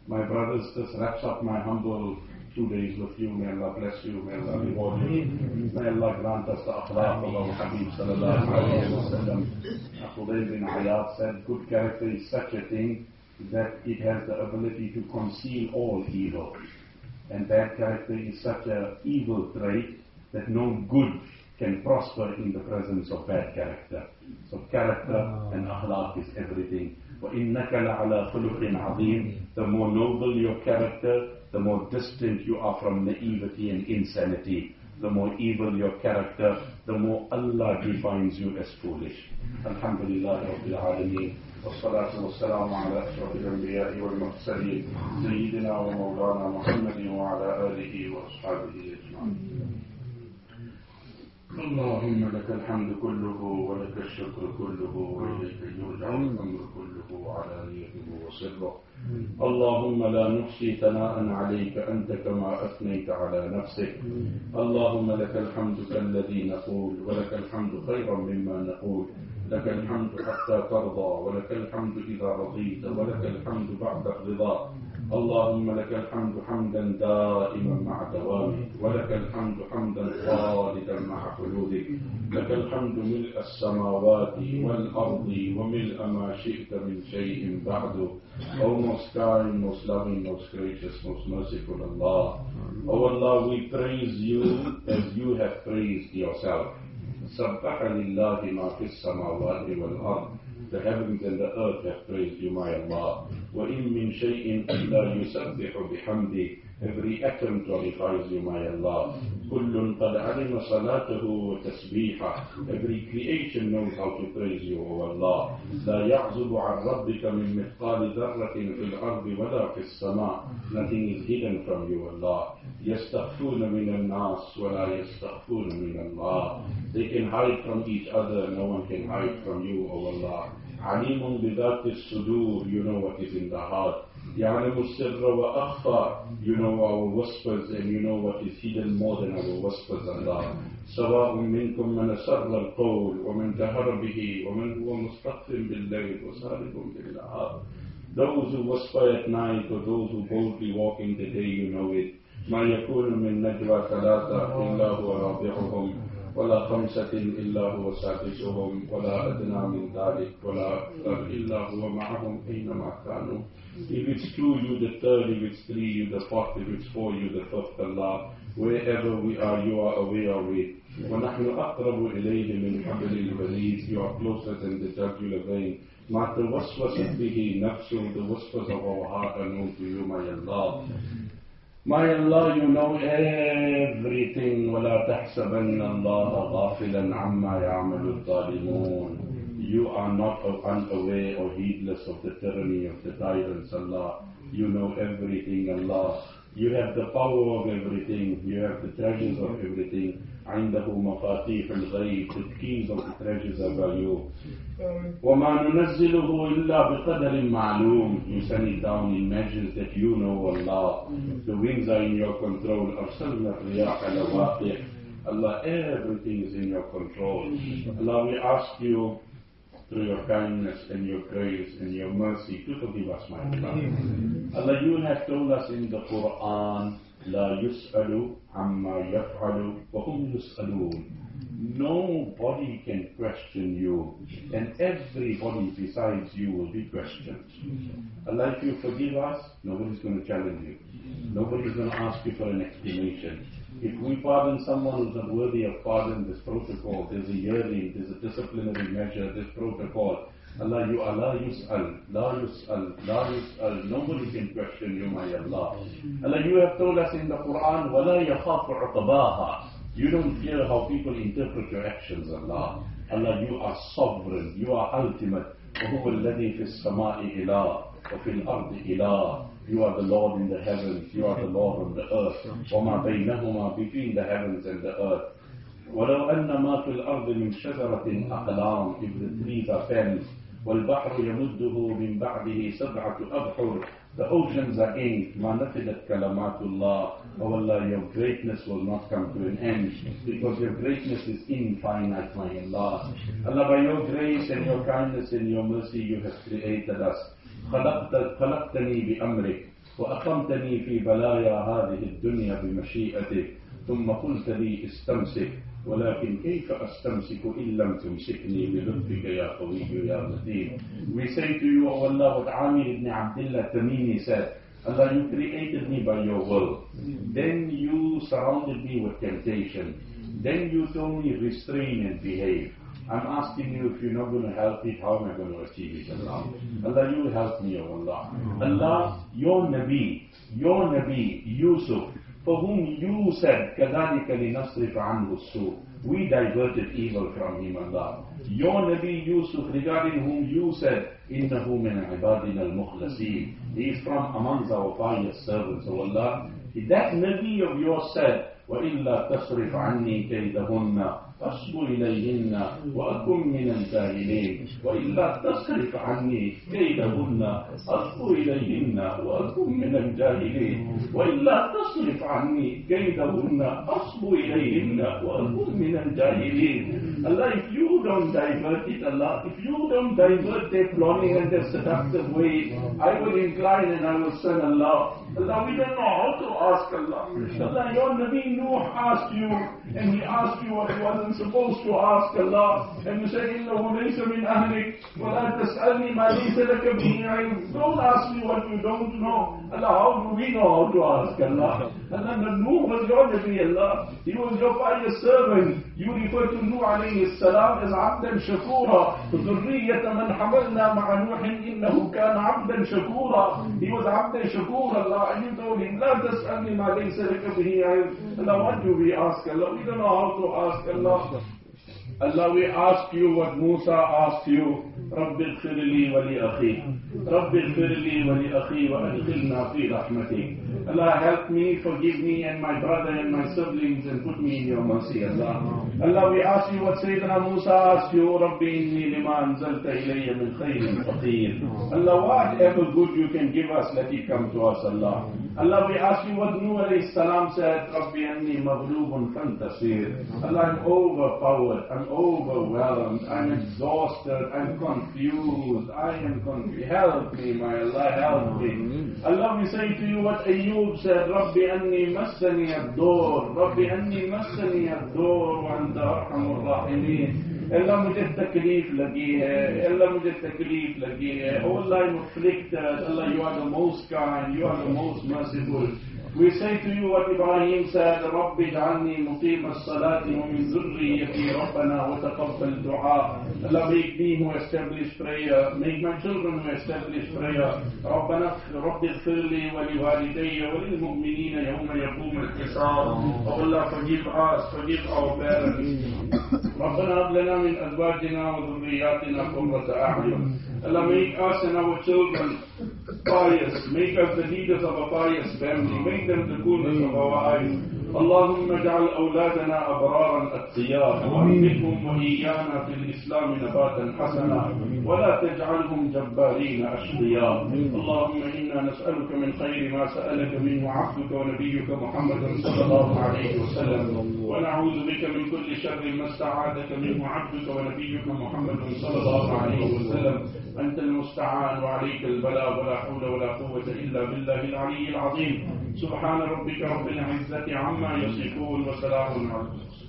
My brothers, this wraps up my humble two days with you. May Allah bless you. May Allah reward you. May Allah grant us the akhlaq of our Habib sallallahu alayhi wa sallam. Fudayl bin Ayad said, good character is such a thing that it has the ability to conceal all evil. And bad character is such an evil trait that no good can prosper in the presence of bad character. So character and akhlaq is everything. وَإِنَّكَ لَعَلَى خُلُقٍ عَظِيمٍ The more noble your character, the more distant you are from naivety and insanity. The more evil your character, the more Allah defines you as foolish. Alhamdulillah Rabbil Alameen. والصلاة والسلام على أشرف الأنبياء والمرسلين سيدنا ومولانا محمد وعلى آله وأصحابه أجمعين اللهم لك الحمد كله ولك الشكر كله وإليك يرجع الأمر كله علانيته وسره اللهم لا نحصي ثناء عليك أنت كما أثنيت على نفسك. اللهم لك الحمد كالذي نقول ولك الحمد خيرا مما نقول. لك الحمد حتى ترضى ولك الحمد إذا رضيت ولك الحمد بعد الرضا. اللهم لك الحمد حمدا دائما مع دوامك ولك الحمد حمدا خالدا مع خلودك لك الحمد ملء السماوات والأرض وملء ما شئت من شيء بعد O most kind, most loving, most gracious, most merciful Allah. O Allah, we praise you as you have praised yourself. سبح لله ما في السماوات والأرض The heavens and the earth have praised you, my Allah. وَإِن مِّن شَيْءٍ إِلَّا يُسَبِّحُ بِحَمْدِهِ Every atom glorifies you, my Allah. كل قد علم صلاته وتسبيحه. Every creation knows how to praise you, O Allah. لا يعزب عن ربك من مثقال ذرة في الأرض ولا في السماء. Nothing is hidden from you, Allah. يستخفون من الناس ولا يستخفون من الله. They can hide from each other, no one can hide from you, O Allah. عليم بذات الصدور, you know what is in the heart. يعلم السر وأخفى You know our whispers and you know what is hidden more than our whispers Allah سواء منكم من سر القول ومن جهر به ومن هو مستخف بالليل وسارب بالنهار Those who whisper at night or those who boldly walk in the day you know it ما يكون من نجوى ثلاثة إلا هو رابعهم ولا خمسة إلا هو سادسهم ولا أدنى من ذلك ولا أكثر إلا هو معهم أينما كانوا If it's two, you the third. If it's three, you the fourth. If it's four, you the fifth. Allah, wherever we are, you are aware of it. ونحن أقرب إليه من حبل الوريد. You are closer than the jugular vein. ما توسوست به نفسه, the whispers of our heart are known to you, my Allah. My Allah, you know everything. ولا تحسبن الله غافلا عما يعمل الظالمون. You are not unaware or heedless of the tyranny of the tyrants, Allah. You know everything, Allah. You have the power of everything. You have the treasures of everything. عنده مفاتيح الغيب. The keys of the treasures are by you. وما ننزله إلا بقدر معلوم. You send it down in measures that you know, Allah. The winds are in your control. أرسلنا الرياح لواقع. Allah, everything is in your control. Allah, we ask you through your kindness and your grace and your mercy to forgive us, my Allah. Allah, you have told us in the Quran, لا يسأل عما يفعل وهم يسألون. Nobody can question you, and everybody besides you will be questioned. Allah, if you forgive us, nobody's going to challenge you. Nobody's going to ask you for an explanation. If we pardon someone who's not worthy of pardon, there's protocol, there's a yearly, there's a disciplinary measure, there's protocol. Allah, you are la yus'al, la yus'al, la yus'al. Nobody can question you, my Allah. Allah, you have told us in the Quran, وَلَا يَخَافُ عُقْبَاهَا You don't fear how people interpret your actions, Allah. Allah, you are sovereign, you are ultimate. وَهُوَ الَّذِي فِي السَّمَاءِ إِلَىٰ وَفِي الْأَرْضِ إِلَىٰ You are the Lord in the heavens, you are the Lord on the earth. وَمَا بَيْنَهُمَا Between the heavens and the earth. ولو أن ما في الأرض من شجرة أقلام If the trees are والبحر يمده من بعده سبعة أبحر The oceans are نفدت كلمات الله Oh Allah, your greatness will not come to an end because your greatness is infinite, my Allah. Allah, by your grace and your kindness and your mercy, you have created us. خلقت خلقتني بأمرك وأقمتني في بلايا هذه الدنيا بمشيئتك ثم قلت لي استمسك ولكن كيف أستمسك إن لم تمسكني بلطفك يا قوي يا متين We say to you, O Allah, what Amir ibn Abdullah Tamimi said, Allah, you created me by your will. Then you surrounded me with temptation. Then you told me restrain and behave. I'm asking you if you're not going to help it, how am I going to achieve it, Allah? Allah, you help me, O Allah. Allah, your Nabi, your Nabi, Yusuf, you said, كَذَلِكَ لِنَصْرِفَ عَنْهُ السُّوء We diverted evil from him, Allah. Your Nabi Yusuf, regarding whom you said, إِنَّهُ مِنْ عِبَادِنَا الْمُخْلَصِينَ He is from amongst our pious servants, O Allah. That Nabi of yours said, وإلا تصرف عني كيدهن أصب إليهن وأكن من الجاهلين وإلا تصرف عني كيدهن أصب إليهن وأكن من الجاهلين وإلا تصرف عني كيدهن أصب إليهن وأكن من الجاهلين Allah, if you don't divert it, Allah, if you don't divert their planning and their seductive way, I will incline and I will send Allah. Allah, we don't know how to ask Allah. Allah, your Nabi Nuh asked you, and he asked you what he wasn't supposed to ask Allah, and you say, إِنَّهُ لَيْسَ مِنْ أَهْلِكَ وَلَا تَسْأَلْنِي مَا لَيْسَ لَكَ بِهِ عِلْمٌ Don't ask me what you don't know. Allah, how do we know how to ask Allah? Allah, the Nuh was your Nabi, Allah. He was your pious servant. You refer to Nuh alayhi salam as عبدا شكورا ذرية من حملنا مع نوح إنه كان عبدا شكورا He was عبدا شكورا Allah and you told him لا تسألني ما ليس لك به علم Allah what do we ask Allah we don't know how to ask Allah Allah we ask you what Musa asked you رب اغفر لي ولأخي رب اغفر لي ولأخي وأدخلنا في رحمتك Allah help me, forgive me and my brother and my siblings and put me in your mercy, Allah. Allah, we ask you what Sayyidina Musa asked you, رَبِّ إِنِّي لِمَا أَنزَلْتَ إِلَيَّ مِنْ خَيْرٍ فَقِيرٍ Allah, whatever good you can give us, let it come to us, Allah. Allah, we ask you what Nuh alayhi salam said, رَبِّ أَنِّي مَغْلُوبٌ فَانْتَصِيرٌ Allah, I'm overpowered, I'm overwhelmed, I'm exhausted, I'm confused. I am confused. Help me, my Allah, help me. Allah will say to you what Ayyub said, Rabbi anni massani ad-dur, Rabbi anni massani ad-dur, wa anta arhamur rahimin. اللہ مجھے تکلیف لگی ہے اللہ مجھے تکلیف لگی ہے Allah afflicted Allah you are the most kind you are the most merciful We say to you what Ibrahim said, رب اجعلني مقيم الصلاة ومن ذريتي ربنا وتقبل دعاء. Allah make me who establish prayer, make my children who establish prayer. ربنا رب اغفر لي ولوالدي وللمؤمنين يوم يقوم الحساب. Oh Allah, forgive us, forgive our parents. ربنا هب لنا من أزواجنا وذرياتنا قرة أعين. Allah make us and our children pious. Make us the leaders of a pious family. Make them the coolest of our eyes. اللهم اجعل أولادنا أبرارا أتقياء وأنبتهم وإيانا في الإسلام نباتا حسنا ولا تجعلهم جبارين أشقياء اللهم إنا نسألك من خير ما سألك منه عبدك ونبيك محمد صلى الله عليه وسلم ونعوذ بك من كل شر ما استعاذك منه عبدك ونبيك محمد صلى الله عليه وسلم أنت المستعان وعليك البلاء حول ولا قوة إلا بالله العلي العظيم. سبحان ربك رب العزة عما يصفون وسلام على المرسلين.